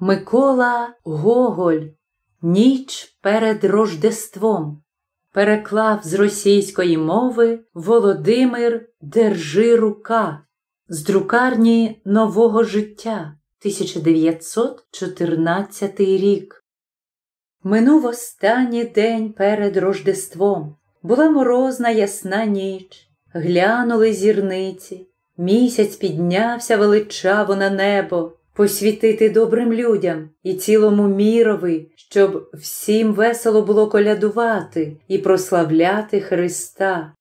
Микола Гоголь. Ніч перед Рождеством. Переклав з російської мови Володимир Держи рука з друкарні Нового життя 1914 рік. Минув останній день перед Рождеством. Була морозна ясна ніч, глянули зірниці, місяць піднявся величаво на небо, посвітити добрим людям і цілому мірові, щоб всім весело було колядувати і прославляти Христа.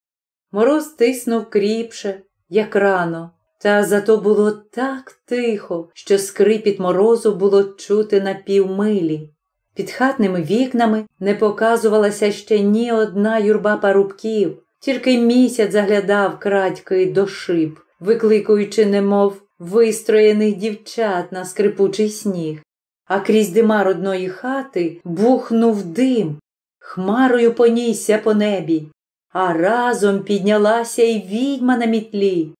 Мороз тиснув кріпше, як рано, та зато було так тихо, що скрипіт морозу було чути на півмилі. Під хатними вікнами не показувалася ще ні одна юрба парубків, тільки місяць заглядав крадькою до шиб, викликуючи, немов вистроєних дівчат на скрипучий сніг, а крізь димар одної хати бухнув дим, хмарою понісся по небі, а разом піднялася й відьма на мітлі.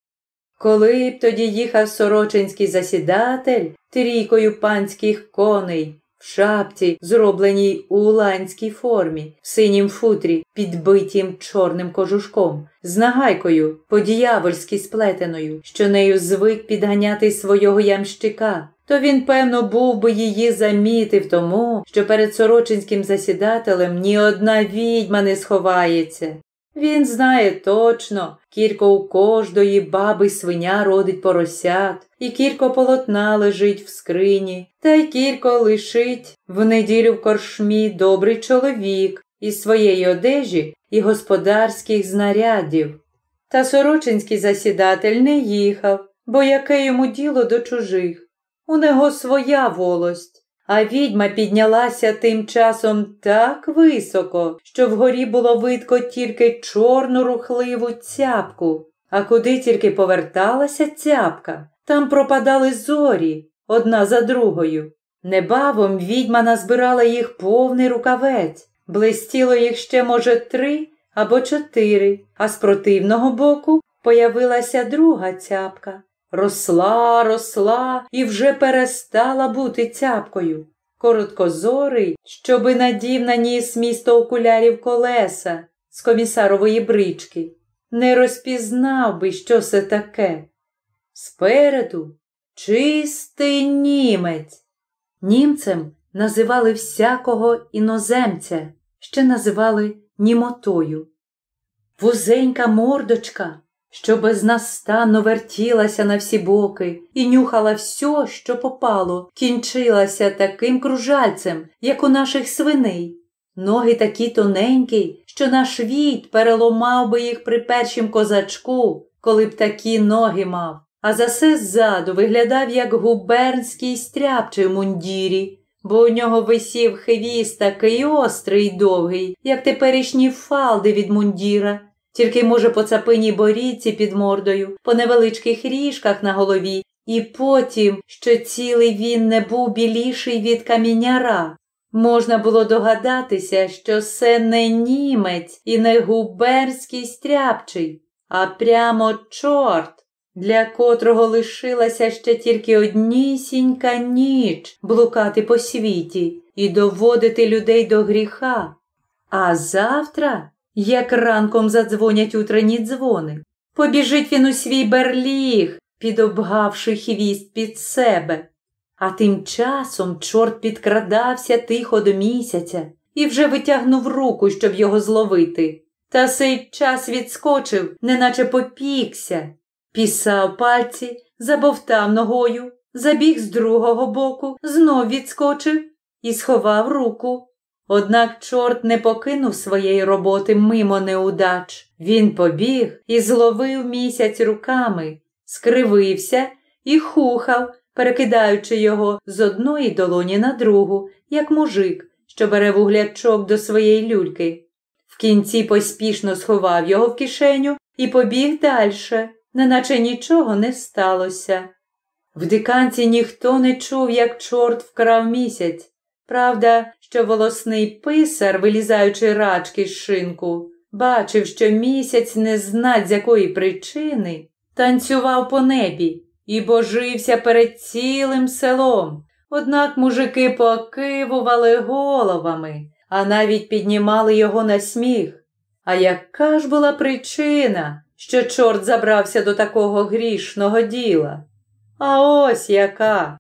Коли б тоді їхав сорочинський засідатель трійкою панських коней, шапці, зробленій у уланській формі, в синім футрі, підбитім чорним кожушком, з нагайкою, по-діявольськи сплетеною, що нею звик підганяти свого ямщика, то він, певно, був би її замітив тому, що перед сорочинським засідателем ні одна відьма не сховається. Він знає точно, кілько у кожної баби свиня родить поросят, і кілько полотна лежить в скрині, та й кілько лишить в неділю в коршмі добрий чоловік із своєї одежі і господарських знарядів. Та сорочинський засідатель не їхав, бо яке йому діло до чужих. У нього своя волость. А відьма піднялася тим часом так високо, що вгорі було видко тільки чорну рухливу цяпку, а куди тільки поверталася цяпка, там пропадали зорі одна за другою. Небавом відьма назбирала їх повний рукавець, блистіло їх ще, може, три або чотири, а з противного боку появилася друга цяпка. Росла, росла і вже перестала бути цяпкою. Короткозорий, щоби надів на ніс місто окулярів колеса з комісарової брички, не розпізнав би, що це таке. Спереду чистий німець. Німцем називали всякого іноземця, ще називали німотою. Вузенька мордочка що безнастанно вертілася на всі боки і нюхала все, що попало, кінчилася таким кружальцем, як у наших свиней. Ноги такі тоненькі, що наш війт переломав би їх при першім козачку, коли б такі ноги мав, а засе ззаду виглядав, як губернський стряпчий в мундірі, бо у нього висів хвіст такий острий й довгий, як теперішні фалди від мундіра, тільки, може, по цапиній борідці під мордою, по невеличких ріжках на голові, і потім, що цілий він не був біліший від каміняра. Можна було догадатися, що це не німець і не губерський стряпчий, а прямо чорт, для котрого лишилася ще тільки однісінька ніч блукати по світі і доводити людей до гріха. А завтра як ранком задзвонять утренні дзвони. Побіжить він у свій берліг, підобгавши хвіст під себе. А тим часом чорт підкрадався тихо до місяця і вже витягнув руку, щоб його зловити. Та сей час відскочив, неначе попікся, пісав пальці, забовтав ногою, забіг з другого боку, знов відскочив і сховав руку. Однак чорт не покинув своєї роботи мимо неудач. Він побіг і зловив місяць руками, скривився і хухав, перекидаючи його з одної долоні на другу, як мужик, що бере вуглячок до своєї люльки. В кінці поспішно сховав його в кишеню і побіг дальше, неначе нічого не сталося. В диканці ніхто не чув, як чорт вкрав місяць. Правда, що волосний писар, вилізаючи рачки з шинку, бачив, що місяць не знать з якої причини, танцював по небі і божився перед цілим селом, Однак мужики покивували головами, а навіть піднімали його на сміх. А яка ж була причина, що чорт забрався до такого грішного діла? А ось яка.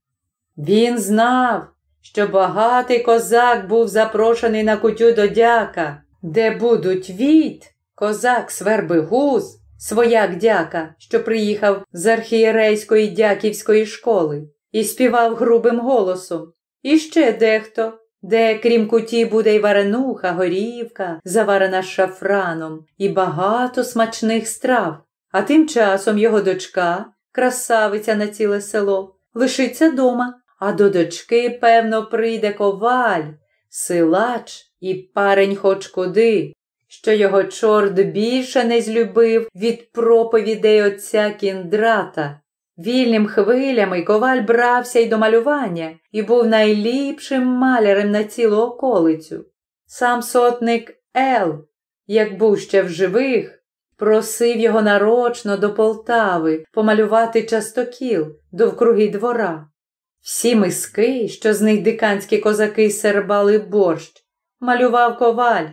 Він знав, що багатий козак був запрошений на кутю до дяка, де будуть війт, козак Свербигуз, свояк дяка, що приїхав з архієрейської дяківської школи, і співав грубим голосом. І ще дехто, де, крім куті, буде й варенуха, горівка, заварена шафраном, і багато смачних страв. А тим часом його дочка, красавиця на ціле село, лишиться дома, а до дочки, певно, прийде коваль, силач і парень хоч куди, що його чорт більше не злюбив від проповідей отця кіндрата. Вільним хвилями коваль брався й до малювання і був найліпшим малярем на цілу околицю. Сам сотник Ел, як був ще в живих, просив його нарочно до Полтави помалювати частокіл довкруги двора. Всі миски, що з них диканські козаки сербали борщ, малював коваль.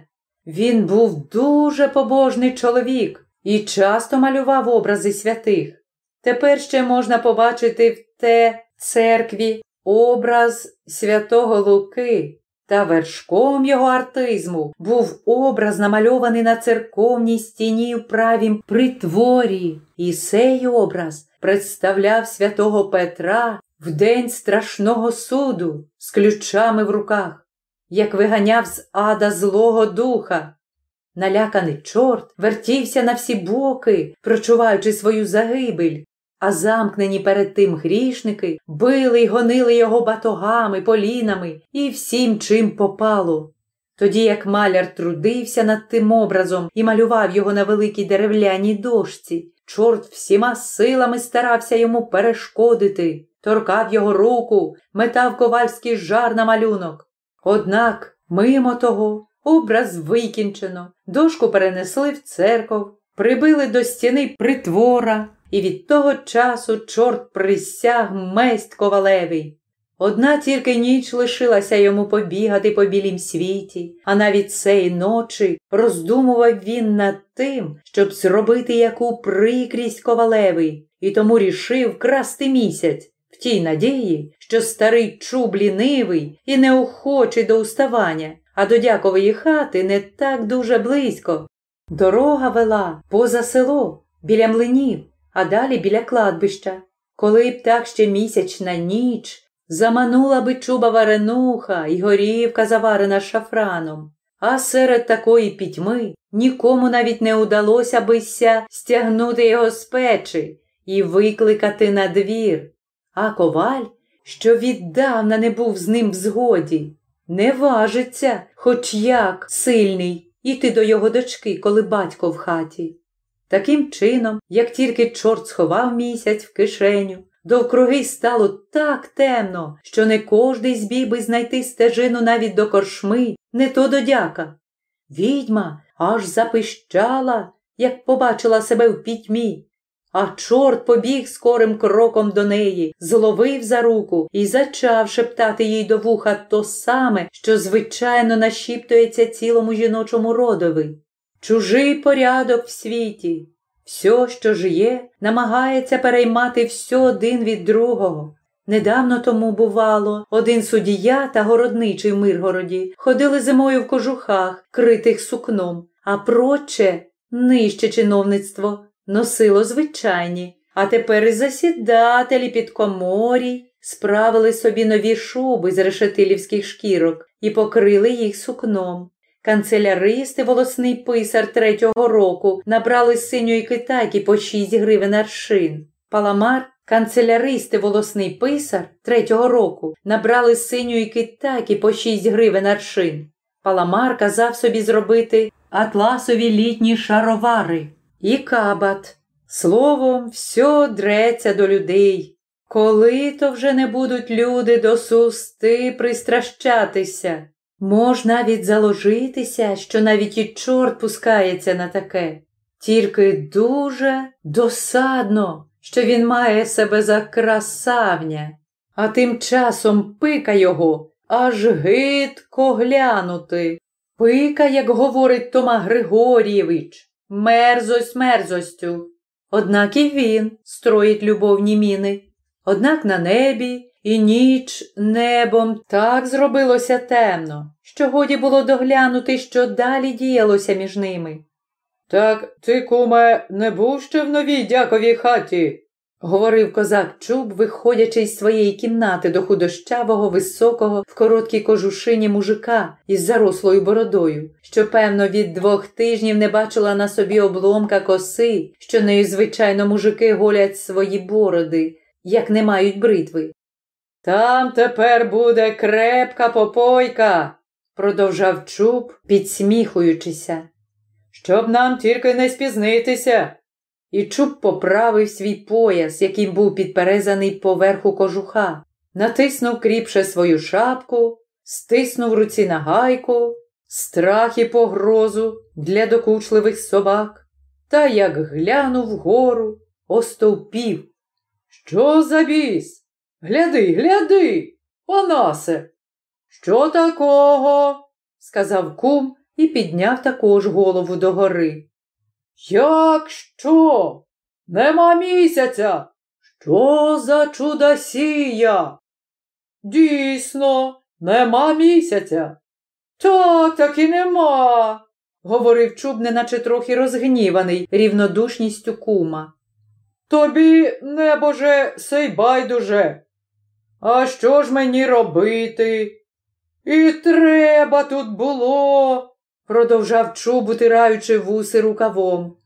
Він був дуже побожний чоловік і часто малював образи святих. Тепер ще можна побачити в те церкві образ святого Луки, та вершком його артизму був образ, намальований на церковній стіні в правім притворі, і цей образ представляв святого Петра в день страшного суду з ключами в руках, як виганяв з ада Злого Духа. Наляканий чорт вертівся на всі боки, прочуваючи свою загибель, а замкнені перед тим грішники били й гонили його батогами, полінами і всім, чим попало. Тоді як маляр трудився над тим образом і малював його на великій деревляній дошці, чорт всіма силами старався йому перешкодити, торкав його руку, метав ковальський жар на малюнок. Однак, мимо того, образ викінчено, дошку перенесли в церков, прибили до стіни притвора, і від того часу чорт присяг месть ковалевий. Одна тільки ніч лишилася йому побігати по білім світі, а навіть цієї ночі роздумував він над тим, щоб зробити яку прикрість ковалевий, і тому рішив красти місяць тій надії, що старий чуб лінивий і неохочий до уставання, а до дякової хати не так дуже близько. Дорога вела поза село, біля млинів, а далі біля кладбища. Коли б так ще місячна ніч заманула би чуба варенуха і горівка заварена шафраном, а серед такої пітьми нікому навіть не удалося бися стягнути його з печі і викликати на двір. А коваль, що віддавна не був з ним в згоді, не важиться, хоч як сильний, іти до його дочки, коли батько в хаті. Таким чином, як тільки чорт сховав місяць в кишеню, довкруги стало так темно, що не кожний збіг би знайти стежину навіть до коршми, не то до дяка. Відьма аж запищала, як побачила себе в пітьмі, а чорт побіг скорим кроком до неї, зловив за руку і зачав шептати їй до вуха то саме, що звичайно нашіптується цілому жіночому родові. Чужий порядок в світі. Все, що жиє, намагається переймати все один від другого. Недавно тому, бувало, один суддія та городничий в Миргороді ходили зимою в кожухах, критих сукном, а проче нижче чиновництво носило звичайні, а тепер і засідателі під коморій справили собі нові шуби з решетилівських шкірок і покрили їх сукном. Канцеляристи волосний писар третього року набрали синьої китайки по 6 гривень аршин. Паламар, канцеляристи волосний писар третього року набрали синьої китайки по 6 гривень аршин. Паламар казав собі зробити атласові літні шаровари і кабат. Словом, все дреться до людей. Коли то вже не будуть люди до сусти пристращатися? Мож навіть заложитися, що навіть і чорт пускається на таке, тільки дуже досадно, що він має себе за красавня. а тим часом пика його аж гидко глянути. Пика, як говорить Тома Григор'євич, мерзость мерзостю. Однак і він строїть любовні міни. Однак на небі і ніч небом так зробилося темно, що годі було доглянути, що далі діялося між ними. Так ти, куме, не був ще в новій дяковій хаті, говорив козак чуб, виходячи із своєї кімнати до худощавого, високого, в короткій кожушині мужика із зарослою бородою, що, певно, від двох тижнів не бачила на собі обломка коси, що нею, звичайно, мужики голять свої бороди, як не мають бритви. Там тепер буде крепка попойка, продовжав чуб, підсміхуючися. Щоб нам тільки не спізнитися. І чуб поправив свій пояс, яким був підперезаний поверху кожуха, натиснув кріпше свою шапку, стиснув руці нагайку, страх і погрозу для докучливих собак, та як глянув вгору, остовпів. Що за біс? Гляди, гляди, Панасе. Що такого? сказав кум і підняв також голову догори. Як що? Нема місяця? Що за чудосія? Дійсно, нема місяця. Так, і нема, говорив чуб, неначе трохи розгніваний рівнодушністю кума. Тобі, небоже, сей байдуже. А що ж мені робити? І треба тут було, продовжав чуб, утираючи вуси рукавом.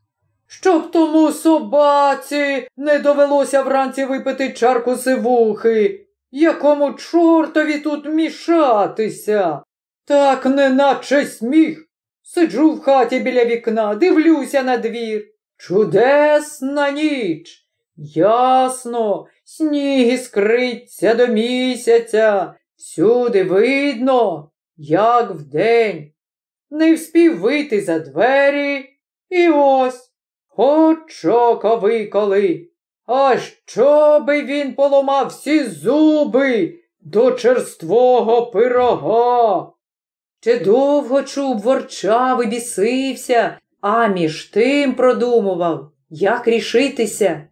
Щоб тому собаці не довелося вранці випити чарку сивухи, якому чортові тут мішатися. Так неначе сміх. Сиджу в хаті біля вікна, дивлюся на двір. Чудесна ніч. Ясно, сніг іскриться до місяця, всюди видно, як вдень. Не вспів вийти за двері, і ось очоковий коли. А що би він поламав всі зуби до черствого пирога? Чи довго чуб ворчав і бісився, а між тим продумував, як рішитися.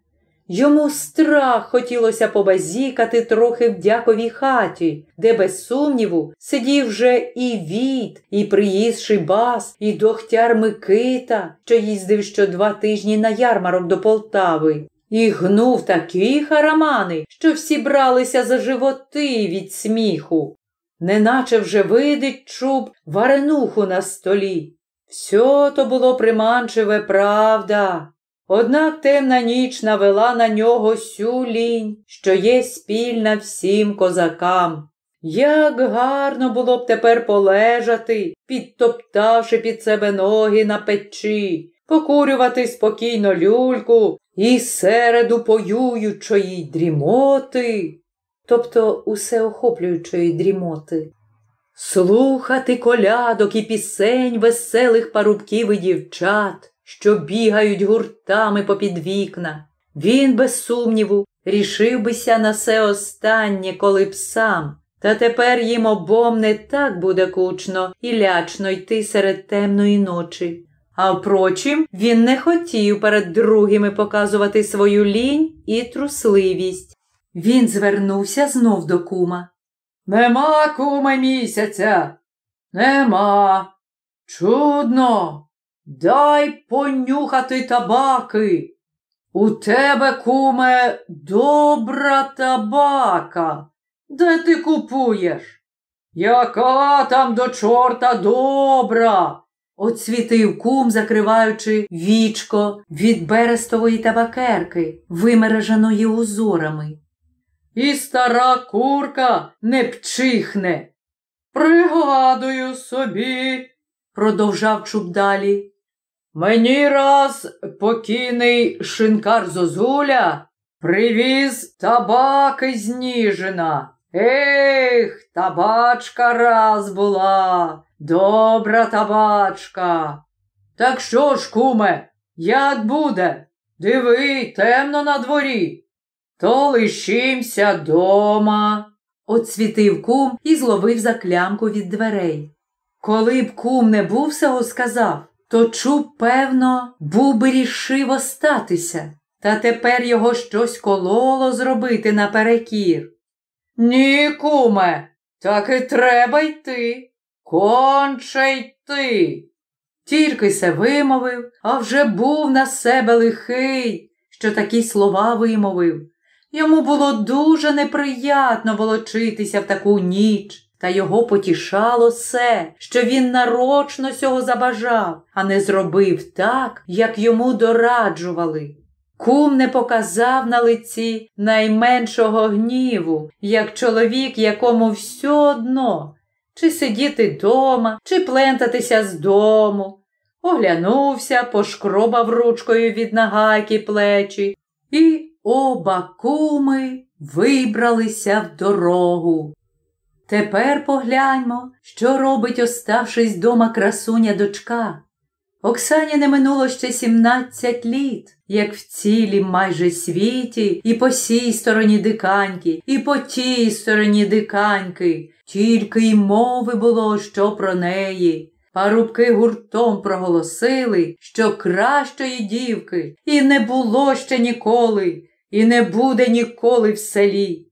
Йому страх хотілося побазікати трохи в дяковій хаті, де, без сумніву, сидів вже і Віт, і приїзший бас, і дохтяр Микита, що їздив що два тижні на ярмарок до Полтави, і гнув такі харамани, що всі бралися за животи від сміху, неначе вже видить чуб варенуху на столі. Все то було приманчиве правда. Однак темна ніч навела на нього сю лінь, що є спільна всім козакам. Як гарно було б тепер полежати, підтоптавши під себе ноги на печі, покурювати спокійно люльку і середу поюючої дрімоти, тобто усеохоплюючої дрімоти. Слухати колядок і пісень веселих парубків і дівчат що бігають гуртами попід вікна. Він, без сумніву, рішив бися на все останнє, коли б сам. Та тепер їм обом не так буде кучно і лячно йти серед темної ночі. А впрочем, він не хотів перед другими показувати свою лінь і трусливість. Він звернувся знов до кума. Нема кума місяця. Нема. Чудно. Дай понюхати табаки. У тебе, куме, добра табака. Де ти купуєш? Яка там до чорта добра? Оцвітив кум, закриваючи вічко від берестової табакерки, вимереженої узорами. І стара курка не пчихне. Пригадую собі, продовжав чуб далі. Мені раз покійний шинкар Зозуля привіз табаки з Ніжина. Ех, табачка раз була, добра табачка. Так що ж, куме, як буде? Диви, темно на дворі. то лишимся дома, оцвітив кум і зловив за клямку від дверей. Коли б кум не був всього сказав, то чуб, певно, був би рішив остатися, та тепер його щось кололо зробити наперекір. Ні, куме, так і треба йти. Конче йти. Тільки се вимовив, а вже був на себе лихий, що такі слова вимовив. Йому було дуже неприятно волочитися в таку ніч, та його потішало все, що він нарочно сього забажав, а не зробив так, як йому дораджували. Кум не показав на лиці найменшого гніву, як чоловік, якому все одно, чи сидіти дома, чи плентатися з дому. Оглянувся, пошкробав ручкою від нагайки плечі, і оба куми вибралися в дорогу. Тепер погляньмо, що робить, оставшись дома красуня дочка. Оксані не минуло ще сімнадцять літ, як в цілім майже світі, і по сій стороні диканьки, і по тій стороні диканьки, тільки й мови було, що про неї. Парубки гуртом проголосили, що кращої дівки і не було ще ніколи, і не буде ніколи в селі.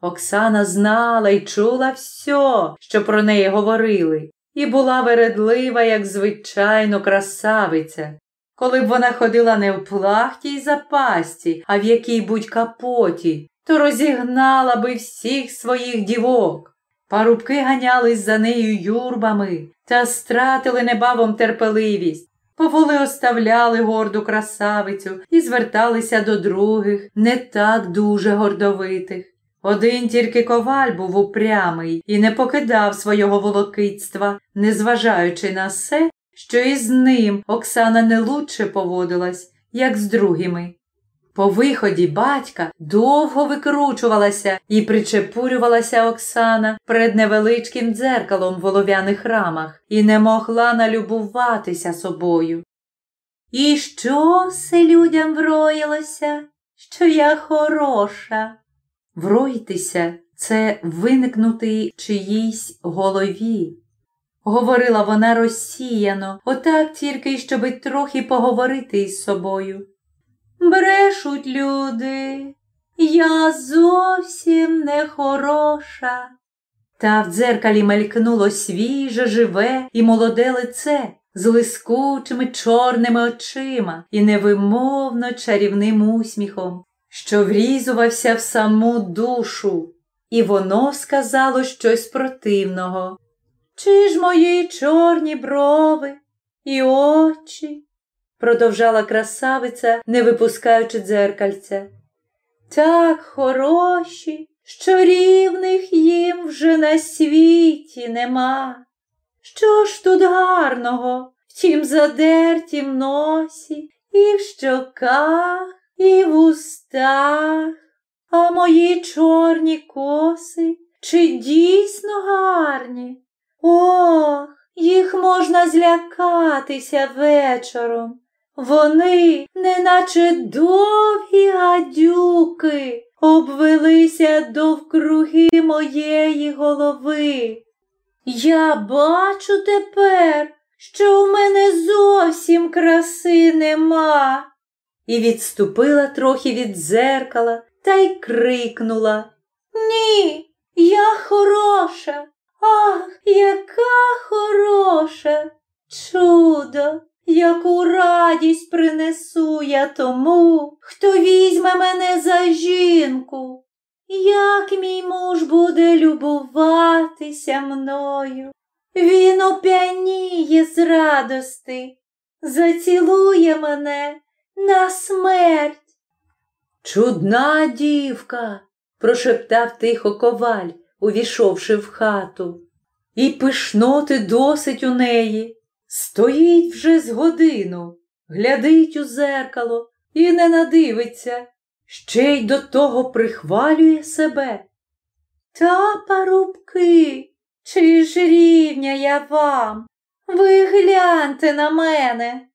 Оксана знала і чула все, що про неї говорили, і була вередлива, як звичайно, красавиця. Коли б вона ходила не в плахті й запасті, а в якій будь капоті, то розігнала би всіх своїх дівок. Парубки ганялись за нею юрбами та стратили небавом терпеливість. Поволи оставляли горду красавицю і зверталися до других, не так дуже гордовитих. Один тільки коваль був упрямий і не покидав свого волокитства, незважаючи на все, що із ним Оксана не лучше поводилась, як з другими. По виході батька довго викручувалася і причепурювалася Оксана перед невеличким дзеркалом в олов'яних рамах і не могла налюбуватися собою. І що се людям вроїлося, що я хороша? Вроїтися це виникнути чиїсь голові. Говорила вона розсіяно, отак тільки, щоби трохи поговорити із собою. Брешуть люди, я зовсім не хороша. Та в дзеркалі мелькнуло свіже, живе і молоде лице з лискучими чорними очима і невимовно чарівним усміхом, що врізувався в саму душу, і воно сказало щось противного. Чи ж мої чорні брови і очі? продовжала красавиця, не випускаючи дзеркальця. Так хороші, що рівних їм вже на світі нема. Що ж тут гарного в тім задертім носі, і в щоках, і в устах, а мої чорні коси чи дійсно гарні? Ох, їх можна злякатися вечором. Вони, неначе довгі гадюки, обвелися довкруги моєї голови. Я бачу тепер, що в мене зовсім краси нема. І відступила трохи від дзеркала та й крикнула Ні, я хороша. Ах, яка хороша! Чудо! Яку радість принесу я тому, хто візьме мене за жінку, як мій муж буде любуватися мною, він оп'яніє з радости, зацілує мене на смерть. Чудна дівка, прошептав тихо коваль, увійшовши в хату, і пишноти досить у неї. Стоїть вже з годину, глядить у зеркало і не надивиться, ще й до того прихвалює себе. Та, парубки, чи ж рівня я вам? Ви гляньте на мене,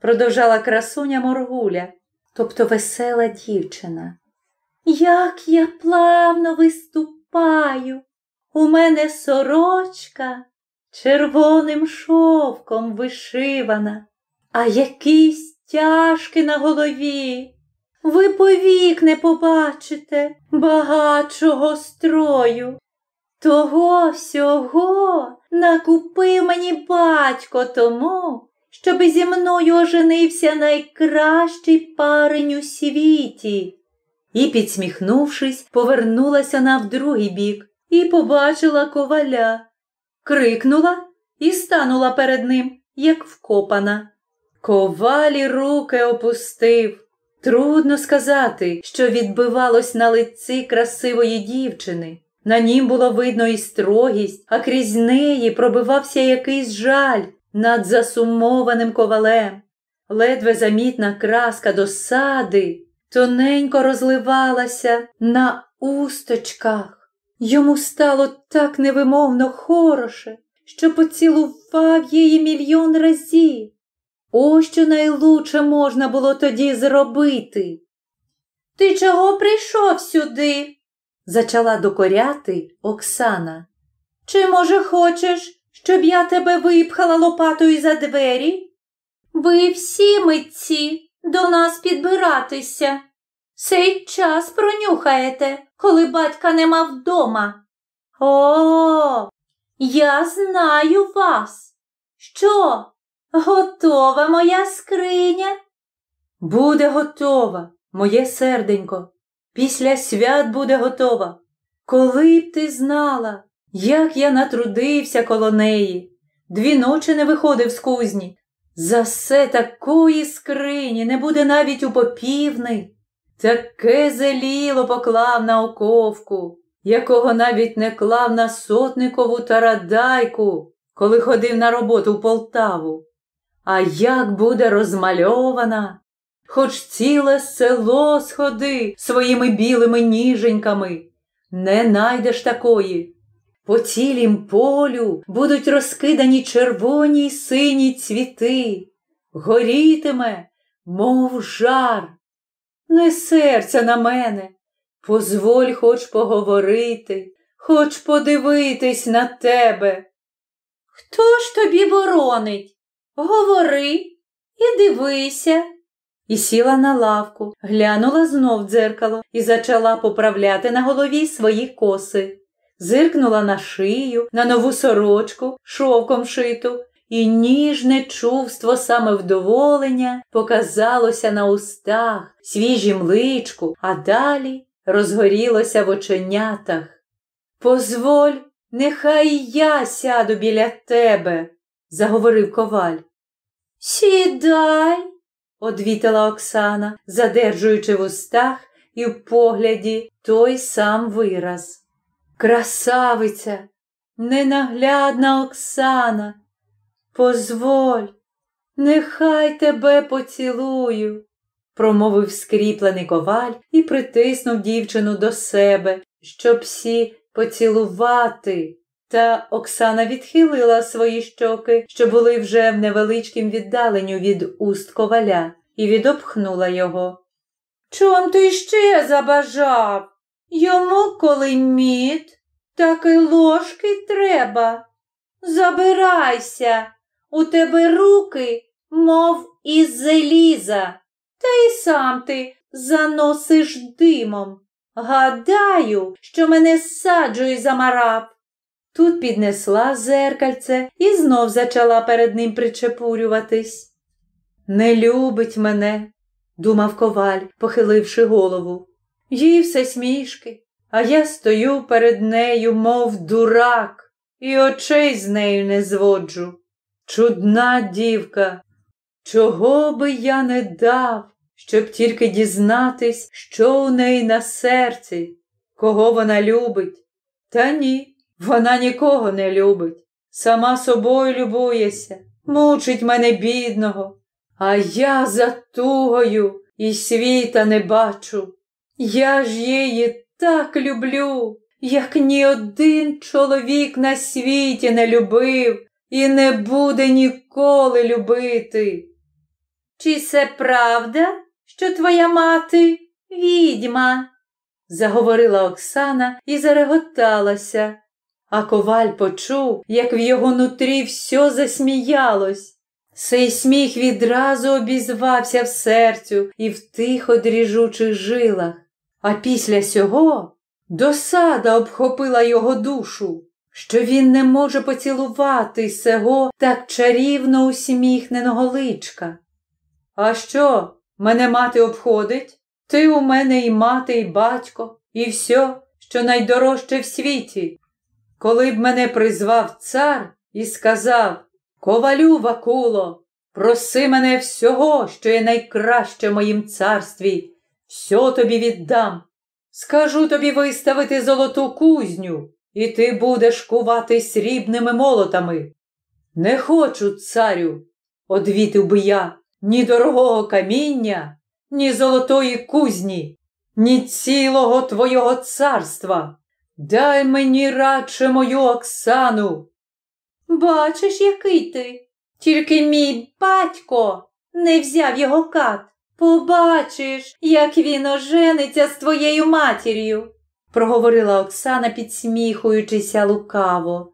продовжала красуня моргуля, тобто весела дівчина. як я плавно виступаю, у мене сорочка червоним шовком вишивана, а якісь тяжки на голові. Ви повік не побачите багатшого строю. Того всього накупив мені батько тому, щоби зі мною оженився найкращий парень у світі. І, підсміхнувшись, повернулася на другий бік і побачила коваля, крикнула і станула перед ним, як вкопана. Ковалі руки опустив. Трудно сказати, що відбивалось на лиці красивої дівчини. На нім було видно і строгість, а крізь неї пробивався якийсь жаль над засумованим ковалем. Ледве замітна краска досади тоненько розливалася на усточках. Йому стало так невимовно хороше, що поцілував її мільйон разів. Ось що найлучше можна було тоді зробити. Ти чого прийшов сюди? зачала докоряти Оксана. Чи, може, хочеш, щоб я тебе випхала лопатою за двері? Ви всі митці до нас підбиратися. Сей час пронюхаєте, коли батька нема вдома. О, я знаю вас. Що? Готова моя скриня? Буде готова, моє серденько. Після свят буде готова. Коли б ти знала, як я натрудився коло неї, дві ночі не виходив з кузні. За все такої скрині не буде навіть у попівни. Таке зеліло поклав на оковку, якого навіть не клав на сотникову тарадайку, коли ходив на роботу в Полтаву. А як буде розмальована, хоч ціле село сходи своїми білими ніженьками, не найдеш такої. По цілім полю будуть розкидані червоні й сині цвіти, горітиме, мов жар. Не серця на мене, позволь хоч поговорити, хоч подивитись на тебе. Хто ж тобі боронить? Говори і дивися. І сіла на лавку, глянула знов в дзеркало і зачала поправляти на голові свої коси. Зиркнула на шию, на нову сорочку, шовком шиту, і ніжне чувство самовдоволення показалося на устах, свіжім личку, а далі розгорілося в оченятах. Позволь, нехай я сяду біля тебе, заговорив коваль. Сідай, одвітила Оксана, задержуючи в устах і в погляді той сам вираз. Красавиця, ненаглядна Оксана, позволь, нехай тебе поцілую, промовив скріплений коваль і притиснув дівчину до себе, щоб всі поцілувати. Та Оксана відхилила свої щоки, що були вже в невеличкім віддаленню від уст коваля, і відопхнула його. Чом ти ще забажав? Йому коли мід, так і ложки треба. Забирайся, у тебе руки, мов із заліза, та й сам ти заносиш димом. Гадаю, що мене саджою замарав. Тут піднесла зеркальце і знов зачала перед ним причепурюватись. Не любить мене, думав коваль, похиливши голову. Їй все смішки, а я стою перед нею, мов дурак, і очей з нею не зводжу. Чудна дівка, чого би я не дав, щоб тільки дізнатись, що у неї на серці, кого вона любить. Та ні. Вона нікого не любить, сама собою любується, мучить мене бідного, а я за тугою і світа не бачу. Я ж її так люблю, як ні один чоловік на світі не любив і не буде ніколи любити. Чи це правда, що твоя мати відьма? заговорила Оксана і зареготалася. А коваль почув, як в його нутрі все засміялось. Сей сміх відразу обізвався в серцю і в тих одріжучих жилах. А після сього досада обхопила його душу, що він не може поцілувати сего так чарівно усміхненого личка. А що, мене мати обходить? Ти у мене і мати, і батько, і все, що найдорожче в світі. Коли б мене призвав цар і сказав Ковалю, Вакуло, проси мене всього, що є найкраще в моїм царстві, все тобі віддам. Скажу тобі виставити золоту кузню, і ти будеш кувати срібними молотами. Не хочу, царю, одвітив би я, ні дорогого каміння, ні золотої кузні, ні цілого твого царства. Дай мені радше мою Оксану. Бачиш, який ти. Тільки мій батько не взяв його кат. Побачиш, як він ожениться з твоєю матір'ю, проговорила Оксана, підсміхуючися лукаво.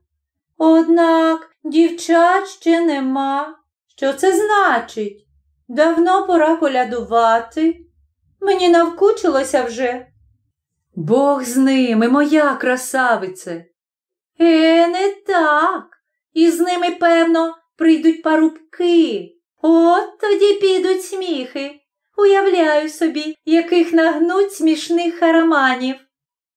Однак дівчат ще нема. Що це значить? Давно пора колядувати. Мені навкучилося вже. Бог з ними, моя красавице. Е, не так. І з ними, певно, прийдуть парубки. От тоді підуть сміхи. Уявляю собі, яких нагнуть смішних хараманів.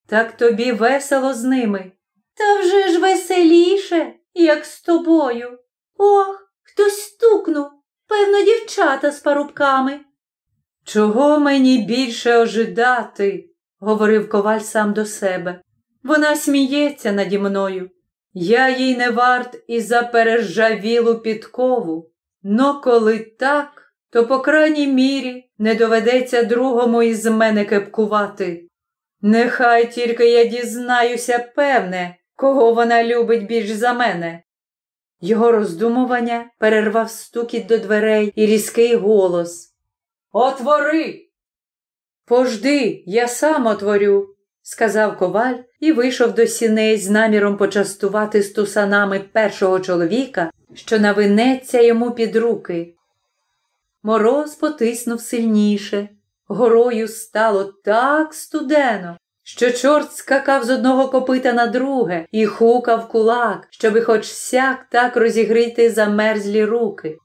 Так тобі весело з ними. Та вже ж веселіше, як з тобою. Ох, хтось стукнув. Певно, дівчата з парубками. Чого мені більше ожидати? говорив коваль сам до себе. Вона сміється наді мною. Я їй не варт і за пережавілу підкову. Но коли так, то, по крайній мірі, не доведеться другому із мене кепкувати. Нехай тільки я дізнаюся, певне, кого вона любить більш за мене. Його роздумування перервав стукіт до дверей і різкий голос. Отвори! Пожди, я сам отворю, сказав коваль і вийшов до сіней з наміром почастувати стусанами першого чоловіка, що навинеться йому під руки. Мороз потиснув сильніше, горою стало так студено, що чорт скакав з одного копита на друге і хукав кулак, щоби хоч сяк так розігріти замерзлі руки.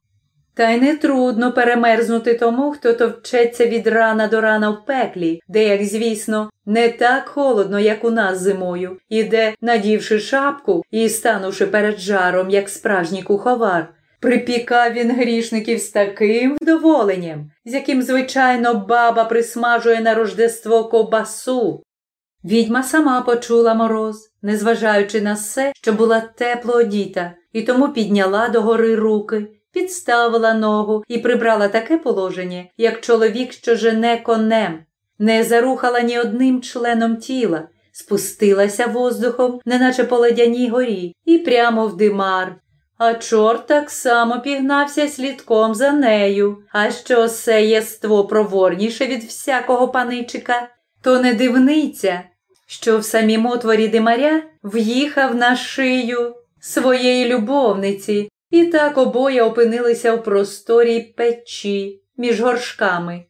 Та й не трудно перемерзнути тому, хто товчеться від рана до рана в пеклі, де, як звісно, не так холодно, як у нас зимою, і де, надівши шапку і станувши перед жаром, як справжній куховар, припікав він грішників з таким вдоволенням, з яким, звичайно, баба присмажує на рождество ковбасу. Відьма сама почула мороз, незважаючи на все, що була тепло одіта, і тому підняла догори руки підставила ногу і прибрала таке положення, як чоловік, що жене конем, не зарухала ні одним членом тіла, спустилася воздухом, неначе по ледяній горі, і прямо в димар. А чорт так само пігнався слідком за нею. А що се єство проворніше від всякого паничика, то не дивниця, що в самім отворі димаря в'їхав на шию своєї любовниці і так обоє опинилися в просторій печі між горшками.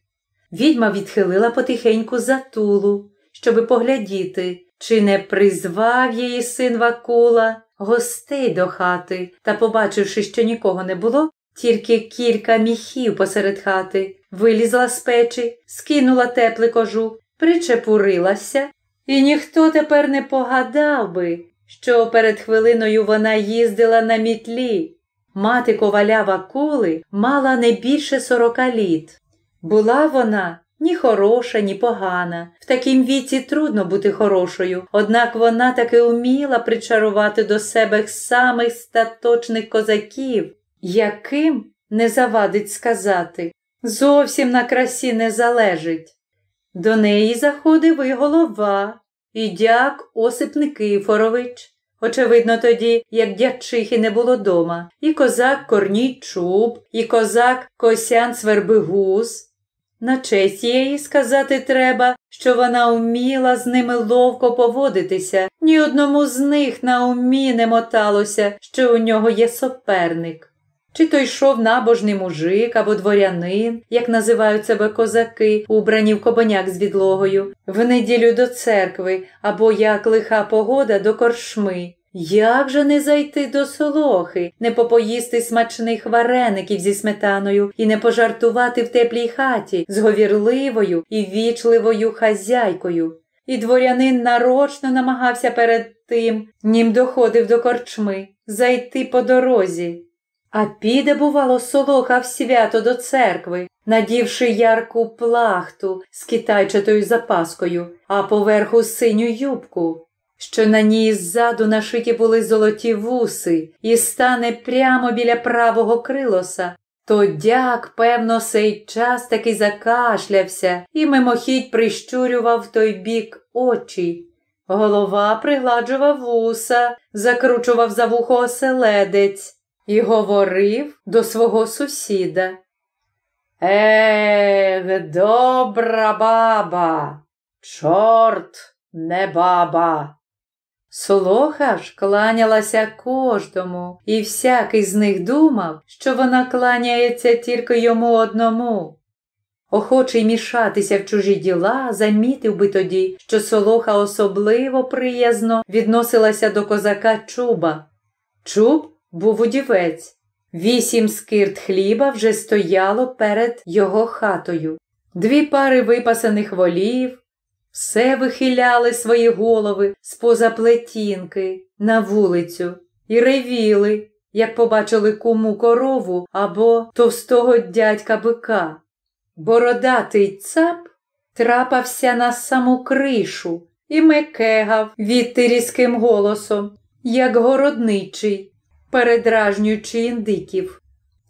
Відьма відхилила потихеньку затулу, щоби поглядіти, чи не призвав її син Вакула гостей до хати та, побачивши, що нікого не було, тільки кілька міхів посеред хати, вилізла з печі, скинула теплий кожух, причепурилася, і ніхто тепер не погадав би, що перед хвилиною вона їздила на мітлі. Мати коваля Вакули мала не більше сорока літ. Була вона ні хороша, ні погана. В такім віці трудно бути хорошою, однак вона таки уміла причарувати до себе самих статочних козаків, яким не завадить сказати, зовсім на красі не залежить. До неї заходив і голова, і дяк Осип Никифорович. Очевидно, тоді, як дядчихи не було дома, і козак Корній Чуб, і козак Косян Свербигус. На честь її сказати треба, що вона вміла з ними ловко поводитися, ні одному з них на умі не моталося, що у нього є соперник. Чи то йшов набожний мужик або дворянин, як називають себе козаки, убрані в кобаняк з відлогою, в неділю до церкви або як лиха погода до коршми. Як же не зайти до солохи, не попоїсти смачних вареників зі сметаною і не пожартувати в теплій хаті з говірливою і вічливою хазяйкою? І дворянин нарочно намагався перед тим, нім доходив до корчми, зайти по дорозі. А піде, бувало, солоха в свято до церкви, надівши ярку плахту з китайчатою запаскою, а поверху синю юбку, що на ній ззаду нашиті були золоті вуси, і стане прямо біля правого крилоса. То дяк, певно, сей час таки закашлявся і мимохідь прищурював в той бік очі. Голова пригладжував вуса, закручував за вухо оселедець і говорив до свого сусіда. Ех, добра баба, чорт не баба. Солоха ж кланялася кожному, і всякий з них думав, що вона кланяється тільки йому одному. Охочий мішатися в чужі діла, замітив би тоді, що солоха особливо приязно відносилася до козака чуба. Чуб був удівець. Вісім скирт хліба вже стояло перед його хатою. Дві пари випасаних волів, все вихиляли свої голови з поза плетінки на вулицю і ревіли, як побачили куму корову або товстого дядька бика. Бородатий цап трапався на саму кришу і мекегав відти різким голосом, як городничий, передражнюючи індиків.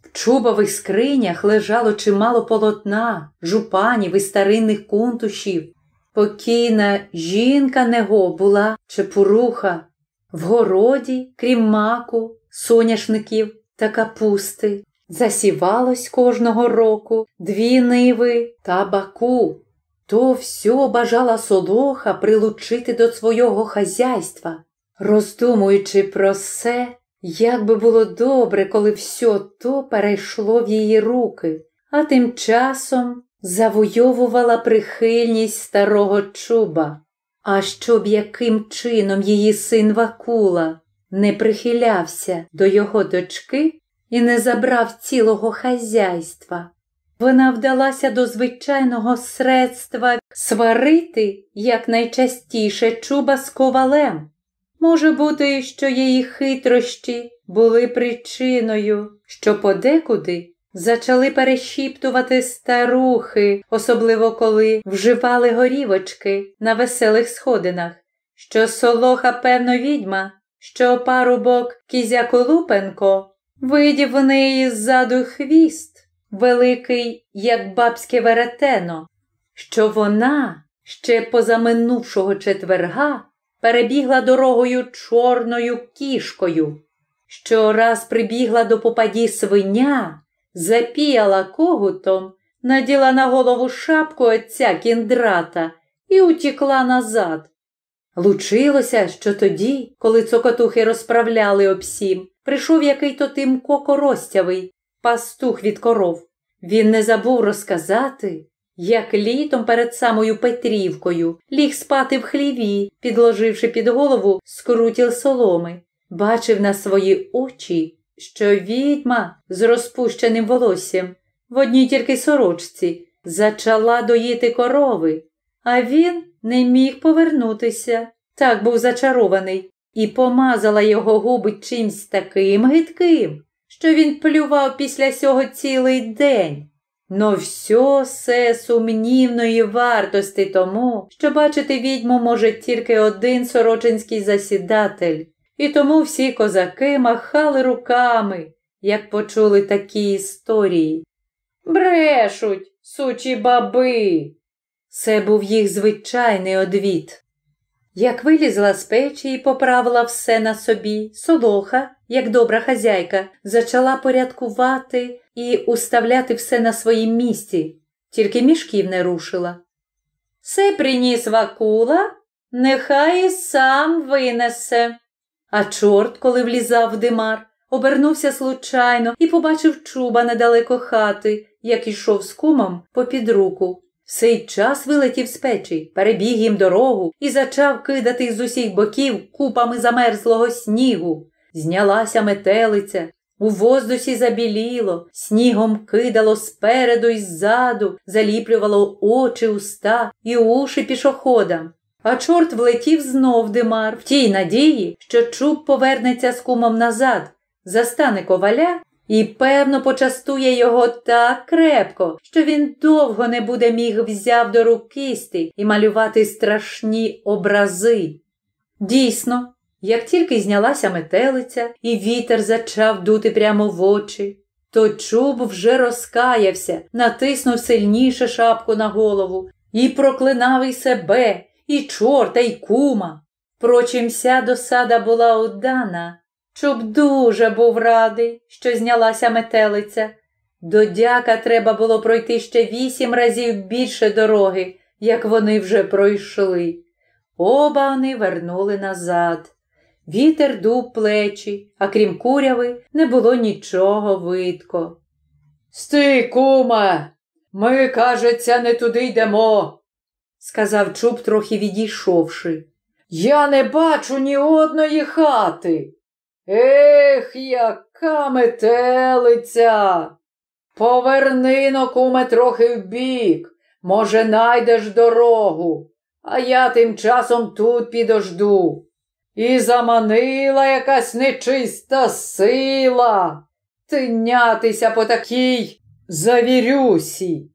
В чубових скринях лежало чимало полотна, жупанів і старинних кунтушів. Покійна жінка него була чепуруха, в городі, крім маку, соняшників та капусти. Засівалось кожного року дві ниви та баку. То все бажала солоха прилучити до свого хазяйства, роздумуючи про все, як би було добре, коли все то перейшло в її руки, а тим часом завойовувала прихильність старого чуба, а щоб яким чином її син Вакула не прихилявся до його дочки і не забрав цілого хазяйства. Вона вдалася до звичайного средства сварити якнайчастіше чуба з ковалем. Може бути, що її хитрощі були причиною, що подекуди Зачали перешіптувати старухи, особливо коли вживали горівочки на веселих сходинах, що солоха, певно, відьма, що парубок Кізяко Лупенко видів в неї ззаду хвіст, великий, як бабське веретено, що вона ще позаминувшого четверга перебігла дорогою чорною кішкою, що раз прибігла до попаді свиня запіяла когутом, наділа на голову шапку отця кіндрата і утікла назад. Лучилося, що тоді, коли цокотухи розправляли обсім, прийшов який то Тимко Коростявий, пастух від коров. Він не забув розказати, як літом перед самою Петрівкою ліг спати в хліві, підложивши під голову скрутіл соломи, бачив на свої очі що відьма з розпущеним волоссям в одній тільки сорочці зачала доїти корови, а він не міг повернутися. Так був зачарований, і помазала його губи чимсь таким гидким, що він плював після сього цілий день. Но все все сумнівної вартості тому, що бачити відьму може тільки один сорочинський засідатель. І тому всі козаки махали руками, як почули такі історії. Брешуть, сучі баби. Це був їх звичайний одвід. Як вилізла з печі і поправила все на собі, солоха, як добра хазяйка, зачала порядкувати і уставляти все на своїм місці. тільки мішків не рушила. Се приніс Вакула, нехай сам винесе. А чорт, коли влізав в димар, обернувся случайно і побачив чуба недалеко хати, як ішов з кумом попід руку. Сей час вилетів з печі, перебіг їм дорогу і зачав кидати з усіх боків купами замерзлого снігу. Знялася метелиця, у воздусі забіліло, снігом кидало спереду і ззаду, заліплювало очі, уста і уші пішоходам. А чорт влетів знов димар в тій надії, що чуб повернеться з кумом назад, застане коваля і, певно, почастує його так крепко, що він довго не буде міг взяв до рук кисти і малювати страшні образи. Дійсно, як тільки знялася метелиця і вітер зачав дути прямо в очі, то чуб вже розкаявся, натиснув сильніше шапку на голову і проклинав і себе, і чорта, і кума. Впрочем, вся досада була удана. Чуб дуже був радий, що знялася метелиця. До дяка треба було пройти ще вісім разів більше дороги, як вони вже пройшли. Оба вони вернули назад. Вітер дув плечі, а крім куряви, не було нічого видко. Стій, куме, ми, кажеться, не туди йдемо, сказав чуб, трохи відійшовши. Я не бачу ні одної хати. Ех, яка метелиця. Поверни но, куме, трохи вбік, може, найдеш дорогу, а я тим часом тут підожду. І заманила якась нечиста сила тинятися по такій завірюсі.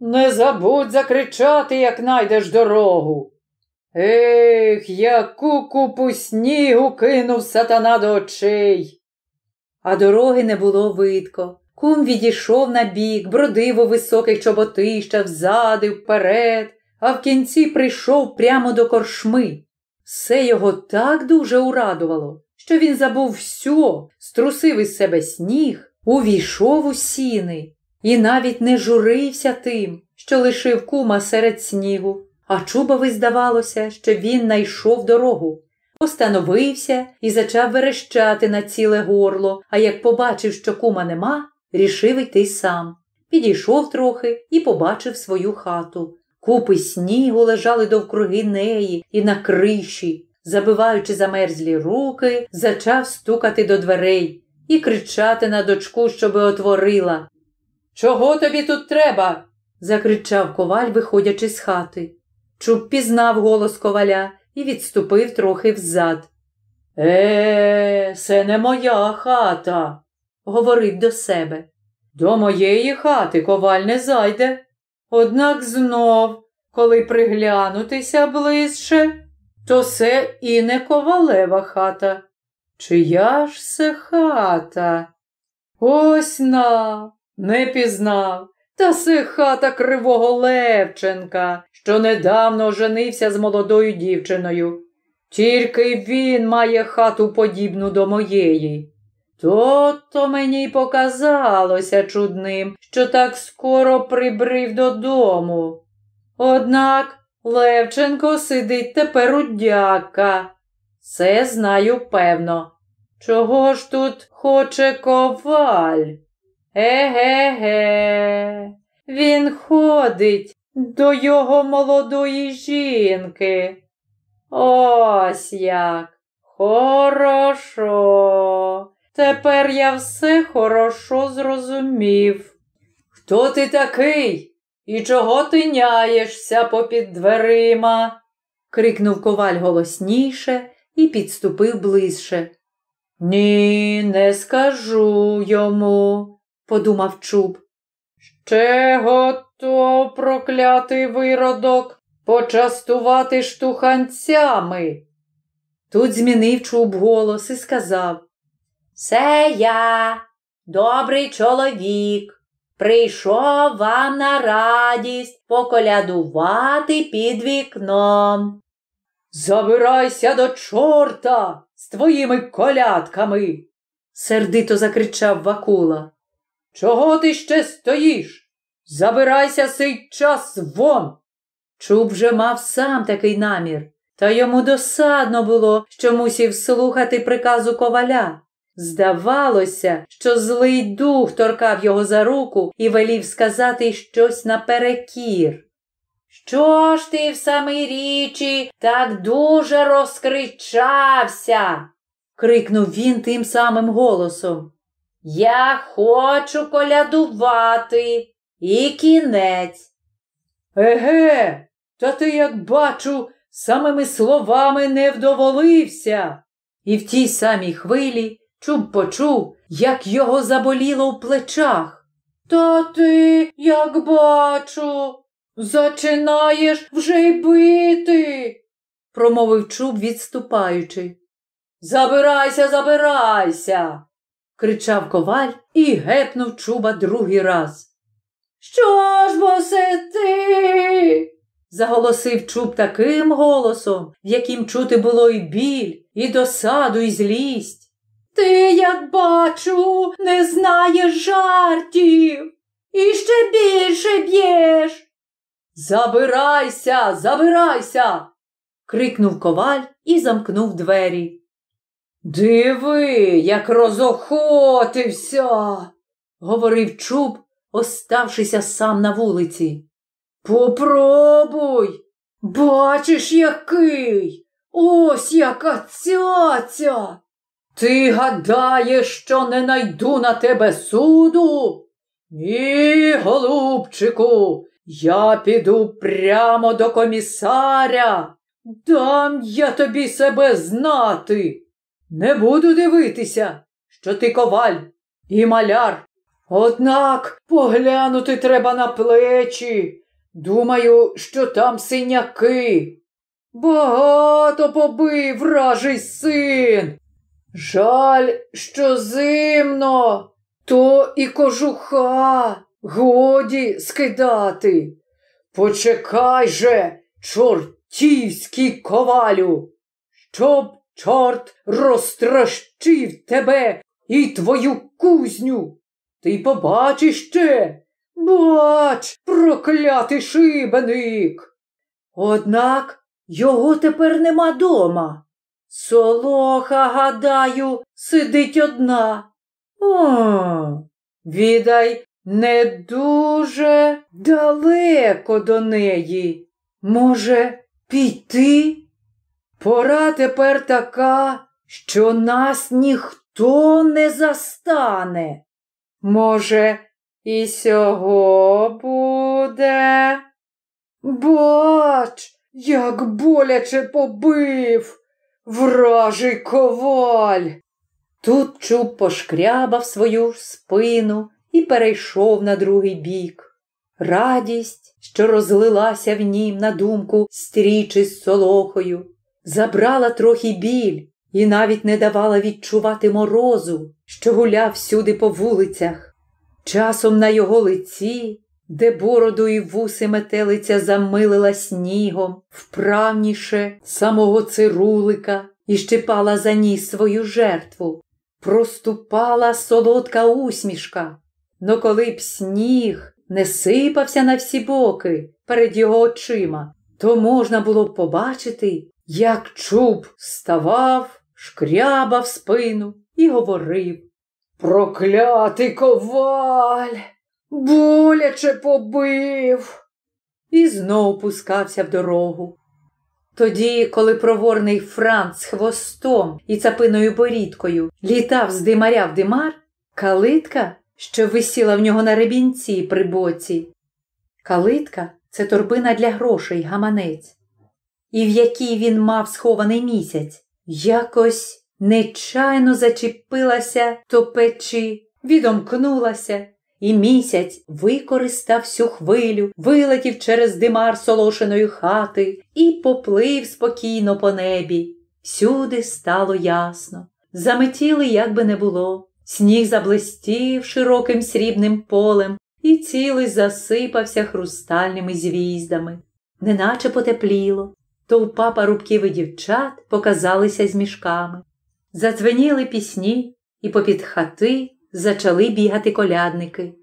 Не забудь закричати, як найдеш дорогу. Ех, яку купу снігу кинув сатана до очей. А дороги не було видко. Кум відійшов на бік, бродив у високих чоботищах, взади, вперед, а в кінці прийшов прямо до коршми. Все його так дуже урадувало, що він забув всьо, струсив із себе сніг, увійшов у сіни і навіть не журився тим, що лишив кума серед снігу. А чубові здавалося, що він найшов дорогу. Остановився і зачав верещати на ціле горло, а як побачив, що кума нема, рішив йти сам. Підійшов трохи і побачив свою хату. Купи снігу лежали довкруги неї і на криші. Забиваючи замерзлі руки, зачав стукати до дверей і кричати на дочку, щоби отворила. Чого тобі тут треба? закричав коваль, виходячи з хати. Чуб пізнав голос коваля і відступив трохи взад. Е, це не моя хата, говорив до себе. До моєї хати коваль не зайде. Однак знов, коли приглянутися ближче, то це і не ковалева хата. Чия ж це хата? Ось на, не пізнав. Та це хата кривого Левченка, що недавно оженився з молодою дівчиною. Тільки він має хату подібну до моєї. То-то мені й показалося чудним, що так скоро прибрив додому. Однак Левченко сидить тепер у дяка. Це знаю певно. Чого ж тут хоче коваль? Еге-ге, він ходить до його молодої жінки. Ось як. Хорошо. Тепер я все хорошо зрозумів. Хто ти такий? І чого ти няєшся попід дверима? крикнув коваль голосніше і підступив ближче. Ні, не скажу йому подумав чуб. Ще готов проклятий виродок почастувати штуханцями. Тут змінив чуб голос і сказав Це я, добрий чоловік, прийшов вам на радість поколядувати під вікном. Забирайся до чорта з твоїми колядками, сердито закричав Вакула. Чого ти ще стоїш? Забирайся сей час вон. Чуб вже мав сам такий намір, та йому досадно було, що мусів слухати приказу коваля. Здавалося, що злий дух торкав його за руку і велів сказати щось наперекір. Що ж ти в самій річі так дуже розкричався? крикнув він тим самим голосом. Я хочу колядувати і кінець. Еге, та ти, як бачу, самими словами не вдоволився. І в тій самій хвилі чуб почув, як його заболіло в плечах. Та ти, як бачу, зачинаєш вже й бити, промовив чуб, відступаючи. Забирайся, забирайся, кричав коваль і гепнув чуба другий раз. Що ж бо се ти? заголосив чуб таким голосом, в яким чути було і біль, і досаду, і злість. Ти, як бачу, не знаєш жартів і ще більше б'єш. Забирайся, забирайся. крикнув коваль і замкнув двері. Диви, як розохотився, говорив чуб, оставшися сам на вулиці. Попробуй. Бачиш, який? Ось яка цяця. Ти гадаєш, що не найду на тебе суду? Ні, голубчику, я піду прямо до комісаря. Дам я тобі себе знати. Не буду дивитися, що ти коваль і маляр. Однак поглянути треба на плечі. Думаю, що там синяки. Багато побив вражий син. Жаль, що зимно, то і кожуха годі скидати. Почекай же, чортівський ковалю, щоб чорт розтрощив тебе і твою кузню. Ти побачиш ще. Бач, проклятий шибеник. Однак його тепер нема дома. Солоха, гадаю, сидить одна. О, відай, не дуже далеко до неї. Може, піти? Пора тепер така, що нас ніхто не застане. Може, і сього буде? Бач, як боляче побив вражий коваль. Тут чуб пошкрябав свою спину і перейшов на другий бік. Радість, що розлилася в нім на думку стрічі з солохою, забрала трохи біль і навіть не давала відчувати морозу, що гуляв всюди по вулицях. Часом на його лиці, де бороду і вуси метелиця замилила снігом, вправніше самого цирулика і щепала за ніс свою жертву, проступала солодка усмішка. Но коли б сніг не сипався на всі боки перед його очима, то можна було б побачити, як чуб ставав, шкрябав спину і говорив Проклятий коваль, боляче побив. І знов пускався в дорогу. Тоді, коли проворний Франц хвостом і цапиною борідкою літав з димаря в димар, калитка, що висіла в нього на ребінці при боці. Калитка це торбина для грошей, гаманець, і в якій він мав схований місяць, якось нечайно зачепилася то печі, відомкнулася, і місяць використав всю хвилю, вилетів через димар солошеної хати і поплив спокійно по небі. Всюди стало ясно. Заметіли, як би не було. Сніг заблистів широким срібним полем і цілий засипався хрустальними звіздами. Неначе потепліло, товпа парубків і дівчат показалися з мішками. Задзвеніли пісні, і попід хати зачали бігати колядники.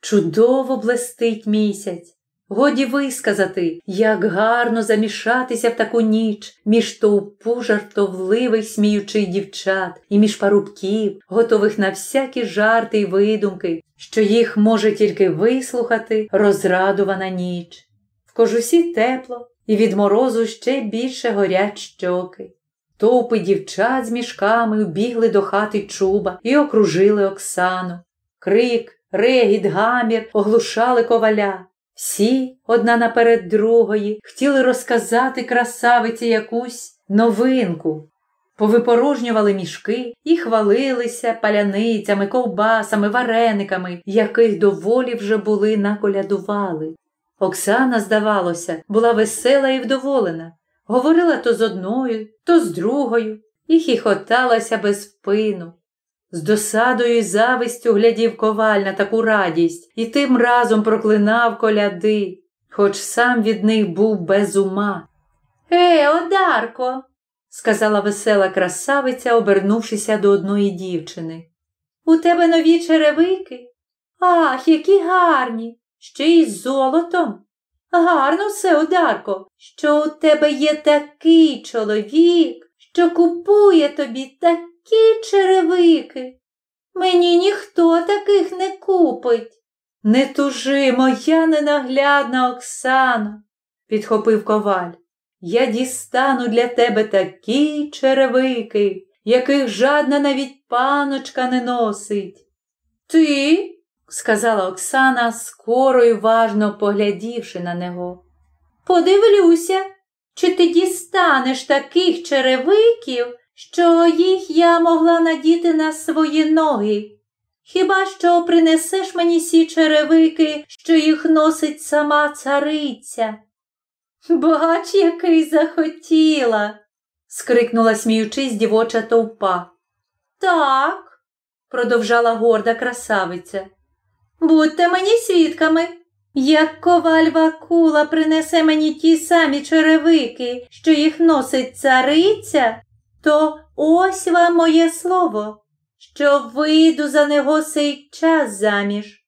Чудово блестить місяць. Годі висказати, як гарно замішатися в таку ніч між товпу жартовливих сміючих дівчат і між парубків, готових на всякі жарти й видумки, що їх може тільки вислухати розрадувана ніч. В кожусі тепло, і від морозу ще більше горять щоки. Товпи дівчат з мішками вбігли до хати чуба і окружили Оксану. Крик, регіт, гамір оглушали коваля. Всі, одна наперед другої, хотіли розказати красавиці якусь новинку. Повипорожнювали мішки і хвалилися паляницями, ковбасами, варениками, яких доволі вже були наколядували. Оксана, здавалося, була весела і вдоволена, говорила то з одною, то з другою і хіхоталася без впину. З досадою й завистю глядів коваль на таку радість і тим разом проклинав коляди, хоч сам від них був без ума. Е, Одарко, сказала весела красавиця, обернувшися до одної дівчини. У тебе нові черевики? Ах, які гарні, ще й з золотом. Гарно все, Одарко, що у тебе є такий чоловік, що купує тобі такі черевики. Мені ніхто таких не купить. Не тужи, моя ненаглядна Оксана, підхопив коваль. Я дістану для тебе такі черевики, яких жадна навіть паночка не носить. Ти? Сказала Оксана, скоро й важно поглядівши на нього. Подивлюся, чи ти дістанеш таких черевиків, що їх я могла надіти на свої ноги. Хіба що принесеш мені сі черевики, що їх носить сама цариця? Бач, який захотіла, скрикнула сміючись дівоча товпа. Так, продовжала горда красавиця. Будьте мені свідками, як коваль Вакула принесе мені ті самі черевики, що їх носить цариця, то ось вам моє слово, що вийду за него сей час заміж.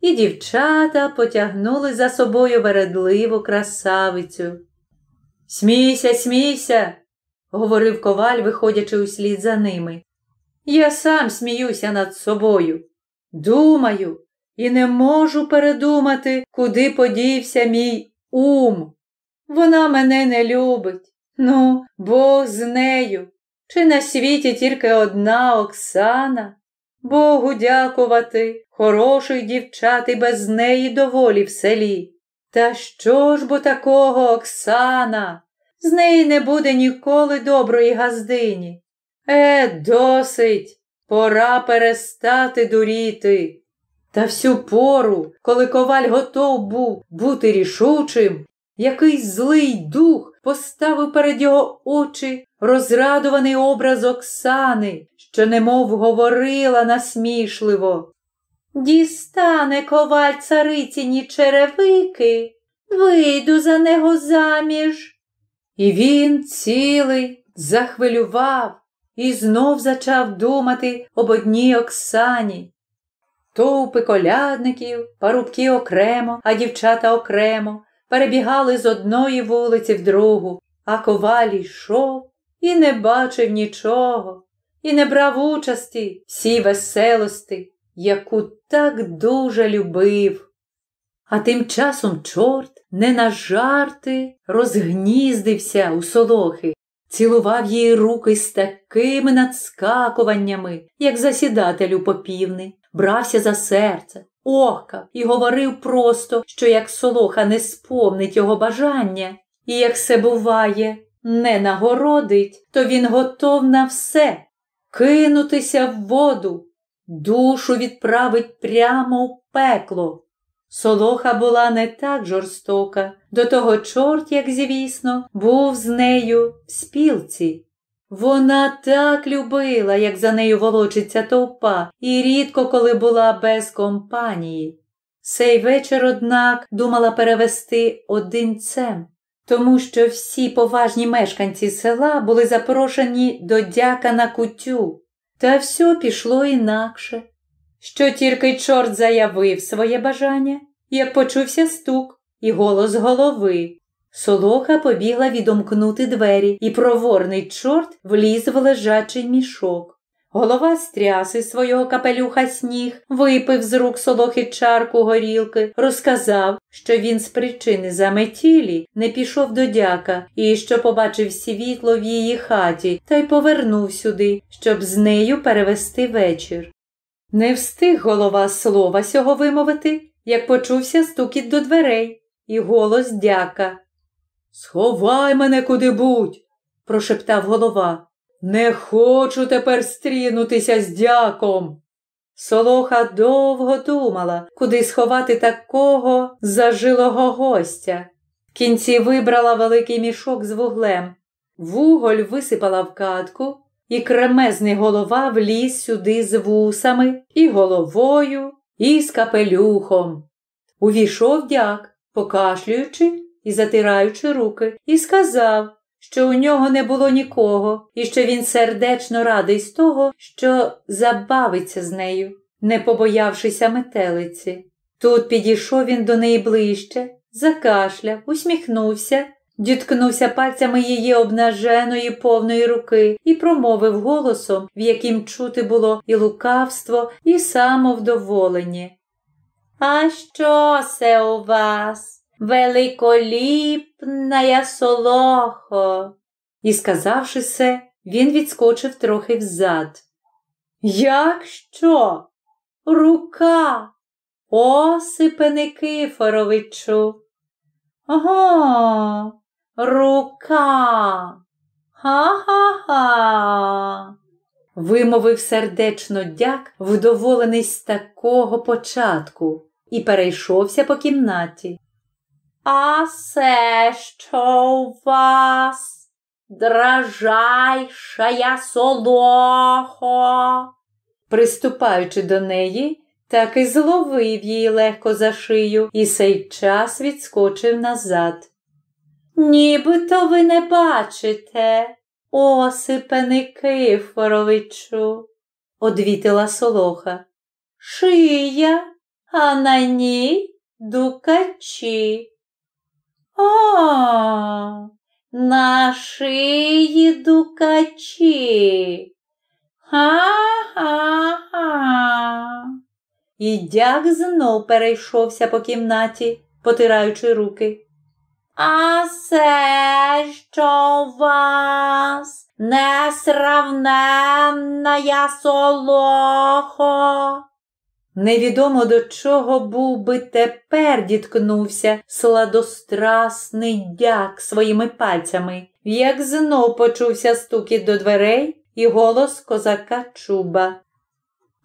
І дівчата потягнули за собою вередливу красавицю. Смійся, смійся, говорив коваль, виходячи услід за ними. Я сам сміюся над собою. Думаю, і не можу передумати, куди подівся мій ум. Вона мене не любить. Ну, Бог з нею. Чи на світі тільки одна Оксана? Богу дякувати, хороших дівчат і без неї доволі в селі. Та що ж бо такого Оксана? З неї не буде ніколи доброї газдині. Е, досить, пора перестати дуріти. Та всю пору, коли коваль готов був бути рішучим, якийсь злий дух поставив перед його очі розрадуваний образ Оксани, що немов говорила насмішливо. Дістане коваль цариціні черевики, вийду за него заміж. І він цілий захвилював і знов зачав думати об одній Оксані. Товпи колядників, парубки окремо, а дівчата окремо, перебігали з одної вулиці в другу, а коваль йшов і не бачив нічого, і не брав участі всій веселості, яку так дуже любив. А тим часом чорт не на жарти розгніздився у солохи, цілував її руки з такими надскакуваннями, як засідателю попівни, брався за серце, охкав і говорив просто, що як солоха не сповнить його бажання, і як все буває, не нагородить, то він готов на все кинутися в воду, душу відправить прямо в пекло. Солоха була не так жорстока, до того чорт, як звісно, був з нею в спілці. Вона так любила, як за нею волочиться товпа, і рідко коли була без компанії. Сей вечір, однак, думала перевести одинцем, тому що всі поважні мешканці села були запрошені до дяка на кутю, та все пішло інакше. що тільки чорт заявив своє бажання, як почувся стук і голос голови. Солоха побігла відомкнути двері, і проворний чорт вліз в лежачий мішок. Голова стряс із свого капелюха сніг, випив з рук солохи чарку горілки, розказав, що він з причини заметілі не пішов до дяка і що побачив світло в її хаті та й повернув сюди, щоб з нею перевести вечір. Не встиг голова слова сього вимовити, як почувся стукіт до дверей, і голос дяка. Сховай мене куди-будь, прошептав голова. Не хочу тепер стрінутися з дяком. Солоха довго думала, куди сховати такого зажилого гостя. В кінці вибрала великий мішок з вуглем. Вуголь висипала в катку, і кремезний голова вліз сюди з вусами, і головою, і з капелюхом. Увійшов дяк, покашлюючи і затираючи руки, і сказав, що у нього не було нікого, і що він сердечно радий з того, що забавиться з нею, не побоявшися метелиці. Тут підійшов він до неї ближче, закашляв, усміхнувся, діткнувся пальцями її обнаженої повної руки і промовив голосом, в яким чути було і лукавство, і самовдоволення. А що це у вас? Великоліпна солохо. І, сказавши це, він відскочив трохи взад. Як що? Рука, Осипе Никифоровичу. Ага, рука. Ха-ха-ха. Вимовив сердечно дяк, вдоволений з такого початку, і перейшовся по кімнаті. А се що у вас, дражайшая солохо? Приступаючи до неї, так і зловив її легко за шию і сей час відскочив назад. Нібито ви не бачите, Осипе Никифоровичу, одвітила солоха. Шия, а на ній дукачі. А, на шиї дукачі. Ха-ха-ха. І дяк знов перейшовся по кімнаті, потираючи руки. А це що вас несравненна солохо? Невідомо до чого був би тепер діткнувся сладострасний дяк своїми пальцями, як знов почувся стукіт до дверей і голос козака чуба.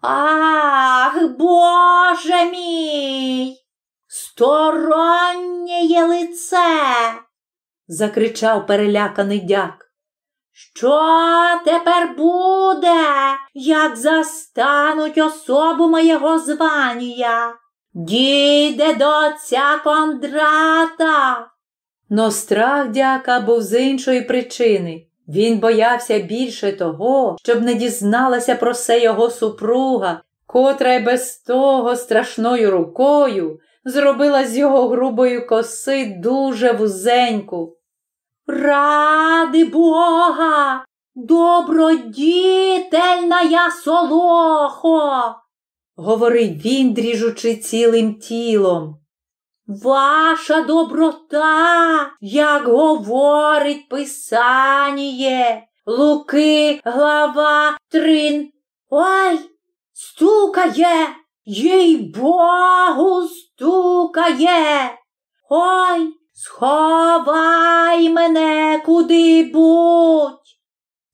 Ах, Боже мій! Стороннє лице! закричав переляканий дяк. Що тепер буде, як застануть особу моєго звання? Дійде до отця Кондрата. Но страх дяка був з іншої причини. Він боявся більше того, щоб не дізналася про це його супруга, котра й без того страшною рукою зробила з його грубої коси дуже вузеньку. Ради Бога, добродітельна солохо, говорив він, дріжучи цілим тілом. Ваша доброта, як говорить Писаніє, Луки, глава трин. Ой, стукає, їй Богу, стукає. Ой, Сховай мене куди-будь.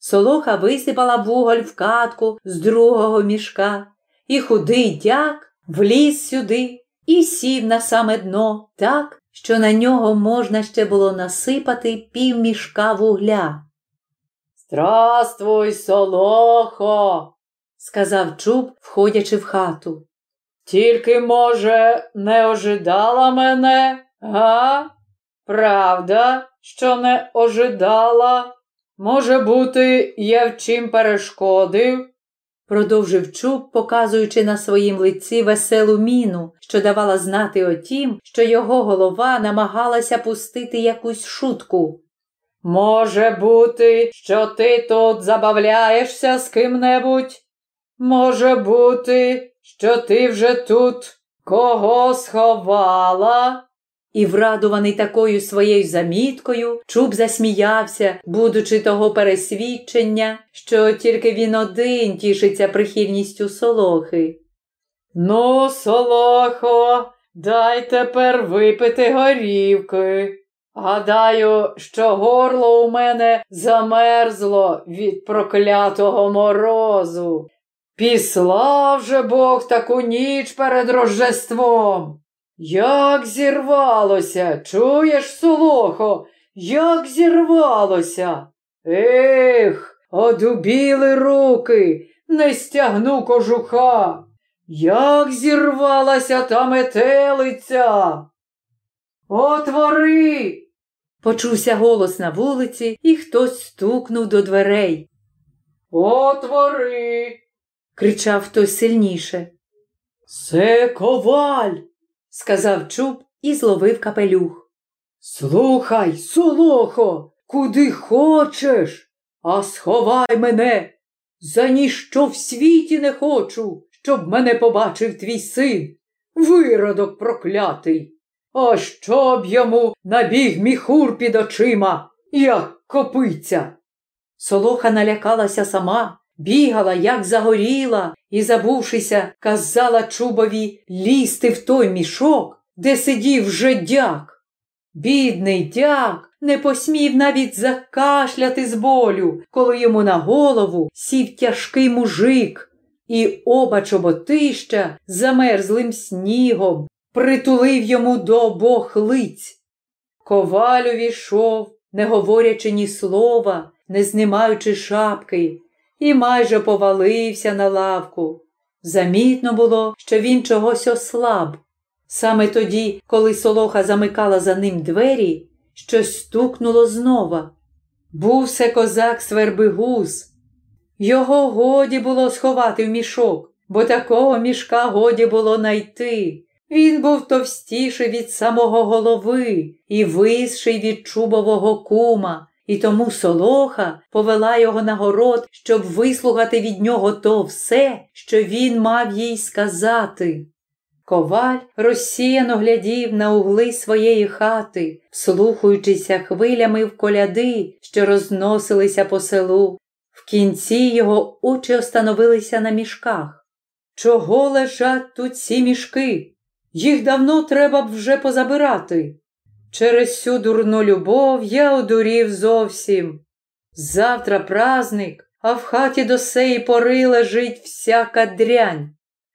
Солоха висипала вуголь в катку з другого мішка, і худий дяк вліз сюди і сів на саме дно так, що на нього можна ще було насипати півмішка вугля. Здравствуй, солохо, сказав чуб, входячи в хату. Тільки, може, не ожидала мене, га? Правда, що не ожидала? Може бути, я в чим перешкодив? продовжив чуб, показуючи на своїм лиці веселу міну, що давала знати о тім, що його голова намагалася пустити якусь шутку. Може бути, що ти тут забавляєшся з ким-небудь? Може бути, що ти вже тут кого сховала? І, врадуваний такою своєю заміткою, чуб засміявся, будучи того пересвідчення, що тільки він один тішиться прихильністю солохи. Ну, солохо, дай тепер випити горівки. Гадаю, що горло у мене замерзло від проклятого морозу. Післав же Бог таку ніч перед Рождеством. Як зірвалося, чуєш, солохо, як зірвалося? Ех, одубіли руки, не стягну кожуха. Як зірвалася та метелиця? Отвори. Почувся голос на вулиці, і хтось стукнув до дверей. Отвори. кричав хтось сильніше. Це коваль сказав чуб і зловив капелюх. Слухай, солохо, куди хочеш, а сховай мене. За ніщо в світі не хочу, щоб мене побачив твій син. Виродок проклятий. А щоб йому набіг міхур під очима, як копиця. Солоха налякалася сама, бігала, як загоріла, і, забувшися, казала чубові лізти в той мішок, де сидів вже дяк. Бідний дяк не посмів навіть закашляти з болю, коли йому на голову сів тяжкий мужик, і оба чоботища замерзлим снігом притулив йому до обох лиць. Коваль увійшов, не говорячи ні слова, не знімаючи шапки, і майже повалився на лавку. Замітно було, що він чогось ослаб. Саме тоді, коли солоха замикала за ним двері, щось стукнуло знова. Був це козак Свербигуз. Його годі було сховати в мішок, бо такого мішка годі було найти. Він був товстіший від самого голови і висший від чубового кума, і тому солоха повела його на город, щоб вислухати від нього то все, що він мав їй сказати. Коваль розсіяно глядів на угли своєї хати, вслухаючися хвилями в коляди, що розносилися по селу. В кінці його очі остановилися на мішках. Чого лежать тут ці мішки? Їх давно треба б вже позабирати. Через цю дурну любов я одурів зовсім. Завтра праздник, а в хаті до сеї пори лежить всяка дрянь.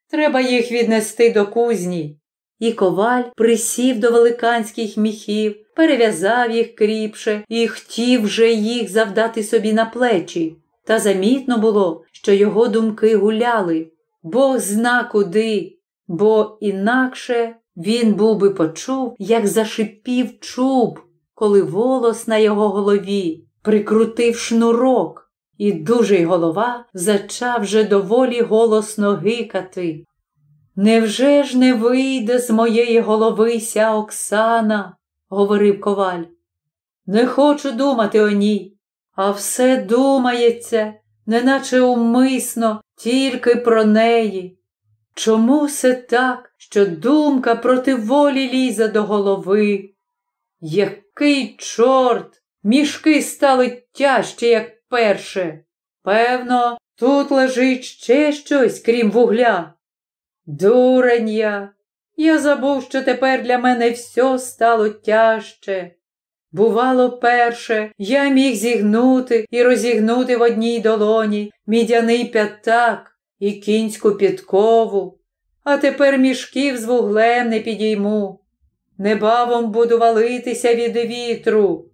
Треба їх віднести до кузні. І коваль присів до великанських міхів, перев'язав їх кріпше і хотів вже їх завдати собі на плечі. Та замітно було, що його думки гуляли. Бог зна куди, бо інакше він був би почув, як зашипів чуб, коли волос на його голові прикрутив шнурок, і дужий голова зачав вже доволі голосно гикати. Невже ж не вийде з моєї голови ся Оксана? говорив коваль. Не хочу думати о ній, а все думається, неначе умисно, тільки про неї. Чому все так, що думка проти волі лізе до голови? Який чорт! Мішки стали тяжчі, як перше. Певно, тут лежить ще щось, крім вугля. Дурень я, я забув, що тепер для мене все стало тяжче. Бувало, перше, я міг зігнути і розігнути в одній долоні мідяний п'ятак і кінську підкову, а тепер мішків з вуглем не підійму. Небавом буду валитися від вітру.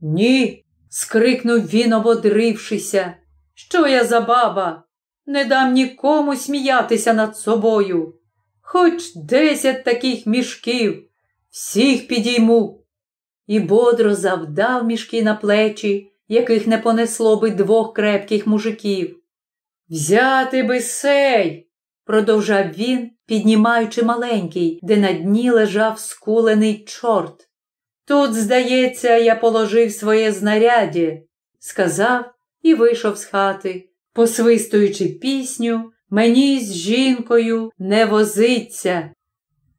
Ні, скрикнув він, ободрившися. Що я за баба? Не дам нікому сміятися над собою. Хоч десять таких мішків, всіх підійму. І бодро завдав мішки на плечі, яких не понесло би двох крепких мужиків. Взяти би сей, продовжав він, піднімаючи маленький, де на дні лежав скулений чорт. Тут, здається, я положив своє знаряддя, сказав і вийшов з хати, посвистуючи пісню, мені з жінкою не возиться.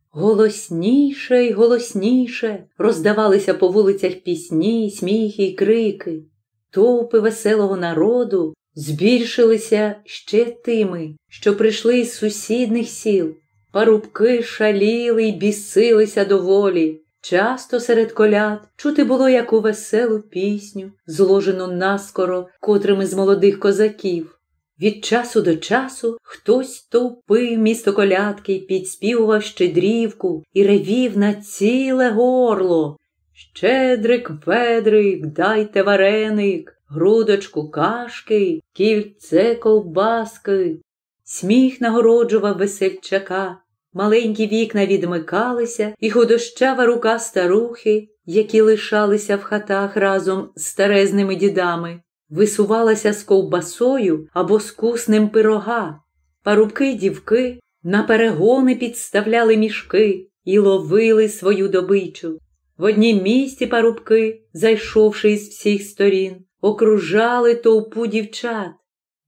Голосніше й голосніше роздавалися по вулицях пісні, сміхи й крики. Товпи веселого народу збільшилися ще тими, що прийшли з сусідних сіл. Парубки шаліли й бісилися доволі. Часто серед коляд чути було яку веселу пісню, зложену наскоро котрими з молодих козаків. Від часу до часу хтось товпив місто колядки, підспівував щедрівку і ревів на ціле горло. Щедрик, ведрик, дайте вареник, грудочку кашки, кільце ковбаски. Сміх нагороджував весельчака, маленькі вікна відмикалися, і худощава рука старухи, які лишалися в хатах разом з старезними дідами, висувалася з ковбасою або з куснем пирога. Парубки й дівки на перегони підставляли мішки і ловили свою добичу. В однім місці парубки, зайшовши із всіх сторін, окружали товпу дівчат.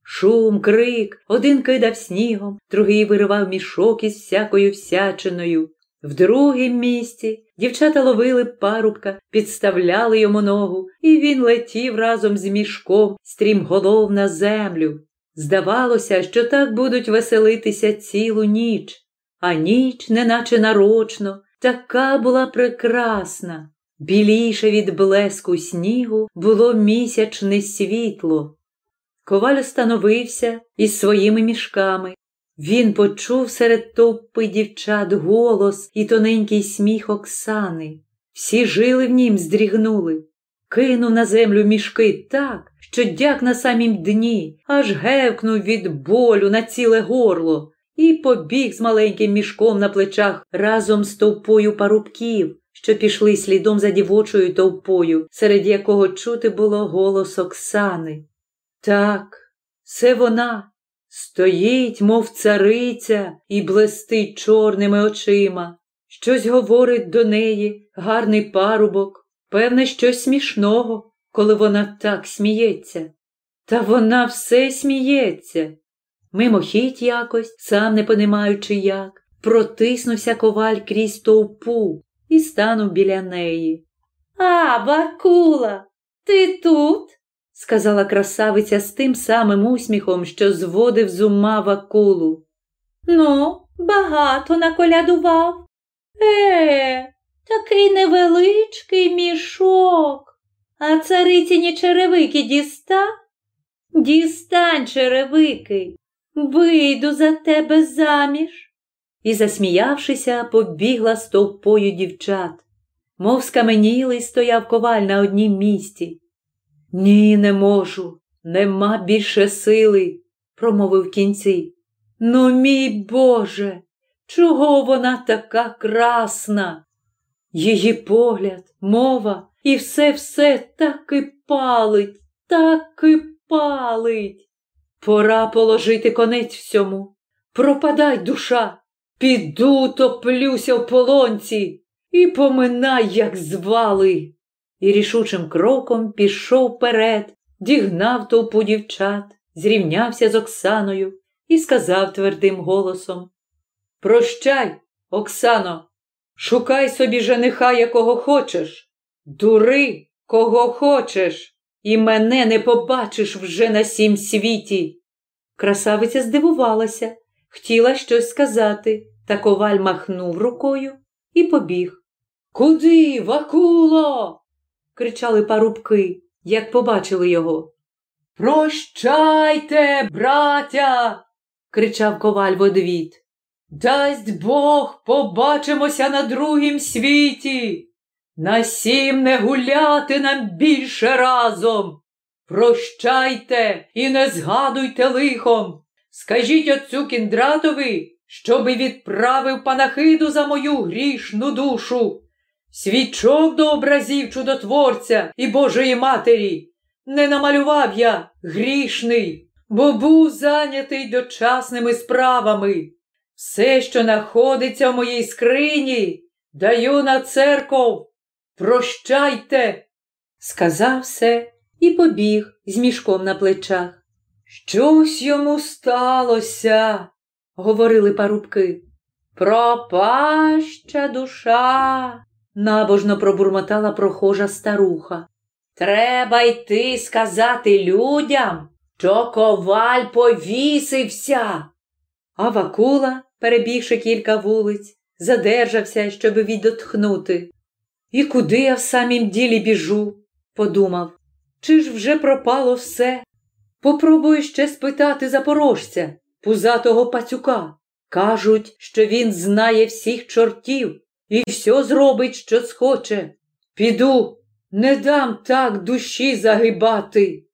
Шум, крик, один кидав снігом, другий виривав мішок із всякою всячиною. В другім місці дівчата ловили парубка, підставляли йому ногу, і він летів разом з мішком, стрімголов на землю. Здавалося, що так будуть веселитися цілу ніч, а ніч, неначе нарочно, така була прекрасна. Біліше від блеску снігу було місячне світло. Коваль становився із своїми мішками. Він почув серед товпи дівчат голос і тоненький сміх Оксани. Всі жили в нім, здрігнули. Кинув на землю мішки так, що дяк на самім дні, аж гевкнув від болю на ціле горло і побіг з маленьким мішком на плечах разом з товпою парубків, що пішли слідом за дівочою товпою, серед якого чути було голос Оксани. Так, це вона стоїть, мов цариця, і блестить чорними очима. Щось говорить до неї гарний парубок, певне, щось смішного, коли вона так сміється. Та вона все сміється. Мимохідь якось, сам не понимаючи як, протиснувся коваль крізь товпу і станув біля неї. А, Вакула, ти тут? сказала красавиця з тим самим усміхом, що зводив з ума Вакулу. Ну, багато наколядував. Е, такий невеличкий мішок. А цариціні черевики діста? Дістань черевики, вийду за тебе заміж. І, засміявшися, побігла стовпою дівчат. Мов скаменілий стояв коваль на однім місці. Ні, не можу, нема більше сили, промовив кінці. Ну, мій Боже, чого вона така красна? Її погляд, мова і все все так і палить, так і палить. Пора положити конець всьому. Пропадай, душа, піду топлюся в полонці і поминай, як звали. І рішучим кроком пішов вперед, дігнав толпу дівчат, зрівнявся з Оксаною і сказав твердим голосом Прощай, Оксано, шукай собі жениха, якого хочеш, дури, кого хочеш, і мене не побачиш вже на сім світі. Красавиця здивувалася, хотіла щось сказати, та коваль махнув рукою і побіг. Куди, Вакуло? кричали парубки, як побачили його. Прощайте, браття, кричав коваль в одвіт. Дасть Бог побачимося на другім світі. На сім не гуляти нам більше разом. Прощайте і не згадуйте лихом. Скажіть отцю кіндратові, щоби відправив панахиду за мою грішну душу. Свічок до образів чудотворця і Божої Матері. Не намалював я грішний, бо був зайнятий дочасними справами. Все, що знаходиться в моїй скрині, даю на церков. Прощайте, сказав все і побіг з мішком на плечах. Щось йому сталося, говорили парубки. Пропаща душа, набожно пробурмотала прохожа старуха. Треба йти сказати людям, що коваль повісився. А Вакула, перебігши кілька вулиць, задержався, щоб відотхнути. І куди я в самім ділі біжу? подумав. Чи ж вже пропало все? Попробую ще спитати запорожця, пузатого пацюка. Кажуть, що він знає всіх чортів і все зробить, що схоче. Піду, не дам так душі загибати.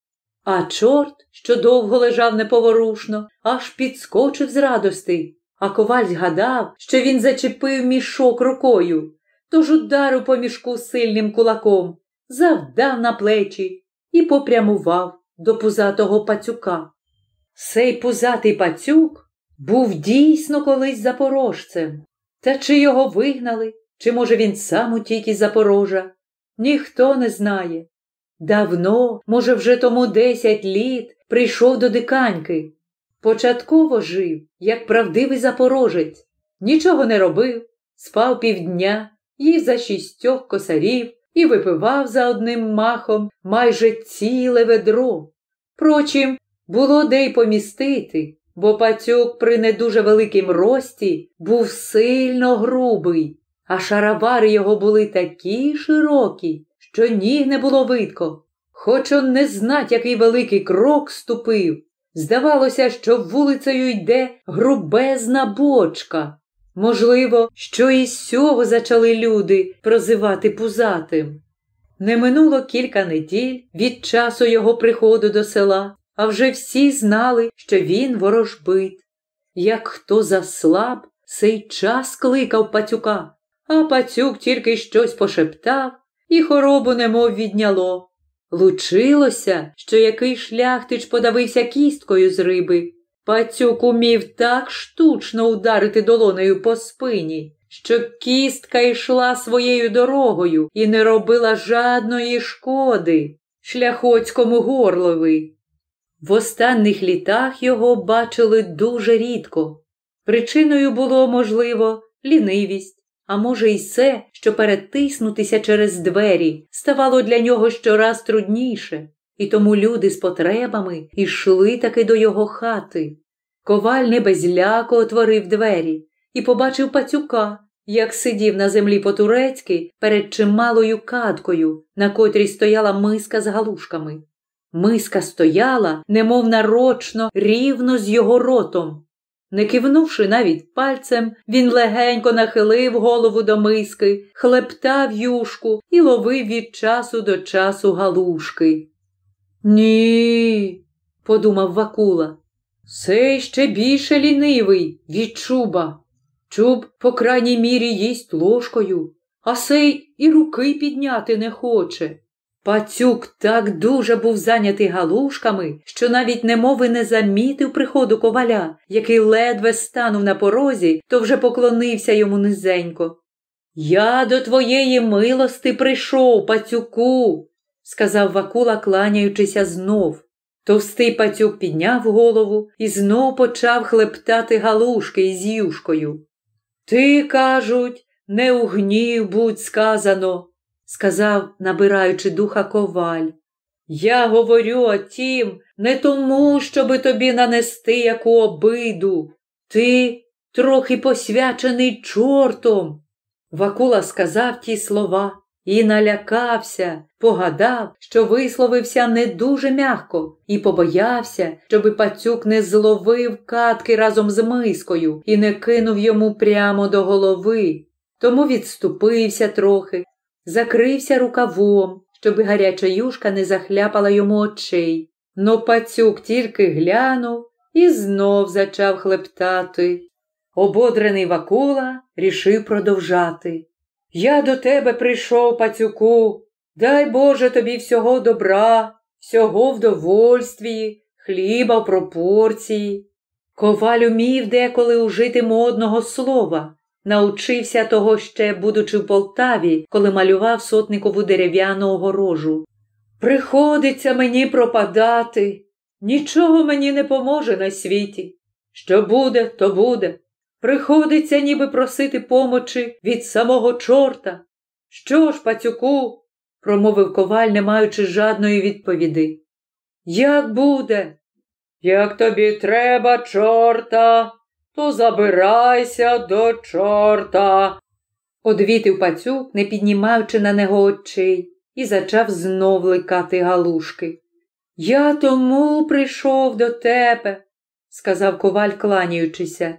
А чорт, що довго лежав неповорушно, аж підскочив з радости, а коваль згадав, що він зачепив мішок рукою, тож ударив по мішку сильним кулаком, завдав на плечі і попрямував до пузатого пацюка. Сей пузатий пацюк був дійсно колись запорожцем. Та чи його вигнали, чи, може, він сам утік із Запорожа, ніхто не знає. Давно, може, вже тому десять літ прийшов до диканьки. Початково жив, як правдивий запорожець, нічого не робив, спав півдня, їв за шістьох косарів і випивав за одним махом майже ціле ведро. Впрочем, було де й помістити, бо пацюк при не дуже великім рості був сильно грубий, а шаровари його були такі широкі, що ніг не було видко. Хоч он не знать, який великий крок ступив. Здавалося, що вулицею йде грубезна бочка. Можливо, що і з цього зачали люди прозивати пузатим. Не минуло кілька неділь від часу його приходу до села, а вже всі знали, що він ворожбит. Як хто заслаб, сей час кликав пацюка, а пацюк тільки щось пошептав і хоробу немов відняло. Лучилося, що який шляхтич подавився кісткою з риби. Пацюк умів так штучно ударити долонею по спині, що кістка йшла своєю дорогою і не робила жадної шкоди шляхоцькому горлові. В останніх літах його бачили дуже рідко. Причиною було, можливо, лінивість, а може, й все, що перетиснутися через двері ставало для нього щораз трудніше, і тому люди з потребами йшли таки до його хати. Коваль не безляко отворив двері і побачив пацюка, як сидів на землі по турецьки перед чималою каткою, на котрій стояла миска з галушками. Миска стояла, немов нарочно, рівно з його ротом. Не кивнувши навіть пальцем, він легенько нахилив голову до миски, хлептав юшку і ловив від часу до часу галушки. Ні, подумав Вакула, Сей ще більше лінивий від чуба. Чуб, по крайній мірі, їсть ложкою, а сей і руки підняти не хоче. Пацюк так дуже був зайнятий галушками, що навіть немови не замітив приходу коваля, який ледве станув на порозі, то вже поклонився йому низенько. Я до твоєї милости прийшов, пацюку, сказав Вакула, кланяючися знов. Товстий пацюк підняв голову і знов почав хлептати галушки із юшкою. Ти, кажуть, не у гнів будь сказано, сказав, набираючи духа коваль. Я говорю о тім, не тому, щоби тобі нанести яку обиду. Ти трохи посвячений чортом. Вакула сказав ті слова і налякався, погадав, що висловився не дуже м'яко, і побоявся, щоби пацюк не зловив катки разом з мискою і не кинув йому прямо до голови. Тому відступився трохи, закрився рукавом, щоби гаряча юшка не захляпала йому очей. Но пацюк тільки глянув і знов зачав хлептати. Ободрений Вакула рішив продовжати. Я до тебе прийшов, пацюку, дай Боже тобі всього добра, всього в довольстві, хліба в пропорції. Коваль умів деколи ужити модного слова, научився того ще, будучи в Полтаві, коли малював сотникову дерев'яну огорожу. Приходиться мені пропадати, нічого мені не поможе на світі. Що буде, то буде. Приходиться ніби просити помочі від самого чорта. Що ж, пацюку? промовив коваль, не маючи жадної відповіді. Як буде? Як тобі треба, чорта, то забирайся до чорта. Одвітив пацюк, не піднімаючи на нього очей, і зачав знов ликати галушки. Я тому прийшов до тебе, сказав коваль, кланяючися,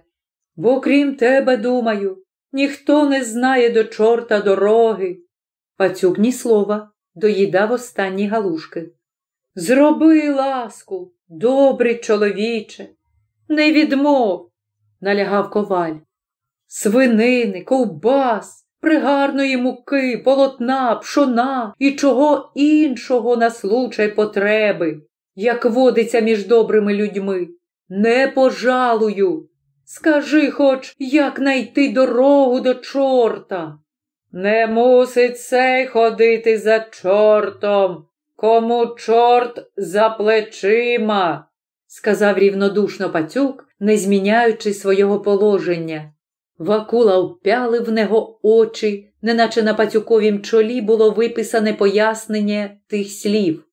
бо крім тебе, думаю, ніхто не знає до чорта дороги. Пацюк ні слова, доїдав останні галушки. Зроби ласку, добрий чоловіче, не відмов, налягав коваль. Свинини, ковбас, пригарної муки, полотна, пшона і чого іншого на случай потреби, як водиться між добрими людьми. Не пожалую. Скажи хоч, як найти дорогу до чорта. Не мусить цей ходити за чортом, кому чорт за плечима, сказав рівнодушно пацюк, не зміняючи свого положення. Вакула впяли в нього очі, неначе на пацюковім чолі було виписане пояснення тих слів.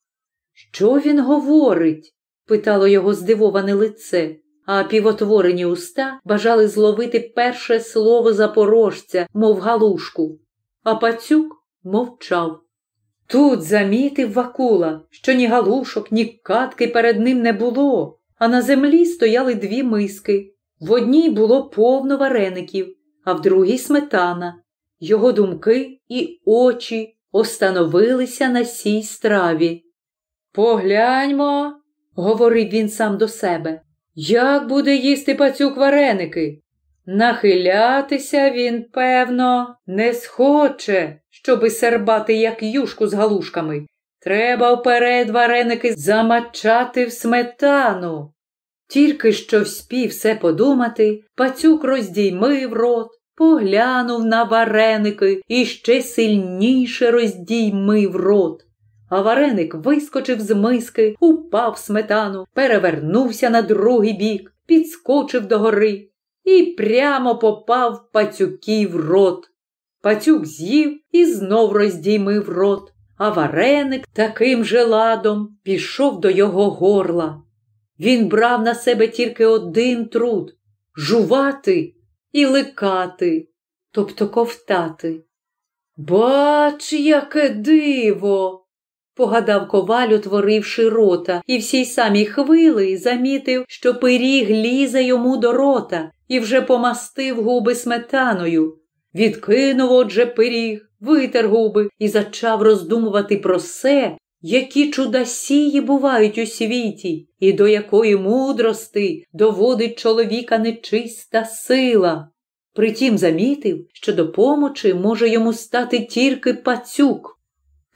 Що він говорить? питало його здивоване лице, а півотворені уста бажали зловити перше слово запорожця, мов галушку. А пацюк мовчав. Тут замітив Вакула, що ні галушок, ні катки перед ним не було, а на землі стояли дві миски. В одній було повно вареників, а в другій сметана. Його думки і очі остановилися на сій страві. Погляньмо, говорив він сам до себе, як буде їсти пацюк вареники. Нахилятися він, певно, не схоче, щоби сербати, як юшку з галушками. Треба вперед вареники замачати в сметану. Тільки що вспів все подумати, пацюк роздіймив рот, поглянув на вареники і ще сильніше роздіймив рот. А вареник вискочив з миски, упав сметану, перевернувся на другий бік, підскочив догори і прямо попав пацюків рот. Пацюк з'їв і знов роздіймив рот, а вареник таким же ладом пішов до його горла. Він брав на себе тільки один труд жувати і ликати, тобто ковтати. Бач, яке диво! Погадав коваль, отворивши рота, і в сій самій хвили замітив, що пиріг лізе йому до рота і вже помастив губи сметаною. Відкинув отже пиріг, витер губи і зачав роздумувати про все, які чудасії бувають у світі, і до якої мудрости доводить чоловіка нечиста сила. Притім замітив, що допомочі може йому стати тільки пацюк.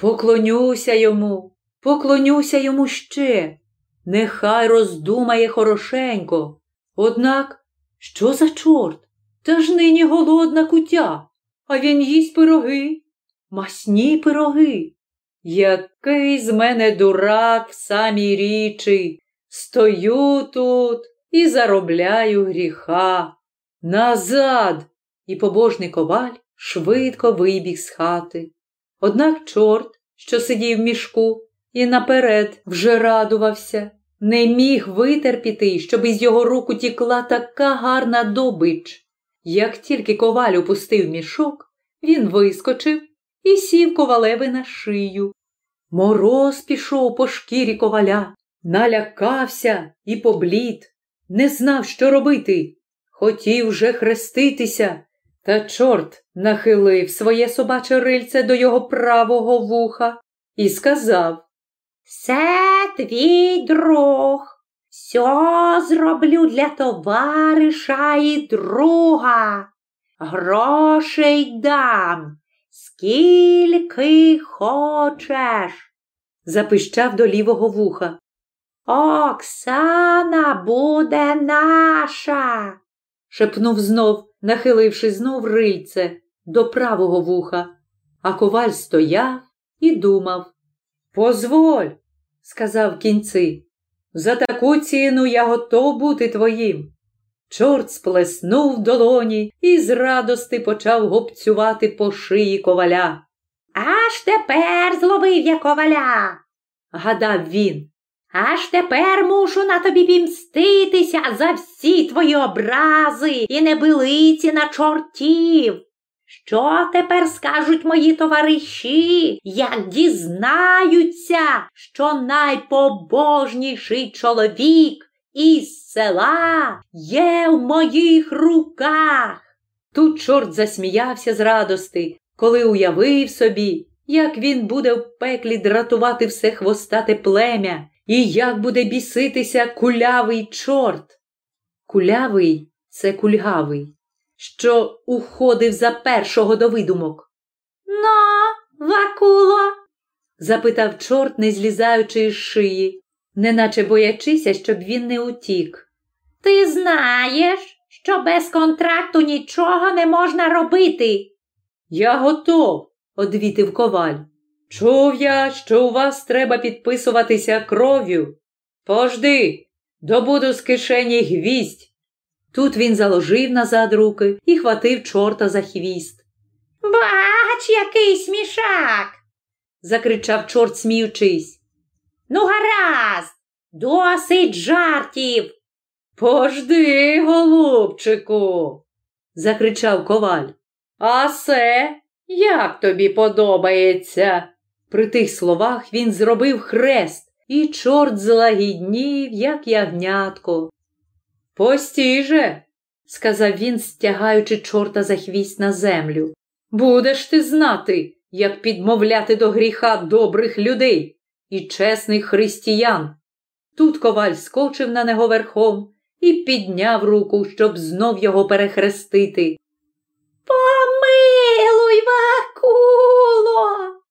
Поклонюся йому, поклонюся йому ще. Нехай роздумає хорошенько. Однак, що за чорт? Та ж нині голодна кутя, а він їсть пироги, масні пироги. Який з мене дурак в самій річі, стою тут і заробляю гріха. Назад! І побожний коваль швидко вибіг з хати. Однак чорт, що сидів в мішку, і наперед вже радувався, не міг витерпіти, щоб із його рук утікла така гарна добич. Як тільки коваль опустив мішок, він вискочив і сів ковалеви на шию. Мороз пішов по шкірі коваля, налякався і поблід, не знав, що робити. Хотів вже хреститися, та чорт нахилив своє собаче рильце до його правого вуха і сказав Це твій друг. Все зроблю для товариша і друга. Грошей дам, скільки хочеш, запищав до лівого вуха. Оксана буде наша. Шепнув знов, нахиливши знов рильце до правого вуха. А коваль стояв і думав. Позволь, сказав кінці, за таку ціну я готов бути твоїм. Чорт сплеснув долоні і з радости почав гопцювати по шиї коваля. Аж тепер зловив я коваля, гадав він. Аж тепер мушу на тобі пімститися за всі твої образи і небилиці на чортів. Що тепер скажуть мої товариші, як дізнаються, що найпобожніший чоловік із села є в моїх руках? Тут чорт засміявся з радости, коли уявив собі, як він буде в пеклі дратувати все хвостате плем'я і як буде біситися кулявий чорт. Кулявий це кульгавий що уходив за першого до видумок. «Но, Вакуло? запитав чорт, не злізаючи із шиї, неначе боячися, щоб він не утік. Ти знаєш, що без контракту нічого не можна робити. Я готов, одвітив коваль. Чув я, що у вас треба підписуватися кров'ю. Пожди, добуду з кишені гвість. Тут він заложив назад руки і хватив чорта за хвіст. Бач, який смішак. закричав чорт, сміючись. Ну, гаразд, досить жартів. Пожди, голубчику, закричав коваль. А се, як тобі подобається? При тих словах він зробив хрест, і чорт злагіднів, як ягнятко. Постіже, сказав він, стягаючи чорта за хвіст на землю. Будеш ти знати, як підмовляти до гріха добрих людей і чесних християн. Тут коваль скочив на него верхом і підняв руку, щоб знов його перехрестити. Помилуй, Вакуло!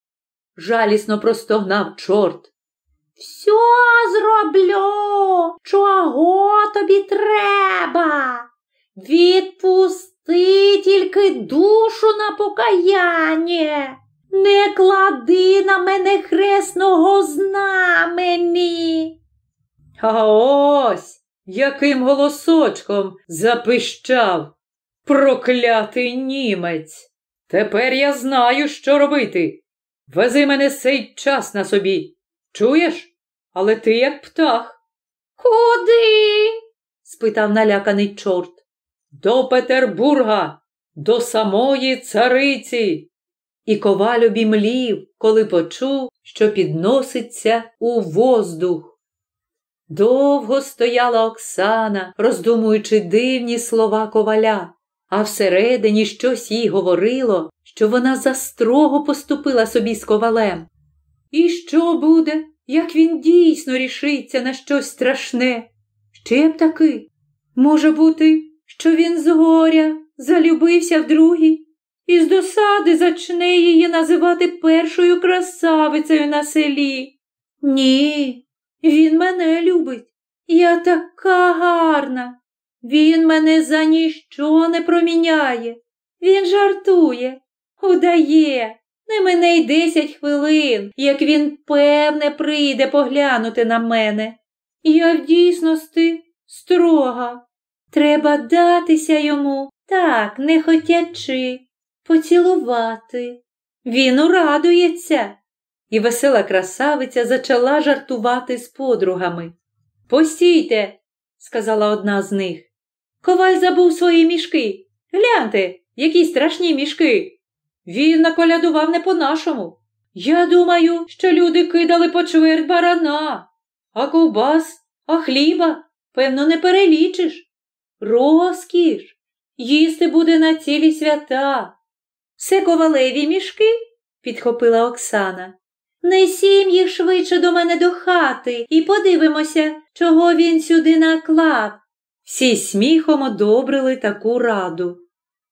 Жалісно простогнав чорт. Все зроблю, чого тобі треба. Відпусти тільки душу на покаяння. Не клади на мене хресного знамені. А ось яким голосочком запищав проклятий німець. Тепер я знаю, що робити. Вези мене сей час на собі. Чуєш? Але ти як птах. Куди? спитав наляканий чорт. До Петербурга, до самої цариці. І коваль обімлів, коли почув, що підноситься у воздух. Довго стояла Оксана, роздумуючи дивні слова коваля, а всередині щось їй говорило, що вона застрого поступила собі з ковалем. І що буде, як він дійсно рішиться на щось страшне? Ще б таки. Може бути, що він з горя залюбився в другій і з досади зачне її називати першою красавицею на селі. Ні, він мене любить. Я така гарна. Він мене за ніщо не проміняє. Він жартує, удає. Не мене й десять хвилин, як він, певне, прийде поглянути на мене. Я в дійсності строга. Треба датися йому, так, не хотячи, поцілувати. Він урадується. І весела красавиця зачала жартувати з подругами. Постійте, сказала одна з них. Коваль забув свої мішки. Гляньте, які страшні мішки. Він наколядував не по-нашому. Я думаю, що люди кидали по чверть барана, а ковбас, а хліба, певно, не перелічиш. Розкіш, їсти буде на цілі свята. Все ковалеві мішки, підхопила Оксана. Несім їх швидше до мене до хати і подивимося, чого він сюди наклав. Всі сміхом одобрили таку раду.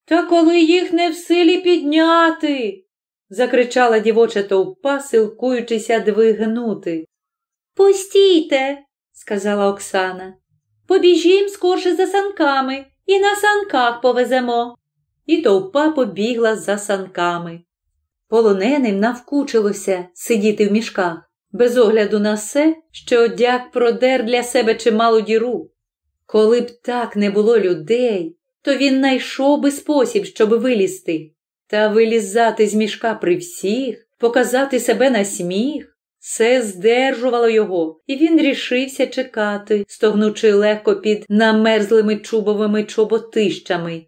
Та коли їх не в силі підняти, закричала дівоча товпа, силкуючися двигнути. Постійте, сказала Оксана. Побіжім скорше за санками і на санках повеземо. І товпа побігла за санками. Полоненим навкучилося сидіти в мішках, без огляду на все, що одяг продер для себе чималу діру. Коли б так не було людей, то він знайшов би спосіб, щоб вилізти, та вилізати з мішка при всіх, показати себе на сміх. Все здержувало його, і він рішився чекати, стогнучи легко під намерзлими чубовими чоботищами.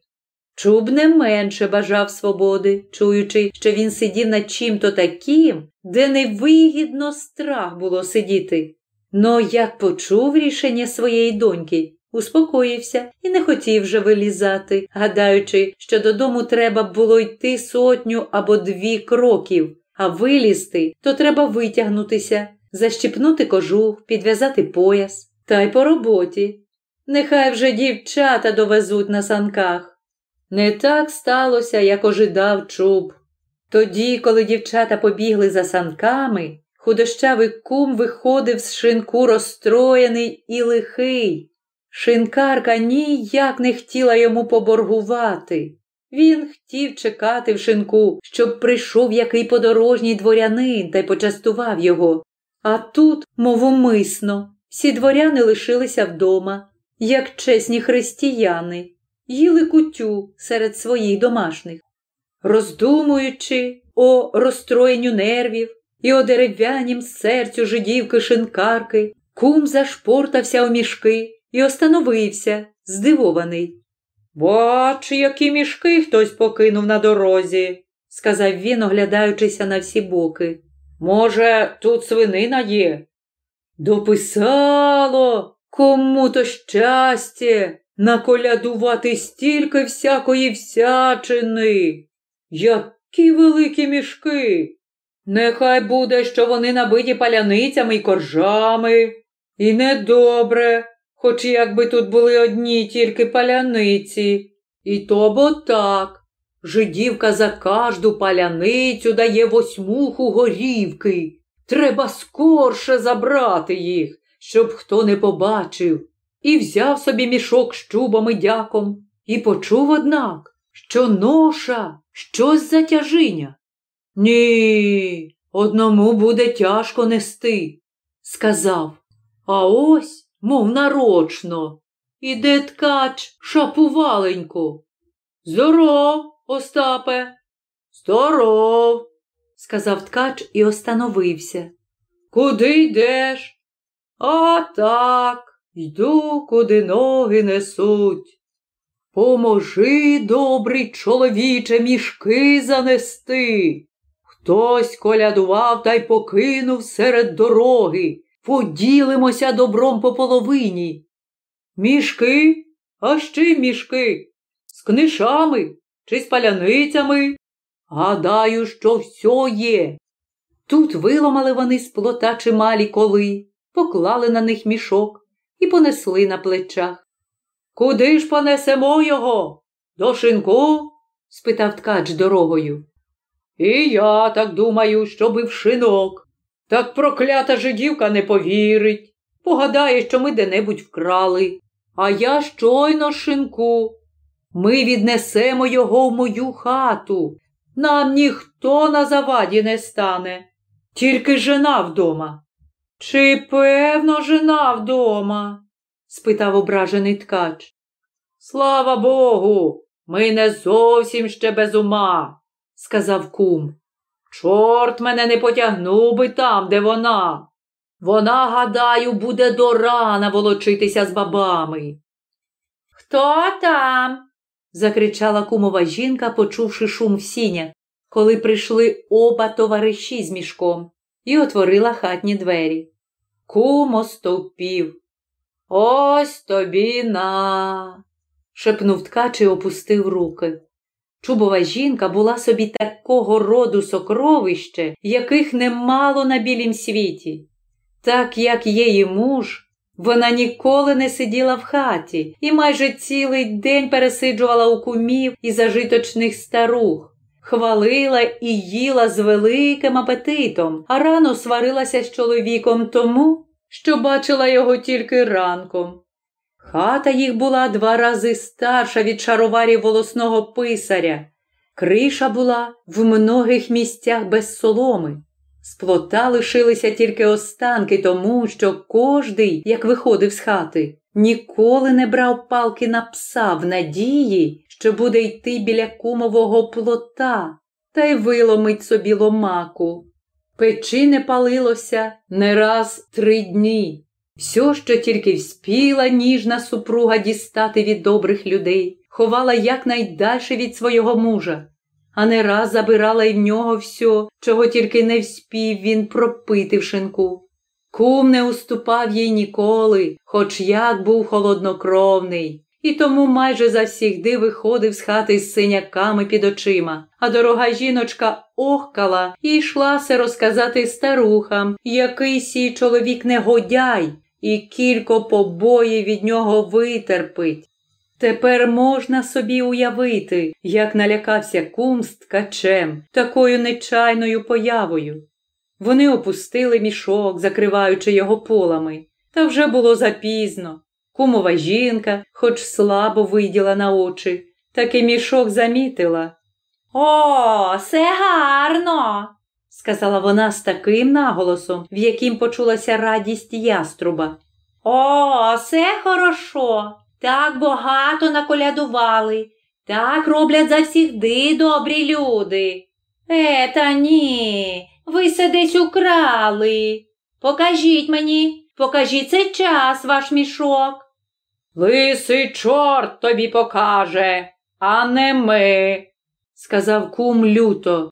Чуб не менше бажав свободи, чуючи, що він сидів над чим-то таким, де невигідно страх було сидіти. Но як почув рішення своєї доньки, успокоївся і не хотів вже вилізати, гадаючи, що додому треба було йти сотню або дві кроків, а вилізти то треба витягнутися, защіпнути кожух, підв'язати пояс. Та й по роботі. Нехай вже дівчата довезуть на санках. Не так сталося, як ожидав чуб. Тоді, коли дівчата побігли за санками, худощавий кум виходив з шинку розстроєний і лихий. Шинкарка ніяк не хотіла йому поборгувати. Він хотів чекати в шинку, щоб прийшов який подорожній дворянин та й почастував його. А тут, мов умисно, всі дворяни лишилися вдома, як чесні християни, їли кутю серед своїх домашніх. Роздумуючи о розстроєнню нервів і о дерев'янім серцю жидівки шинкарки, кум зашпортався у мішки і остановився, здивований. Бач, які мішки хтось покинув на дорозі, сказав він, оглядаючися на всі боки. Може, тут свинина є? Дописало кому то щастя наколядувати стільки всякої всячини. Які великі мішки. Нехай буде, що вони набиті паляницями й коржами. І недобре, хоч якби тут були одні тільки паляниці. І то бо так. Жидівка за кожну паляницю дає восьмуху горівки. Треба скорше забрати їх, щоб хто не побачив. І взяв собі мішок з чубом і дяком, і почув, однак, що ноша щось за тяжиня. Ні, одному буде тяжко нести, сказав. А ось, мов нарочно, іде ткач шапуваленько. Здоров, Остапе. Здоров, сказав ткач і остановився. Куди йдеш? А так, йду, куди ноги несуть. Поможи, добрий чоловіче, мішки занести. Хтось колядував та й покинув серед дороги. Поділимося добром по половині. Мішки? А ще мішки? З книшами чи з паляницями? Гадаю, що все є. Тут виломали вони з плота чималі коли, поклали на них мішок і понесли на плечах. Куди ж понесемо його? До шинку? спитав ткач дорогою. І я так думаю, щоби в шинок. Так проклята жидівка не повірить. Погадає, що ми де-небудь вкрали. А я щойно шинку. Ми віднесемо його в мою хату. Нам ніхто на заваді не стане, тільки жена вдома. Чи певно жена вдома? спитав ображений ткач. Слава Богу, ми не зовсім ще без ума, сказав кум. Чорт мене не потягнув би там, де вона. Вона, гадаю, буде до рана волочитися з бабами. Хто там? закричала кумова жінка, почувши шум в сінях, коли прийшли оба товариші з мішком, і отворила хатні двері. Кум остовпів. Ось тобі на. шепнув ткач і опустив руки. Чубова жінка була собі такого роду сокровище, яких немало на білім світі. Так як її муж, вона ніколи не сиділа в хаті і майже цілий день пересиджувала у кумів і зажиточних старух, хвалила і їла з великим апетитом, а рано сварилася з чоловіком тому, що бачила його тільки ранком. Хата їх була два рази старша від шароварів волосного писаря. Криша була в многих місцях без соломи. З плота лишилися тільки останки, тому що кожний, як виходив з хати, ніколи не брав палки на пса в надії, що буде йти біля кумового плота та й виломить собі ломаку. Печі не палилося не раз три дні. Все, що тільки вспіла ніжна супруга дістати від добрих людей, ховала якнайдальше від свого мужа, а не раз забирала й в нього все, чого тільки не вспів він пропити в шинку. Кум не уступав їй ніколи, хоч як був холоднокровний, і тому майже завсігди виходив з хати з синяками під очима, а дорога жіночка охкала і йшлася розказати старухам, який сій чоловік негодяй, і кілько побоїв від нього витерпить. Тепер можна собі уявити, як налякався кум з ткачем, такою нечайною появою. Вони опустили мішок, закриваючи його полами, та вже було запізно. Кумова жінка, хоч слабо виділа на очі, таки мішок замітила. О, це гарно, сказала вона з таким наголосом, в яким почулася радість яструба. О, це хорошо. Так багато наколядували. Так роблять завсігди добрі люди. Е, та ні, ви се десь украли. Покажіть мені, покажіть цей час ваш мішок. Лисий чорт тобі покаже, а не ми, сказав кум люто.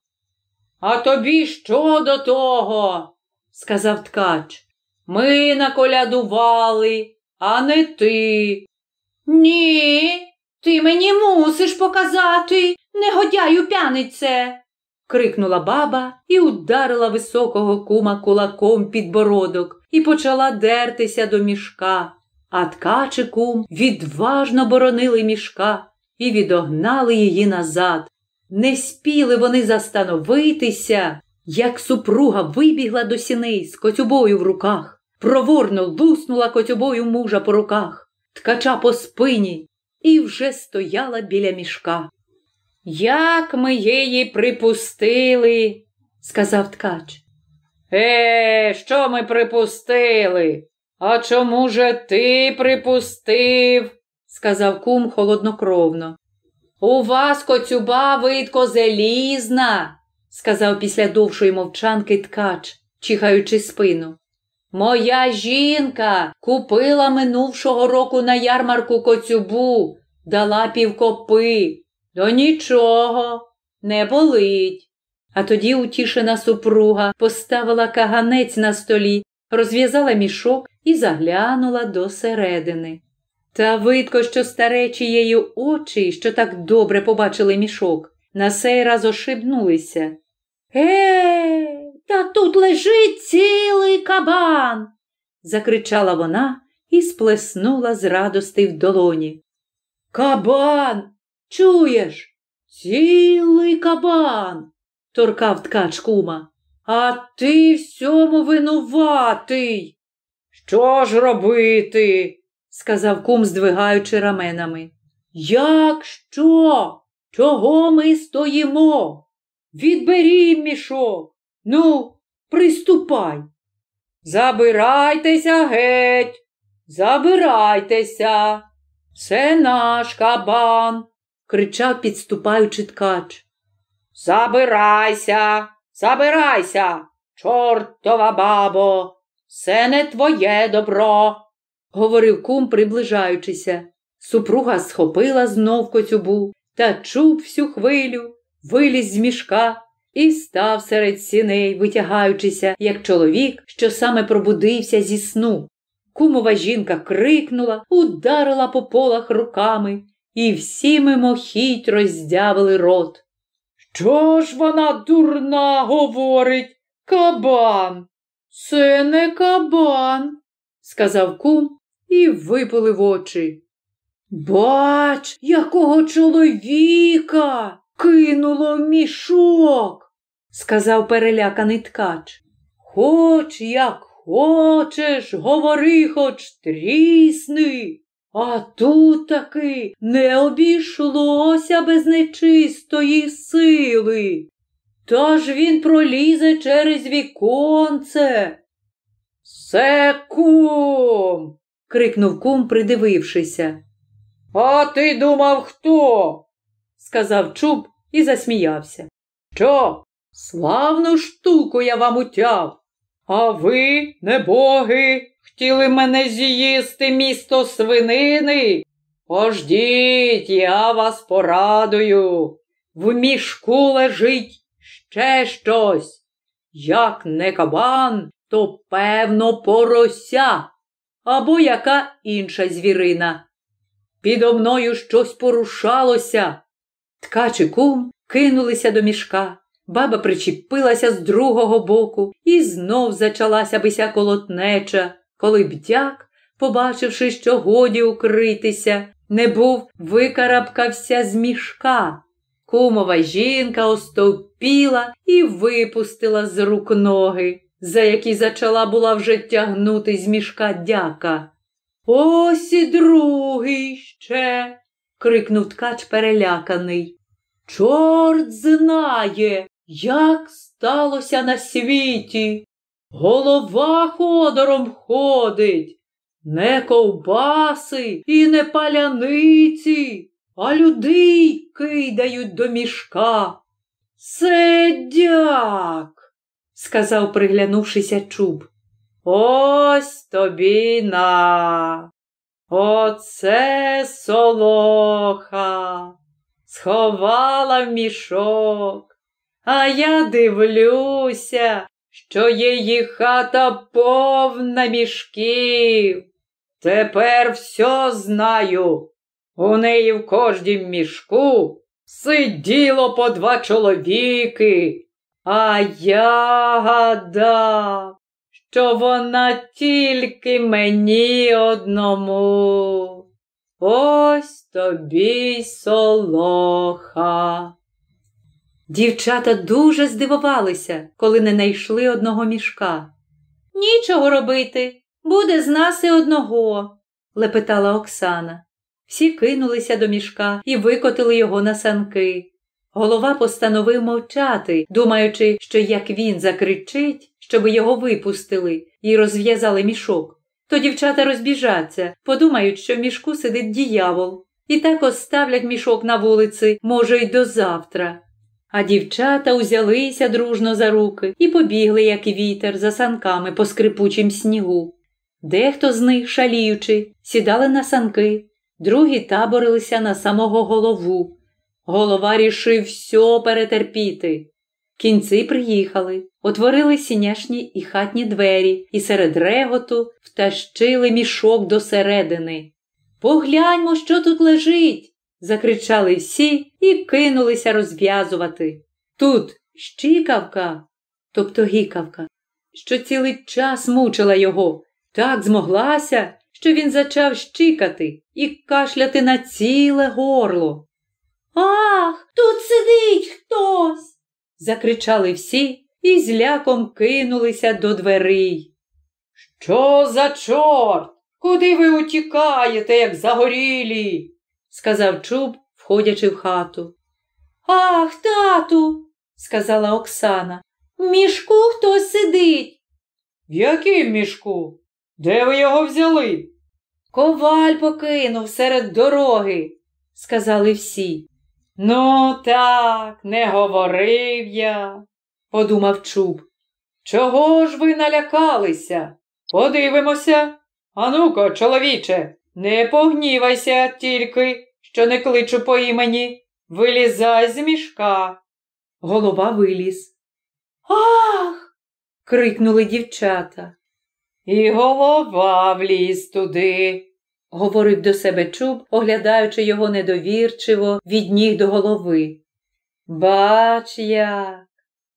А тобі що до того? сказав ткач. Ми наколядували, а не ти. Ні, ти мені мусиш показати, негодяю п'янице. крикнула баба і ударила високого кума кулаком під бородок і почала дертися до мішка. А ткач і кум відважно боронили мішка і відогнали її назад. Не спіли вони застановитися, як супруга вибігла до сіней з коцюбою в руках, проворно луснула коцюбою мужа по руках, ткача по спині і вже стояла біля мішка. Як ми її припустили, сказав ткач. Е, що ми припустили? А чому же ти припустив? сказав кум холоднокровно. У вас коцюба видко залізна, сказав після довшої мовчанки ткач, чихаючи спину. Моя жінка купила минувшого року на ярмарку коцюбу, дала півкопи. То нічого, не болить. А тоді утішена супруга поставила каганець на столі, розв'язала мішок і заглянула до середини. Та видко, що старечі очі, що так добре побачили мішок, на сей раз ошибнулися. Е, та тут лежить цілий кабан. закричала вона і сплеснула з радости в долоні. Кабан, чуєш? Цілий кабан, торкав ткач кума. А ти всьому винуватий. Що ж робити? Сказав кум, здвигаючи раменами. Як що? Чого ми стоїмо? Відберім мішок. Ну, приступай. Забирайтеся геть, забирайтеся. Це наш кабан, кричав, підступаючи ткач. Забирайся, забирайся, чортова бабо, це не твоє добро говорив кум, приближаючися. Супруга схопила знов коцюбу та чуб всю хвилю, виліз з мішка і став серед сіней, витягаючися, як чоловік, що саме пробудився зі сну. Кумова жінка крикнула, ударила по полах руками, і всі мимохідь роздявили рот. Що ж вона дурна говорить? Кабан? Це не кабан, сказав кум і випалив очі. Бач, якого чоловіка кинуло в мішок, сказав переляканий ткач. Хоч як Хочеш, говори, хоч трісни. А тут таки не обійшлося без нечистої сили. Та ж він пролізе через віконце. Секум. Крикнув кум, придивившися. А ти думав, хто? сказав чуб і засміявся. Що? Славну штуку я вам утяв. А ви, не боги, хотіли мене з'їсти місто свинини? Пождіть, я вас порадую. В мішку лежить ще щось. Як не кабан, то певно порося або яка інша звірина. Підо мною щось порушалося. Ткач і кум кинулися до мішка. Баба причепилася з другого боку і знов зачалася бися колотнеча, коли бдяк, побачивши, що годі укритися, не був викарабкався з мішка. Кумова жінка остовпіла і випустила з рук ноги, за які зачала була вже тягнути з мішка дяка. Ось і другий ще. крикнув ткач переляканий. Чорт знає, як сталося на світі. Голова ходором ходить, не ковбаси і не паляниці, а людей кидають до мішка. Седяк, сказав, приглянувшися чуб. Ось тобі на. Оце солоха. Сховала в мішок. А я дивлюся, що її хата повна мішків. Тепер все знаю. У неї в кожнім мішку сиділо по два чоловіки, а я гадав, що вона тільки мені одному. Ось тобі солоха. Дівчата дуже здивувалися, коли не найшли одного мішка. Нічого робити, буде з нас і одного, лепетала Оксана. Всі кинулися до мішка і викотили його на санки. Голова постановив мовчати, думаючи, що як він закричить, щоб його випустили і розв'язали мішок, то дівчата розбіжаться, подумають, що в мішку сидить діявол, і так оставлять мішок на вулиці, може, й до завтра. А дівчата узялися дружно за руки і побігли, як вітер, за санками по скрипучім снігу. Дехто з них, шаліючи, сідали на санки, другі таборилися на самого голову. Голова рішив все перетерпіти. Кінці приїхали, отворили сіняшні і хатні двері і серед реготу втащили мішок до середини. Погляньмо, що тут лежить закричали всі і кинулися розв'язувати. Тут щікавка, тобто гікавка, що цілий час мучила його, так змоглася, що він зачав щикати і кашляти на ціле горло. Ах, тут сидить хтось. закричали всі і з ляком кинулися до дверей. Що за чорт? Куди ви утікаєте, як загорілі? сказав чуб, входячи в хату. Ах, тату, сказала Оксана. В мішку хтось сидить. В яким мішку? Де ви його взяли? Коваль покинув серед дороги, сказали всі. Ну, так, не говорив я, подумав чуб. Чого ж ви налякалися? Подивимося. Ану-ка, чоловіче, не погнівайся тільки, що не кличу по імені. Вилізай з мішка. Голова виліз. Ах. крикнули дівчата. І голова вліз туди, говорив до себе чуб, оглядаючи його недовірчиво від ніг до голови. Бач як,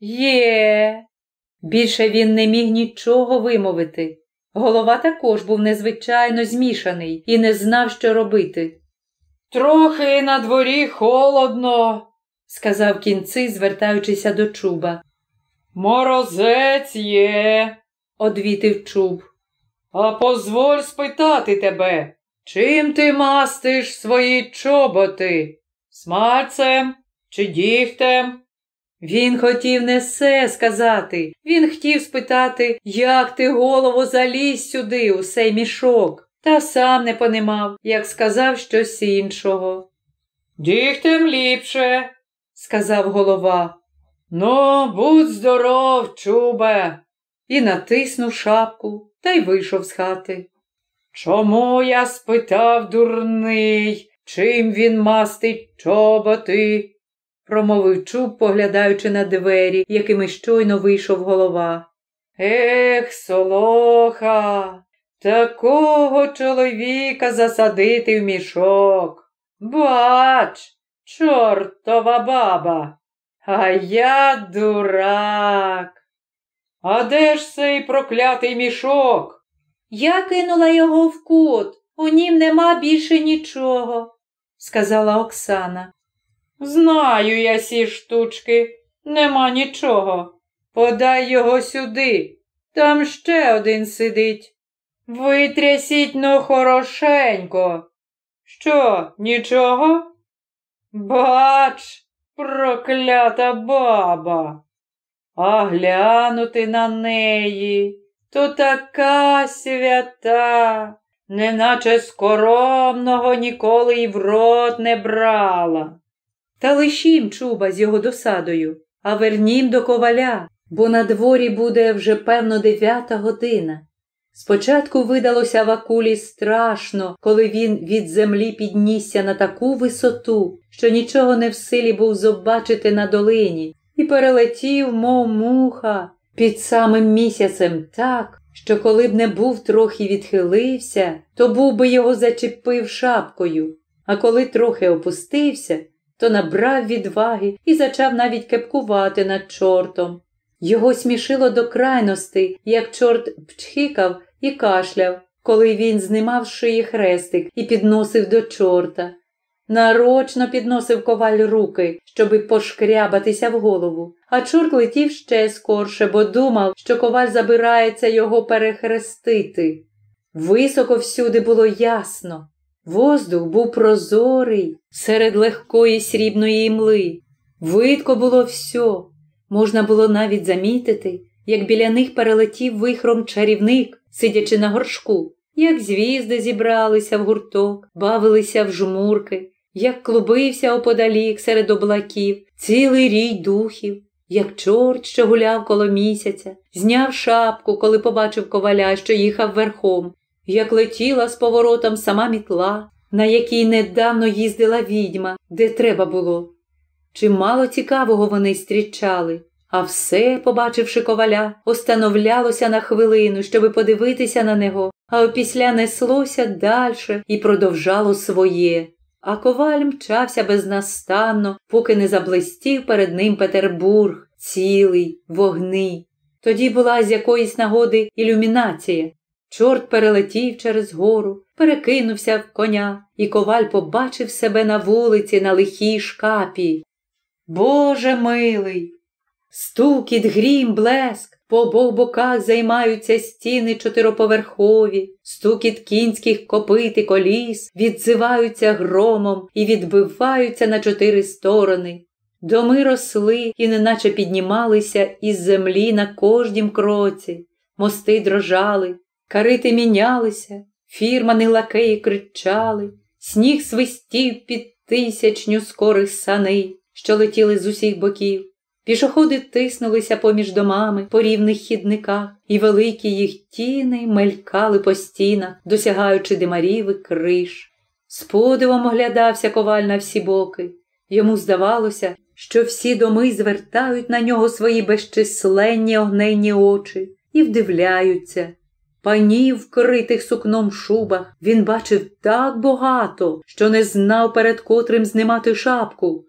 є. Більше він не міг нічого вимовити. Голова також був незвичайно змішаний і не знав, що робити. Трохи на дворі холодно, сказав кінци, звертаючися до чуба. Морозець є, одвітив чуб. А позволь спитати тебе, чим ти мастиш свої чоботи? Смарцем чи дігтем? Він хотів не все сказати. Він хотів спитати, як ти голову заліз сюди, у сей мішок, та сам не понимав, як сказав щось іншого. Дігтем ліпше, сказав голова. Ну, будь здоров, чубе. І натиснув шапку та й вийшов з хати. Чому я спитав дурний, чим він мастить чоботи? промовив чуб, поглядаючи на двері, якими щойно вийшов голова. Ех, солоха, такого чоловіка засадити в мішок. Бач, чортова баба, а я дурак. А де ж цей проклятий мішок? Я кинула його в кут, у нім нема більше нічого, сказала Оксана. Знаю я сі штучки, нема нічого. Подай його сюди. Там ще один сидить. Витрясіть но хорошенько. Що, нічого? Бач, проклята баба. А глянути на неї то така свята, неначе скоромного ніколи й в рот не брала. Та лишім чуба з його досадою, а вернім до коваля, бо на дворі буде вже, певно, дев'ята година. Спочатку видалося Вакулі страшно, коли він від землі піднісся на таку висоту, що нічого не в силі був зобачити на долині, і перелетів, мов муха, під самим місяцем так, що коли б не був трохи відхилився, то був би його зачепив шапкою, а коли трохи опустився, то набрав відваги і зачав навіть кепкувати над чортом. Його смішило до крайностей, як чорт пчхикав і кашляв, коли він знімав шиї хрестик і підносив до чорта. Нарочно підносив коваль руки, щоби пошкрябатися в голову, а чорт летів ще скорше, бо думав, що коваль забирається його перехрестити. Високо всюди було ясно. Воздух був прозорий серед легкої срібної мли. Видко було все. Можна було навіть замітити, як біля них перелетів вихром чарівник, сидячи на горшку, як звізди зібралися в гурток, бавилися в жмурки, як клубився оподалік серед облаків, цілий рій духів, як чорт, що гуляв коло місяця, зняв шапку, коли побачив коваля, що їхав верхом, як летіла з поворотом сама мітла, на якій недавно їздила відьма, де треба було. Чимало цікавого вони зустрічали, а все, побачивши коваля, остановлялося на хвилину, щоби подивитися на нього, а опісля неслося дальше і продовжало своє. А коваль мчався безнастанно, поки не заблистів перед ним Петербург, цілий, вогни. Тоді була з якоїсь нагоди ілюмінація. Чорт перелетів через гору, перекинувся в коня, і коваль побачив себе на вулиці на лихій шкапі. Боже милий! Стукіт, грім, блеск, по обох боках займаються стіни чотироповерхові, стукіт кінських копит і коліс, відзиваються громом і відбиваються на чотири сторони. Доми росли і неначе піднімалися із землі на кожнім кроці, мости дрожали, карити мінялися, фірмани лакеї кричали, сніг свистів під тисячню скорих саней, що летіли з усіх боків. Пішоходи тиснулися поміж домами по рівних хідниках, і великі їх тіни мелькали по стінах, досягаючи димарів і криш. З подивом оглядався коваль на всі боки. Йому здавалося, що всі доми звертають на нього свої безчисленні огненні очі і вдивляються. Панів, вкритих сукном шубах, він бачив так багато, що не знав, перед котрим знимати шапку.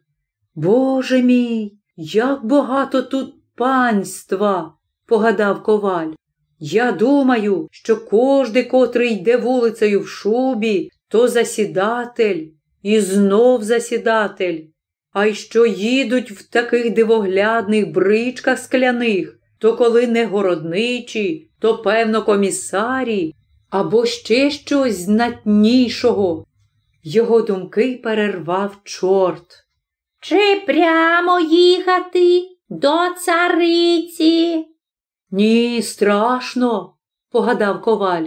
Боже мій! Як багато тут панства, погадав коваль. Я думаю, що кожний, котрий йде вулицею в шубі, то засідатель і знов засідатель. А й що їдуть в таких дивоглядних бричках скляних, то коли не городничі, то, певно, комісарі або ще щось знатнішого. Його думки перервав чорт. Чи прямо їхати до цариці? Ні, страшно, погадав коваль.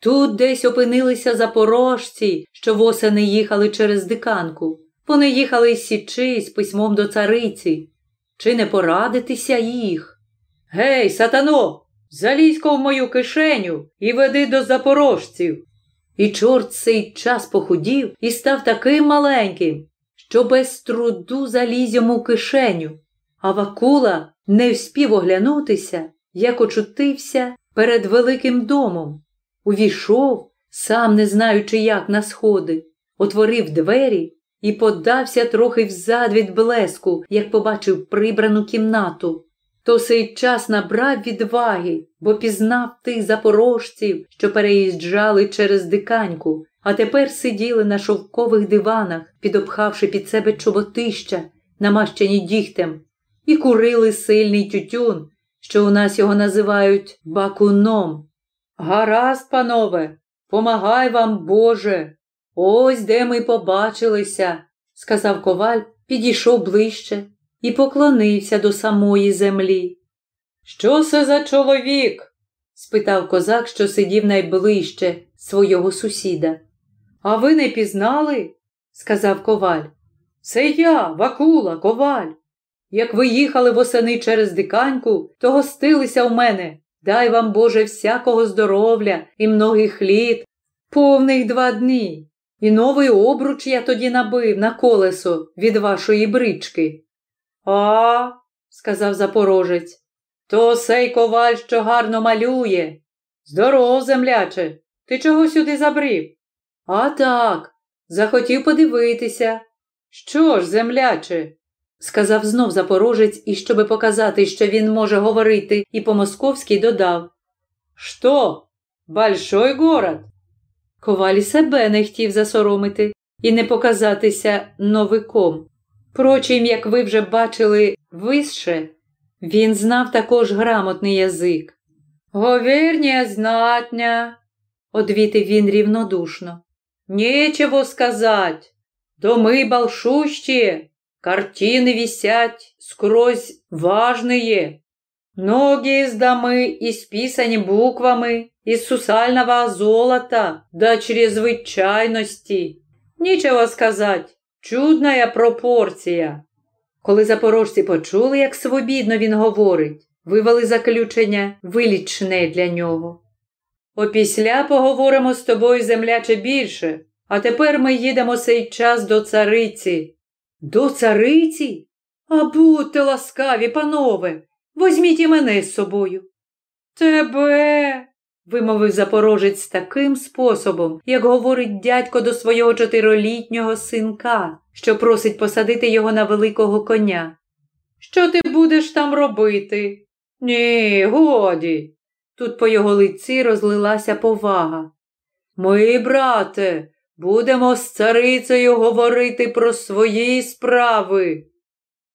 Тут десь опинилися запорожці, що восени їхали через диканку. Вони їхали з січі з письмом до цариці. Чи не порадитися їх? Гей, сатано, залізь в мою кишеню і веди до запорожців. І чорт цей час похудів і став таким маленьким, що без труду заліз йому кишеню, а Вакула не вспів оглянутися, як очутився перед великим домом. Увійшов, сам не знаючи, як на сходи, отворив двері і подався трохи взад від блеску, як побачив прибрану кімнату. То сей час набрав відваги, бо пізнав тих запорожців, що переїжджали через диканьку, а тепер сиділи на шовкових диванах, підопхавши під себе чоботища, намащені дігтем, і курили сильний тютюн, що у нас його називають бакуном. Гаразд, панове, помагай вам, Боже. Ось де ми побачилися, сказав коваль, підійшов ближче і поклонився до самої землі. Що це за чоловік? спитав козак, що сидів найближче свого сусіда. А ви не пізнали? сказав коваль. Це я, Вакула, коваль. Як ви їхали восени через диканьку, то гостилися у мене. Дай вам, Боже, всякого здоров'я і многих літ, повних два дні. І новий обруч я тоді набив на колесо від вашої брички. А, сказав запорожець, то сей коваль, що гарно малює. Здоров, земляче, ти чого сюди забрів? А так, захотів подивитися. Що ж, земляче? сказав знов запорожець і, щоби показати, що він може говорити, і по-московськи додав. Що? Большой город? Коваль себе не хотів засоромити і не показатися новиком. Впрочем, як ви вже бачили вище, він знав також грамотний язик. Говірня знатня, одвітив він рівнодушно. Нечего сказать. Доми большущие, картины висять скрозь важные. Многие из домы исписаны буквами из сусального золота до чрезвычайности. Нічого сказать, чудная пропорція. Коли запорожці почули, як свобідно він говорить, вивели заключення вилічне для нього. Опісля поговоримо з тобою, земляче, більше, а тепер ми їдемо сей час до цариці. До цариці? А будьте ласкаві, панове, возьміть і мене з собою. Тебе, вимовив запорожець таким способом, як говорить дядько до свого чотирилітнього синка, що просить посадити його на великого коня. Що ти будеш там робити? Ні, годі. Тут по його лиці розлилася повага. Ми, брате, будемо з царицею говорити про свої справи.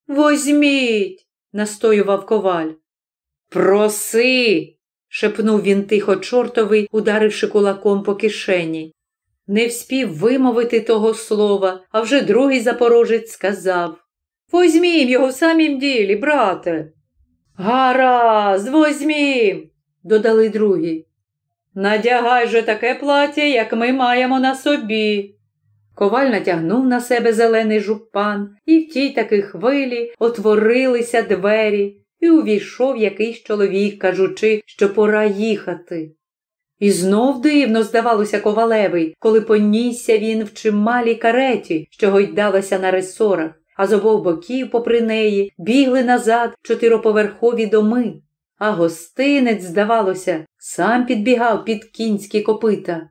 Возьміть, настоював коваль. Проси, шепнув він тихо чортовий, ударивши кулаком по кишені. Не вспів вимовити того слова, а вже другий запорожець сказав Возьмім його в самім ділі, брате. Гаразд, возьмім, додали другі. Надягай же таке плаття, як ми маємо на собі. Коваль натягнув на себе зелений жупан, і в тій таки хвилі отворилися двері, і увійшов якийсь чоловік, кажучи, що пора їхати. І знов дивно, здавалося, ковалевий, коли понісся він в чималій кареті, що гойдалася на ресорах, а з обох боків, попри неї, бігли назад чотироповерхові доми, а гостинець, здавалося, сам підбігав під кінські копита.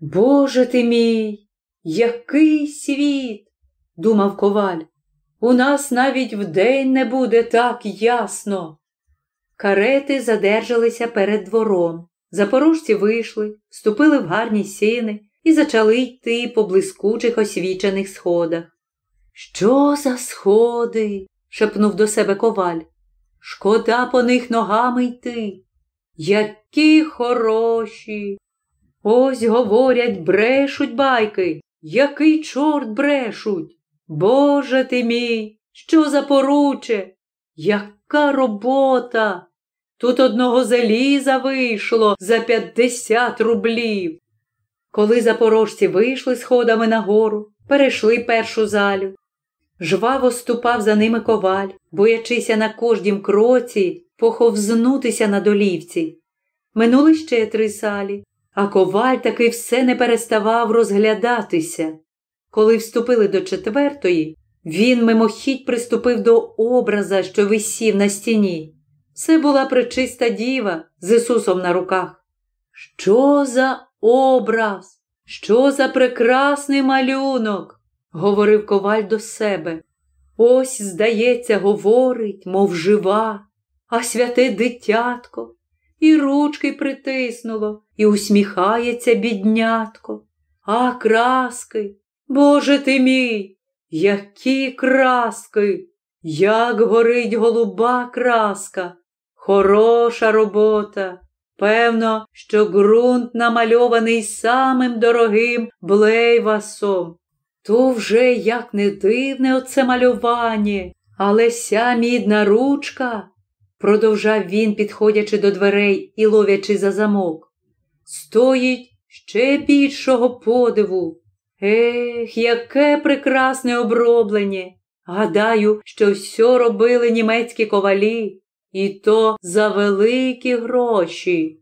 Боже ти мій, який світ! думав коваль. У нас навіть вдень не буде так ясно. Карети задержалися перед двором. Запорожці вийшли, вступили в гарні сіни і почали йти по блискучих освічених сходах. Що за сходи? шепнув до себе коваль. Шкода по них ногами йти. які хороші. Ось, говорять, брешуть байки, який чорт брешуть. Боже ти мій, що за поруче, яка робота. Тут одного заліза вийшло за п'ятдесят рублів. Коли запорожці вийшли сходами на гору, перейшли першу залю. Жваво ступав за ними коваль, боячися на кождім кроці поховзнутися на долівці. Минули ще три салі, а коваль таки все не переставав розглядатися. Коли вступили до четвертої, він мимохідь приступив до образа, що висів на стіні. Це була пречиста діва з Ісусом на руках. Що за образ? Що за прекрасний малюнок? Говорив коваль до себе. Ось, здається, говорить, мов жива, а святе дитятко, і ручки притиснуло, і усміхається біднятко. А краски, Боже ти мій, які краски, як горить голуба краска, хороша робота. Певно, що ґрунт намальований самим дорогим блейвасом. То вже як не дивне оце малювання, але ся мідна ручка, продовжав він, підходячи до дверей і ловячи за замок. Стоїть ще більшого подиву. Ех, яке прекрасне оброблення. Гадаю, що все робили німецькі ковалі, і то за великі гроші.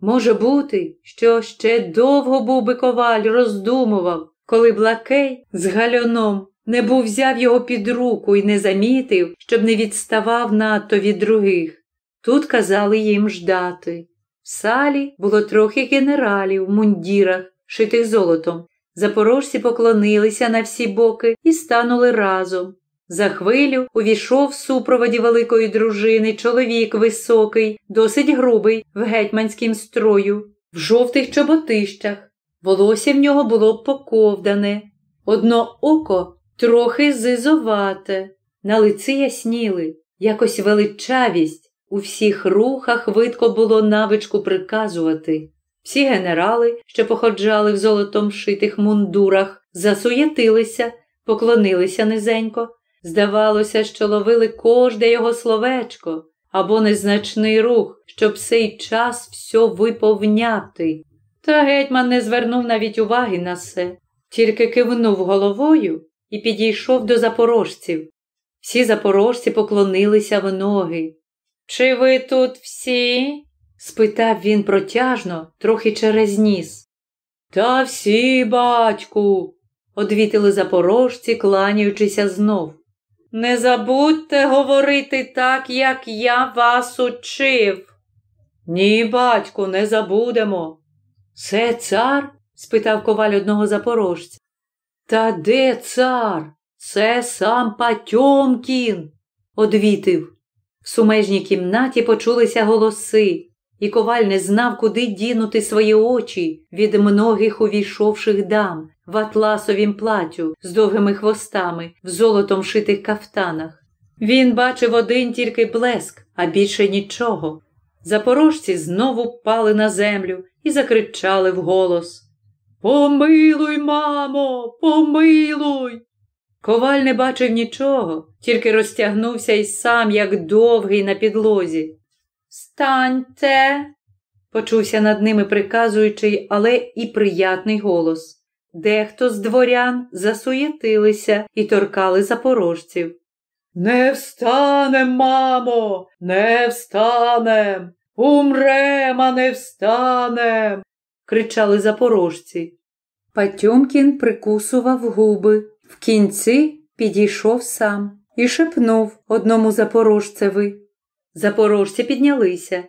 Може бути, що ще довго був би коваль роздумував, коли б лакей з гальоном не був взяв його під руку і не замітив, щоб не відставав надто від других. Тут казали їм ждати. В салі було трохи генералів в мундірах, шитих золотом. Запорожці поклонилися на всі боки і станули разом. За хвилю увійшов в супроводі великої дружини чоловік високий, досить грубий, в гетьманськім строю, в жовтих чоботищах. Волосся в нього було поковдане, одно око трохи зизовате, на лиці ясніли, якось величавість. У всіх рухах видко було навичку приказувати. Всі генерали, що походжали в золотом шитих мундурах, засуєтилися, поклонилися низенько. Здавалося, що ловили кожне його словечко або незначний рух, щоб цей час все виповняти. Та гетьман не звернув навіть уваги на все, тільки кивнув головою і підійшов до запорожців. Всі запорожці поклонилися в ноги. Чи ви тут всі? спитав він протяжно, трохи через ніс. Та всі, батьку, одвітили запорожці, кланяючися знов. Не забудьте говорити так, як я вас учив. Ні, батьку, не забудемо. Це цар? спитав коваль одного запорожця. Та де цар? Це сам Патьомкін, одвітив. В сумежній кімнаті почулися голоси, і коваль не знав, куди дінути свої очі від многих увійшовших дам в атласовім платю з довгими хвостами, в золотом шитих кафтанах. Він бачив один тільки блеск, а більше нічого. Запорожці знову впали на землю і закричали вголос Помилуй, мамо, помилуй. Коваль не бачив нічого, тільки розтягнувся і сам, як довгий на підлозі. Станьте, почувся над ними приказуючий, але і приятний голос. Дехто з дворян засуєтилися і торкали запорожців. Не встанем, мамо, не встанем, умрем, а не встанем, кричали запорожці. Патьомкін прикусував губи. В кінці підійшов сам і шепнув одному запорожцеві. Запорожці піднялися.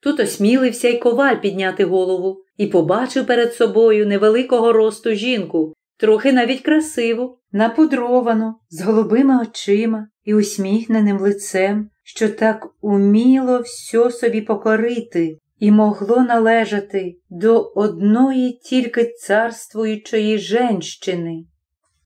Тут осмілився й коваль підняти голову і побачив перед собою невеликого росту жінку, трохи навіть красиву, напудровану, з голубими очима і усміхненим лицем, що так уміло все собі покорити і могло належати до одної тільки царствуючої женщини.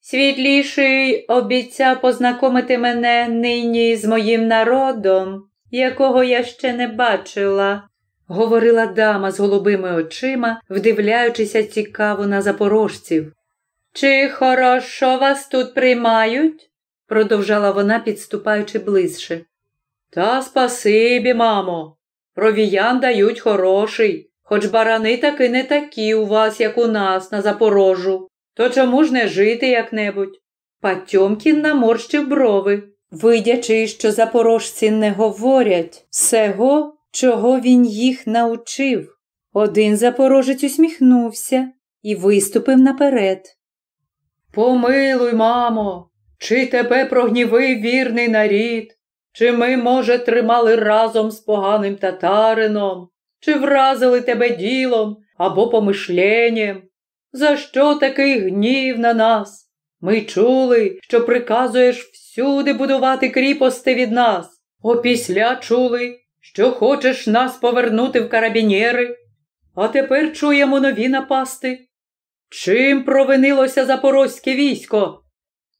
Світліший обіцяв познайомити мене нині з моїм народом, якого я ще не бачила. говорила дама з голубими очима, вдивляючися цікаво на запорожців. Чи хорошо вас тут приймають? продовжала вона, підступаючи ближче. Та спасибі, мамо. Провіян дають хороший, хоч барани таки не такі у вас, як у нас, на Запорожу. То чому ж не жити як-небудь? Патьомкін наморщив брови, видячи, що запорожці не говорять всього, чого він їх научив. Один запорожець усміхнувся і виступив наперед. Помилуй, мамо, чи тебе прогнівив вірний нарід, чи ми, може, тримали разом з поганим татарином, чи вразили тебе ділом або помишленням? За що такий гнів на нас? Ми чули, що приказуєш всюди будувати кріпости від нас. Опісля чули, що хочеш нас повернути в карабінєри, а тепер чуємо нові напасти. Чим провинилося запорозьке військо?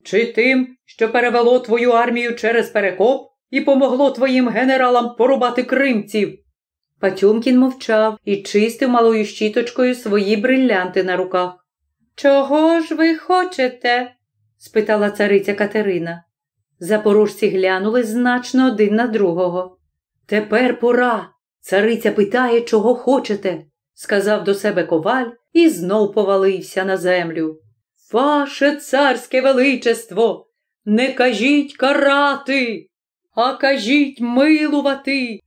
Чи тим, що перевело твою армію через перекоп і помогло твоїм генералам порубати кримців? Патюмкін мовчав і чистив малою щіточкою свої брилянти на руках. Чого ж ви хочете? спитала цариця Катерина. Запорожці глянули значно один на другого. Тепер пора. Цариця питає, чого хочете, сказав до себе коваль і знов повалився на землю. Ваше царське величество, не кажіть карати, а кажіть милувати.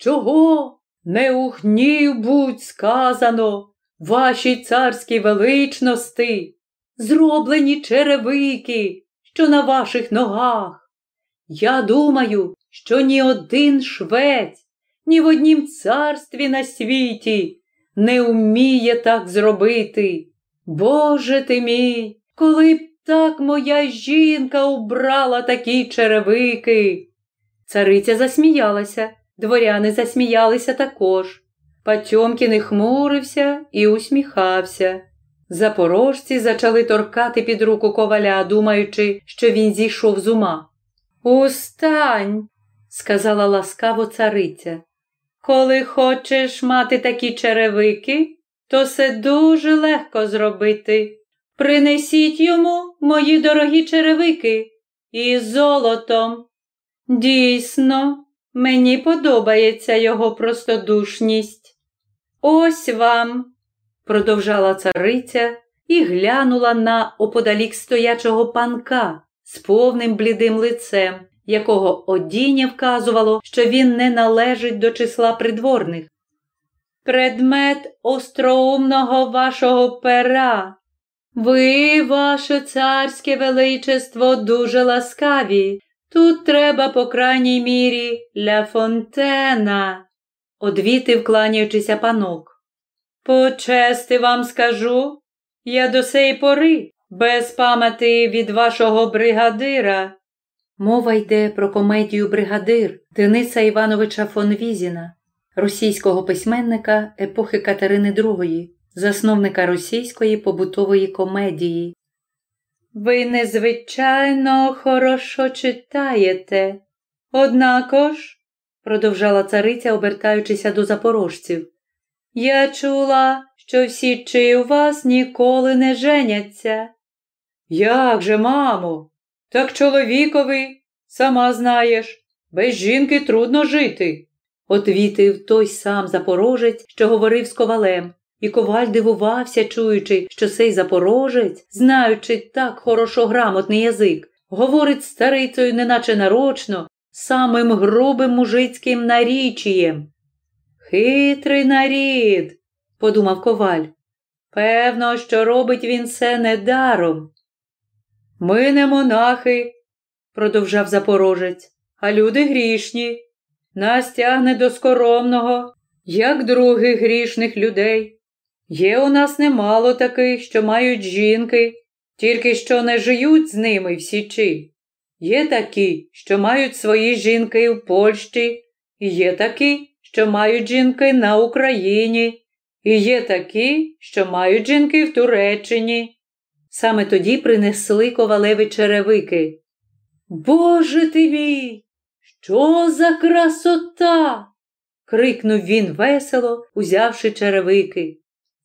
Чого не у гнів будь сказано, вашій царській величності, зроблені черевики, що на ваших ногах. Я думаю, що ні один швець, ні в однім царстві на світі не вміє так зробити. Боже ти мій, коли б так моя жінка убрала такі черевики. Цариця засміялася, дворяни засміялися також. Патьомкін хмурився і усміхався. Запорожці почали торкати під руку коваля, думаючи, що він зійшов з ума. Устань, сказала ласкаво цариця. Коли хочеш мати такі черевики, то це дуже легко зробити. Принесіть йому мої дорогі черевики із золотом. Дійсно, мені подобається його простодушність. Ось вам, продовжала цариця і глянула на оподалік стоячого панка з повним блідим лицем, якого одіння вказувало, що він не належить до числа придворних. Предмет остроумного вашого пера. Ви, ваше царське величество, дуже ласкаві. Тут треба, по крайній мірі, ля фонтена, одвітив, кланяючися панок. Почести вам скажу, я до сей пори, без пам'яті від вашого бригадира. Мова йде про комедію Бригадир Дениса Івановича фон Візіна, російського письменника епохи Катерини II, засновника російської побутової комедії. Ви незвичайно хорошо читаєте. Однакож, продовжала цариця, обертаючися до запорожців, я чула, що всі чи у вас ніколи не женяться. Як же, мамо? Так чоловікові, сама знаєш, без жінки трудно жити, отвітив той сам запорожець, що говорив з ковалем, і коваль дивувався, чуючи, що цей запорожець, знаючи так хорошо грамотний язик, говорить старицею, неначе нарочно, самим грубим мужицьким нарічієм. Хитрий нарід, подумав коваль. Певно, що робить він це недаром. Ми не монахи, продовжав запорожець, а люди грішні. Нас тягне до скоромного, як других грішних людей. Є у нас немало таких, що мають жінки, тільки що не жиють з ними в Січі. Є такі, що мають свої жінки в Польщі, і є такі, що мають жінки на Україні, і є такі, що мають жінки в Туреччині. Саме тоді принесли ковалеві черевики. Боже ти мій, що за красота! крикнув він весело, узявши черевики.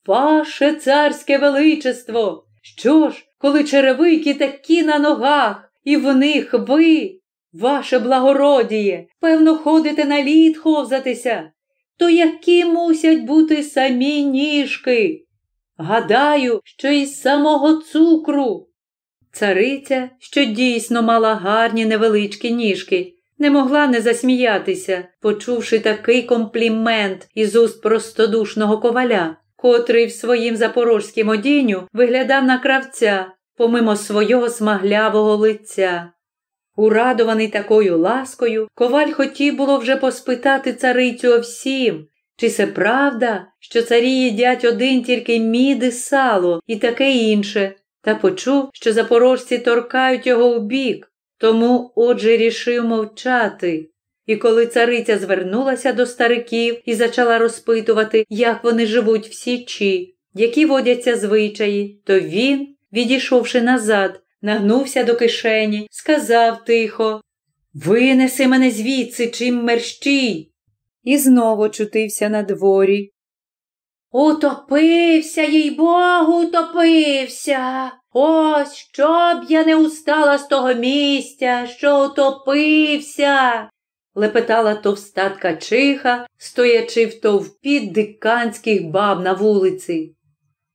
Ваше царське величество! Що ж, коли черевики такі на ногах, і в них ви, ваше благородіє, певно, ходите на лід ховзатися, то які мусять бути самі ніжки? Гадаю, що із самого цукру. Цариця, що дійсно мала гарні невеличкі ніжки, не могла не засміятися, почувши такий комплімент із уст простодушного коваля, котрий в своїм запорожськім одінню виглядав на кравця, помимо свого смаглявого лиця. Урадований такою ласкою, коваль хотів було вже поспитати царицю о всім, чи це правда, що царі їдять один тільки мід і сало і таке інше, та почув, що запорожці торкають його у бік, тому, отже, рішив мовчати. І коли цариця звернулася до стариків і почала розпитувати, як вони живуть в Січі, які водяться звичаї, то він, відійшовши назад, нагнувся до кишені, сказав тихо Винеси мене звідси, чим мерщій. І знову чутився на дворі. Утопився, їй богу, утопився. Ось щоб я не устала з того місця, що утопився. Лепетала товста ткачиха, стоячи в товпі диканських баб на вулиці.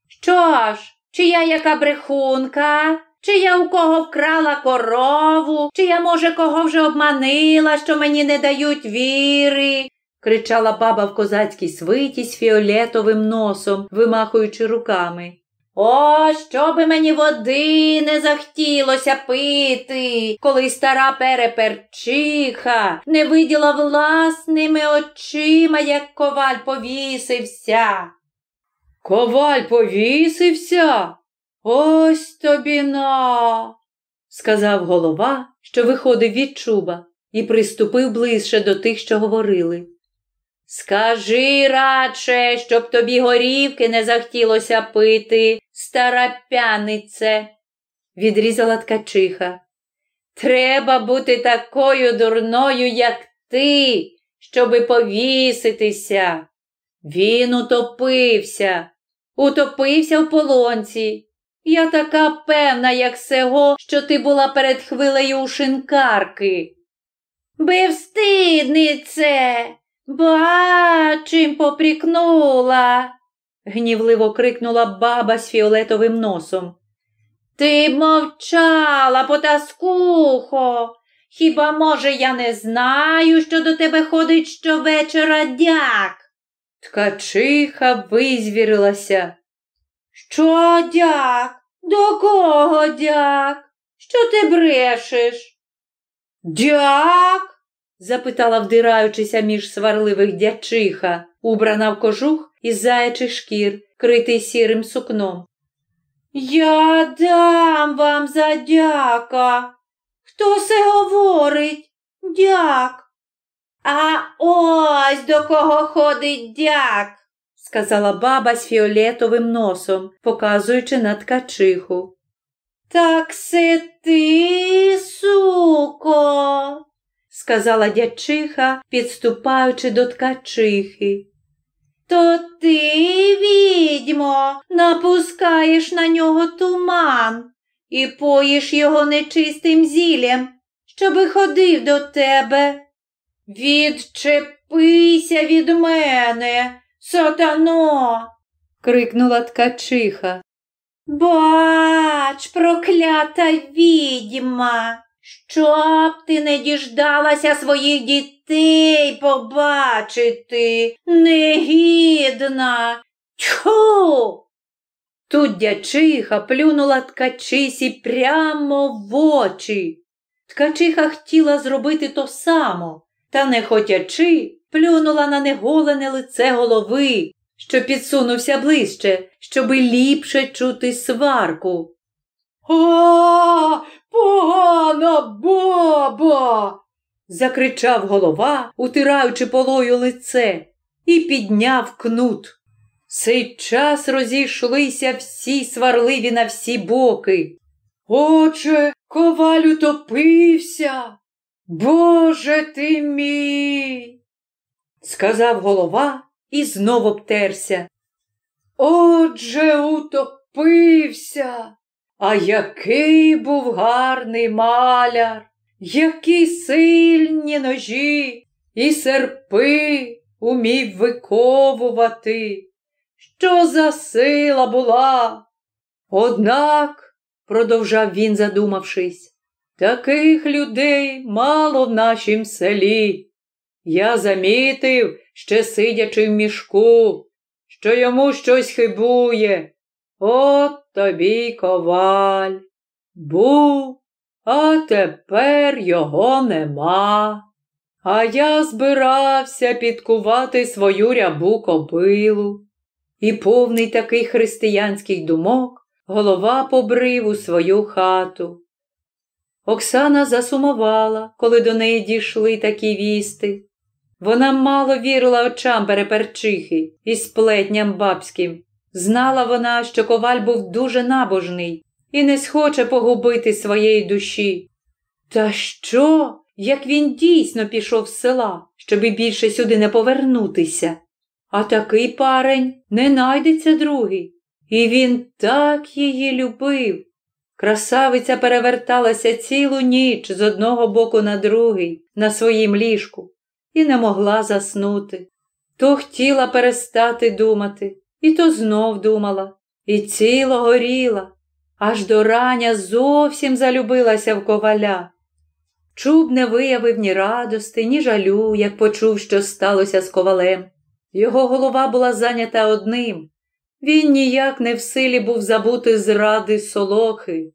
Що ж, чи я яка брехунка? Чи я у кого вкрала корову, чи я, може, кого вже обманила, що мені не дають віри? кричала баба в козацькій свиті з фіолетовим носом, вимахуючи руками. О, що би мені води не захотілося пити, коли стара переперчиха не виділа власними очима, як коваль повісився. Коваль повісився? Ось тобі на, сказав голова, що виходив від чуба, і приступив ближче до тих, що говорили. Скажи радше, щоб тобі горівки не захотілося пити, стара п'янице, відрізала ткачиха. Треба бути такою дурною, як ти, щоби повіситися. Він утопився, утопився в полонці. Я така певна, як сего, що ти була перед хвилею у шинкарки. Бивстиднице, бачим попрікнула, гнівливо крикнула баба з фіолетовим носом. Ти мовчала, потаскухо. Хіба, може, я не знаю, що до тебе ходить щовечора дяк? Ткачиха визвірилася. Що дяк? До кого дяк? Що ти брешеш? Дяк? Запитала, вдираючися між сварливих дячиха, убрана в кожух із заячих шкір, критий сірим сукном. Я дам вам за дяка. Хто се говорить? Дяк. А ось до кого ходить дяк, сказала баба з фіолетовим носом, показуючи на ткачиху. Так се ти, суко, сказала дячиха, підступаючи до ткачихи. То ти, відьмо, напускаєш на нього туман і поїш його нечистим зіллям, щоби ходив до тебе. Відчепися від мене, сатано, крикнула ткачиха. Бач, проклята відьма, щоб ти не діждалася своїх дітей побачити, негідна. Тьху! Тут дячиха плюнула ткачисі прямо в очі. Ткачиха хотіла зробити то само, та, не хотячи, плюнула на неголене лице голови, що підсунувся ближче, щоби ліпше чути сварку. А, погана баба. закричав голова, утираючи полою лице, і підняв кнут. Сей час розійшлися всі сварливі на всі боки. Отже, коваль утопився. Боже ти мій. сказав голова і знов обтерся. Отже, утопився. А який був гарний маляр, які сильні ножі і серпи умів виковувати. Що за сила була? Однак, продовжав він, задумавшись, таких людей мало в нашім селі. Я замітив, ще сидячи в мішку, що йому щось хибує. От тобі коваль. Був, а тепер його нема. А я збирався підкувати свою рябу кобилу. І повний таких християнських думок голова побрив у свою хату. Оксана засумувала, коли до неї дійшли такі вісти. Вона мало вірила очам переперчихи і сплетням бабським. Знала вона, що коваль був дуже набожний і не схоче погубити своєї душі. Та що, як він дійсно пішов з села, щоби більше сюди не повернутися? А такий парень не найдеться другий. І він так її любив. Красавиця переверталася цілу ніч з одного боку на другий, на своїм ліжку, і не могла заснути. То хотіла перестати думати, і то знов думала, і ціло горіла, аж до рання зовсім залюбилася в коваля. Чуб не виявив ні радости, ні жалю, як почув, що сталося з ковалем. Його голова була зайнята одним. Він ніяк не в силі був забути зради солохи.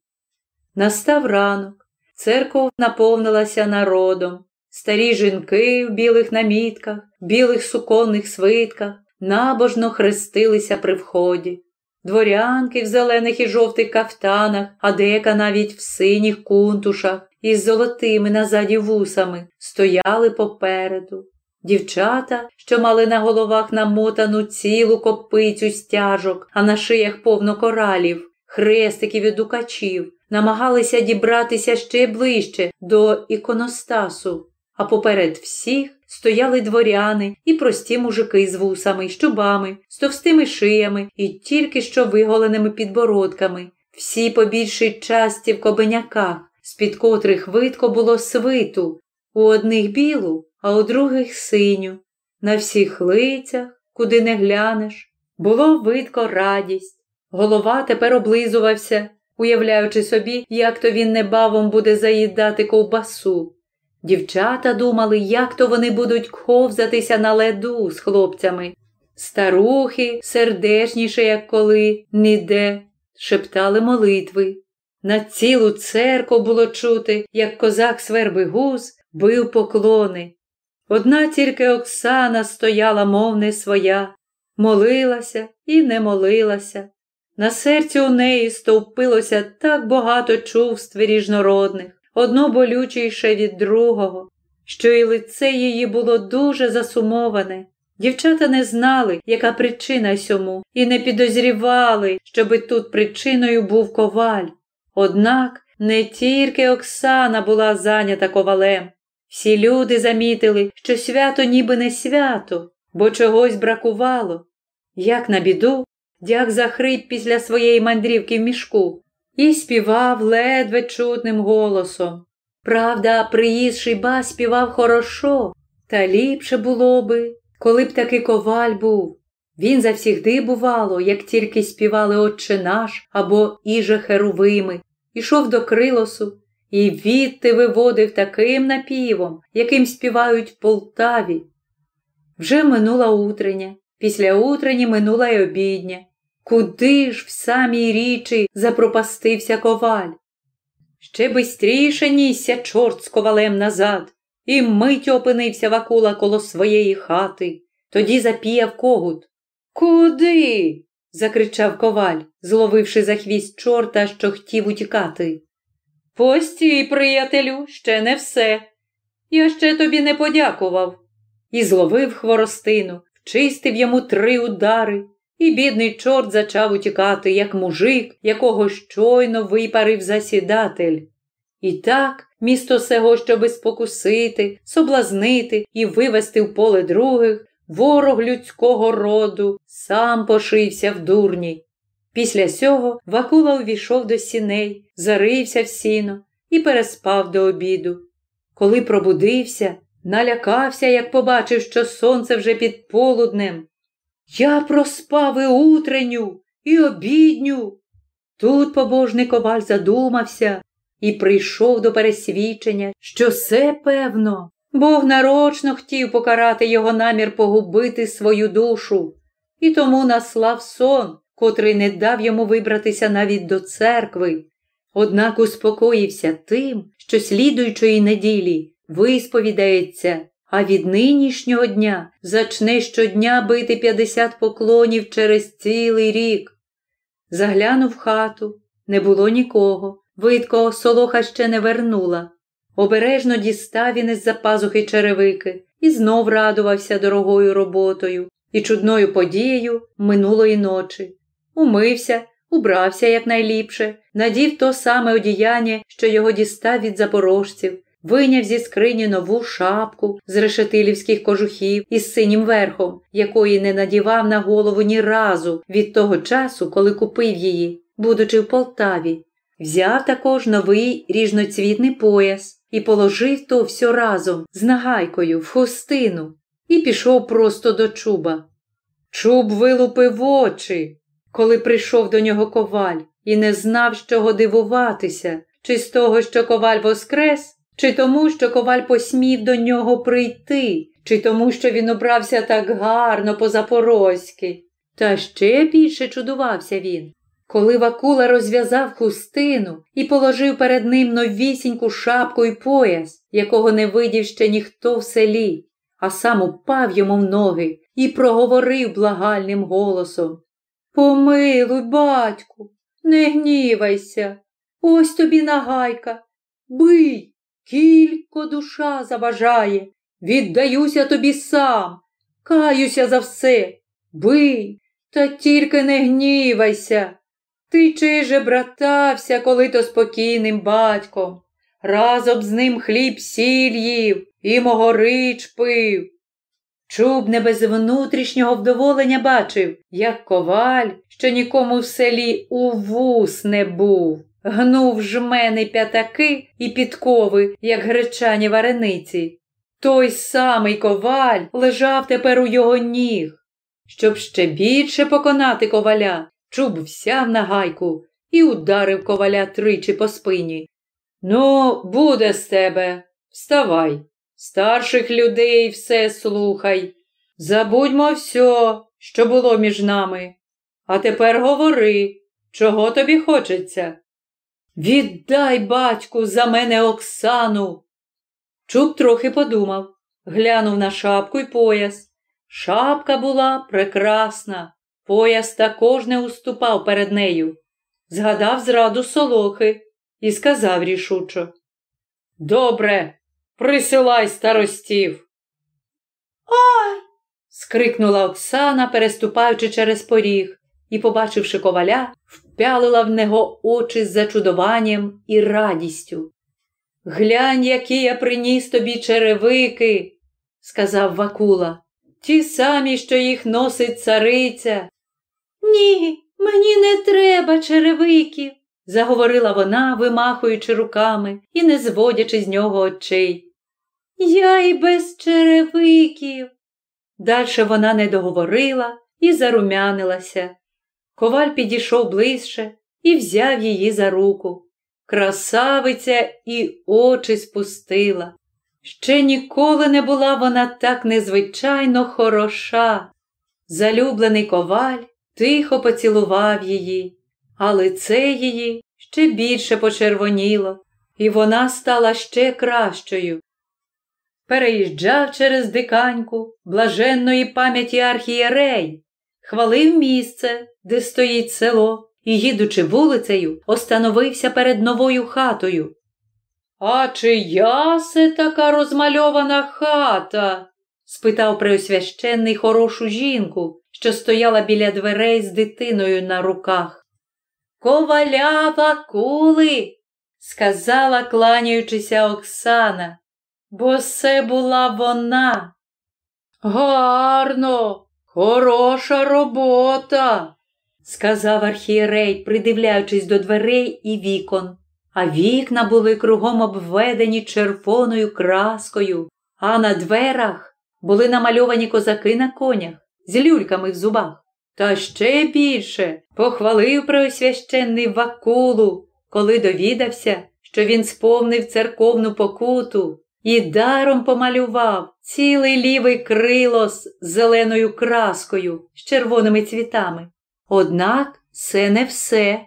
Настав ранок, церков наповнилася народом. Старі жінки в білих намітках, білих суконних свитках набожно хрестилися при вході. Дворянки в зелених і жовтих кафтанах, а дека навіть в синіх кунтушах із золотими назаді вусами стояли попереду. Дівчата, що мали на головах намотану цілу копицю стяжок, а на шиях повно коралів, хрестиків і дукачів, намагалися дібратися ще ближче до іконостасу, а поперед всіх стояли дворяни і прості мужики з вусами щубами, з товстими шиями і тільки що виголеними підбородками, всі по більшій часті в кобеняках, з-під котрих видко було свиту, у одних білу а у других синю. На всіх лицях, куди не глянеш, було видко радість. Голова тепер облизувався, уявляючи собі, як то він небавом буде заїдати ковбасу. Дівчата думали, як то вони будуть ковзатися на леду з хлопцями. Старухи, сердечніше, як коли, ніде, шептали молитви. На цілу церкву було чути, як козак Свербигуз бив поклони. Одна тільки Оксана стояла, мов не своя, молилася і не молилася. На серці у неї стовпилося так багато чувств ріжнородних, одно болючіше від другого, що і лице її було дуже засумоване. Дівчата не знали, яка причина сьому, і не підозрівали, щоби тут причиною був коваль. Однак не тільки Оксана була зайнята ковалем. Всі люди замітили, що свято ніби не свято, бо чогось бракувало. Як на біду, дяк захрип після своєї мандрівки в мішку і співав ледве чутним голосом. Правда, приїзший ба співав хорошо, та ліпше було би, коли б таки коваль був. Він завсігди, бувало, як тільки співали Отче наш або Іже Херувими, ішов до крилосу і відти виводив таким напівом, яким співають в Полтаві. Вже минула утреня, після утрені минула й обідня. Куди ж в самій річі запропастився коваль? Ще бистріше нісся чорт з ковалем назад, і мить опинився Вакула коло своєї хати. Тоді запіяв когут. Куди? закричав коваль, зловивши за хвіст чорта, що хотів утікати. Постій, приятелю, ще не все. Я ще тобі не подякував. І зловив хворостину, вчистив йому три удари, і бідний чорт зачав утікати, як мужик, якого щойно випарив засідатель. І так, місто сего, щоби спокусити, соблазнити і вивести в поле других, ворог людського роду сам пошився в дурні. Після сього Вакула увійшов до сіней, зарився в сіно і переспав до обіду. Коли пробудився, налякався, як побачив, що сонце вже під полуднем. Я проспав і утренню, і обідню. Тут побожний коваль задумався і прийшов до пересвідчення, що все певно, Бог нарочно хотів покарати його намір погубити свою душу, і тому наслав сон, котрий не дав йому вибратися навіть до церкви. Однак успокоївся тим, що слідуючої неділі висповідається, а від нинішнього дня зачне щодня бити 50 поклонів через цілий рік. Заглянув хату, не було нікого, видко солоха ще не вернула. Обережно дістав він із за пазухи черевики і знов радувався дорогою роботою і чудною подією минулої ночі. Умився, убрався якнайліпше, надів то саме одіяння, що його дістав від запорожців, виняв зі скрині нову шапку з решетилівських кожухів із синім верхом, якої не надівав на голову ні разу від того часу, коли купив її, будучи в Полтаві. Взяв також новий ріжноцвітний пояс і положив то все разом з нагайкою в хустину і пішов просто до чуба. Чуб вилупив очі, коли прийшов до нього коваль, і не знав, з чого дивуватися, чи з того, що коваль воскрес, чи тому, що коваль посмів до нього прийти, чи тому, що він обрався так гарно по запорозьки. Та ще більше чудувався він, коли Вакула розв'язав хустину і положив перед ним новісіньку шапку і пояс, якого не видів ще ніхто в селі, а сам упав йому в ноги і проговорив благальним голосом. Помилуй, батьку, не гнівайся, ось тобі нагайка, бий, кілько душа забажає, віддаюся тобі сам, каюся за все, бий, та тільки не гнівайся. Ти чи же братався, коли то спокійним батьком, разом з ним хліб сіль їв і могорич пив. Чуб не без внутрішнього вдоволення бачив, як коваль, що нікому в селі у вус не був, гнув жмени п'ятаки і підкови, як гречані варениці. Той самий коваль лежав тепер у його ніг. Щоб ще більше поконати коваля, чуб взяв на гайку і ударив коваля тричі по спині. Ну, буде з тебе, вставай. Старших людей все слухай. Забудьмо все, що було між нами. А тепер говори, чого тобі хочеться. Віддай, батьку, за мене Оксану. Чуб трохи подумав, глянув на шапку й пояс. Шапка була прекрасна, пояс також не уступав перед нею. Згадав зраду солохи і сказав рішучо. Добре, Присилай старостів. Ой. скрикнула Оксана, переступаючи через поріг, і, побачивши коваля, впялила в нього очі з зачудуванням і радістю. Глянь, які я приніс тобі черевики, сказав Вакула. Ті самі, що їх носить цариця. Ні, мені не треба черевиків, заговорила вона, вимахуючи руками і не зводячи з нього очей. Я й без черевиків. Дальше вона не договорила і зарумянилася. Коваль підійшов ближче і взяв її за руку. Красавиця і очі спустила. Ще ніколи не була вона так незвичайно хороша. Залюблений коваль тихо поцілував її, а лице її ще більше почервоніло, і вона стала ще кращою переїжджав через диканьку блаженної пам'яті архієрей, хвалив місце, де стоїть село, і, їдучи вулицею, остановився перед новою хатою. А чи я се така розмальована хата? спитав преосвященний хорошу жінку, що стояла біля дверей з дитиною на руках. Коваля Вакули, сказала, кланяючися Оксана, бо це була вона. Гарно, хороша робота, сказав архієрей, придивляючись до дверей і вікон. А вікна були кругом обведені червоною краскою, а на дверах були намальовані козаки на конях з люльками в зубах. Та ще більше похвалив преосвященний Вакулу, коли довідався, що він сповнив церковну покуту і даром помалював цілий лівий крилос з зеленою краскою з червоними цвітами. Однак це не все.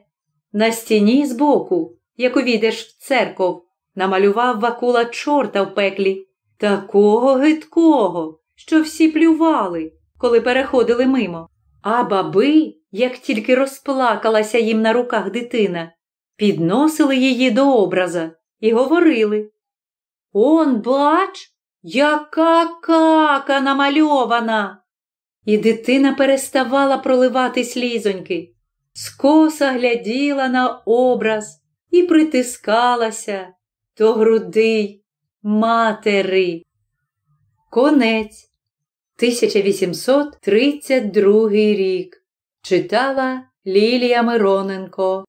На стіні збоку, як увійдеш в церков, намалював Вакула чорта в пеклі, такого гидкого, що всі плювали, коли переходили мимо. А баби, як тільки розплакалася їм на руках дитина, підносили її до образа і говорили Он, бач, яка кака намальована. І дитина переставала проливати слізоньки, скоса гляділа на образ і притискалася до грудей матери. Конець. 1832 рік. Читала Лілія Мироненко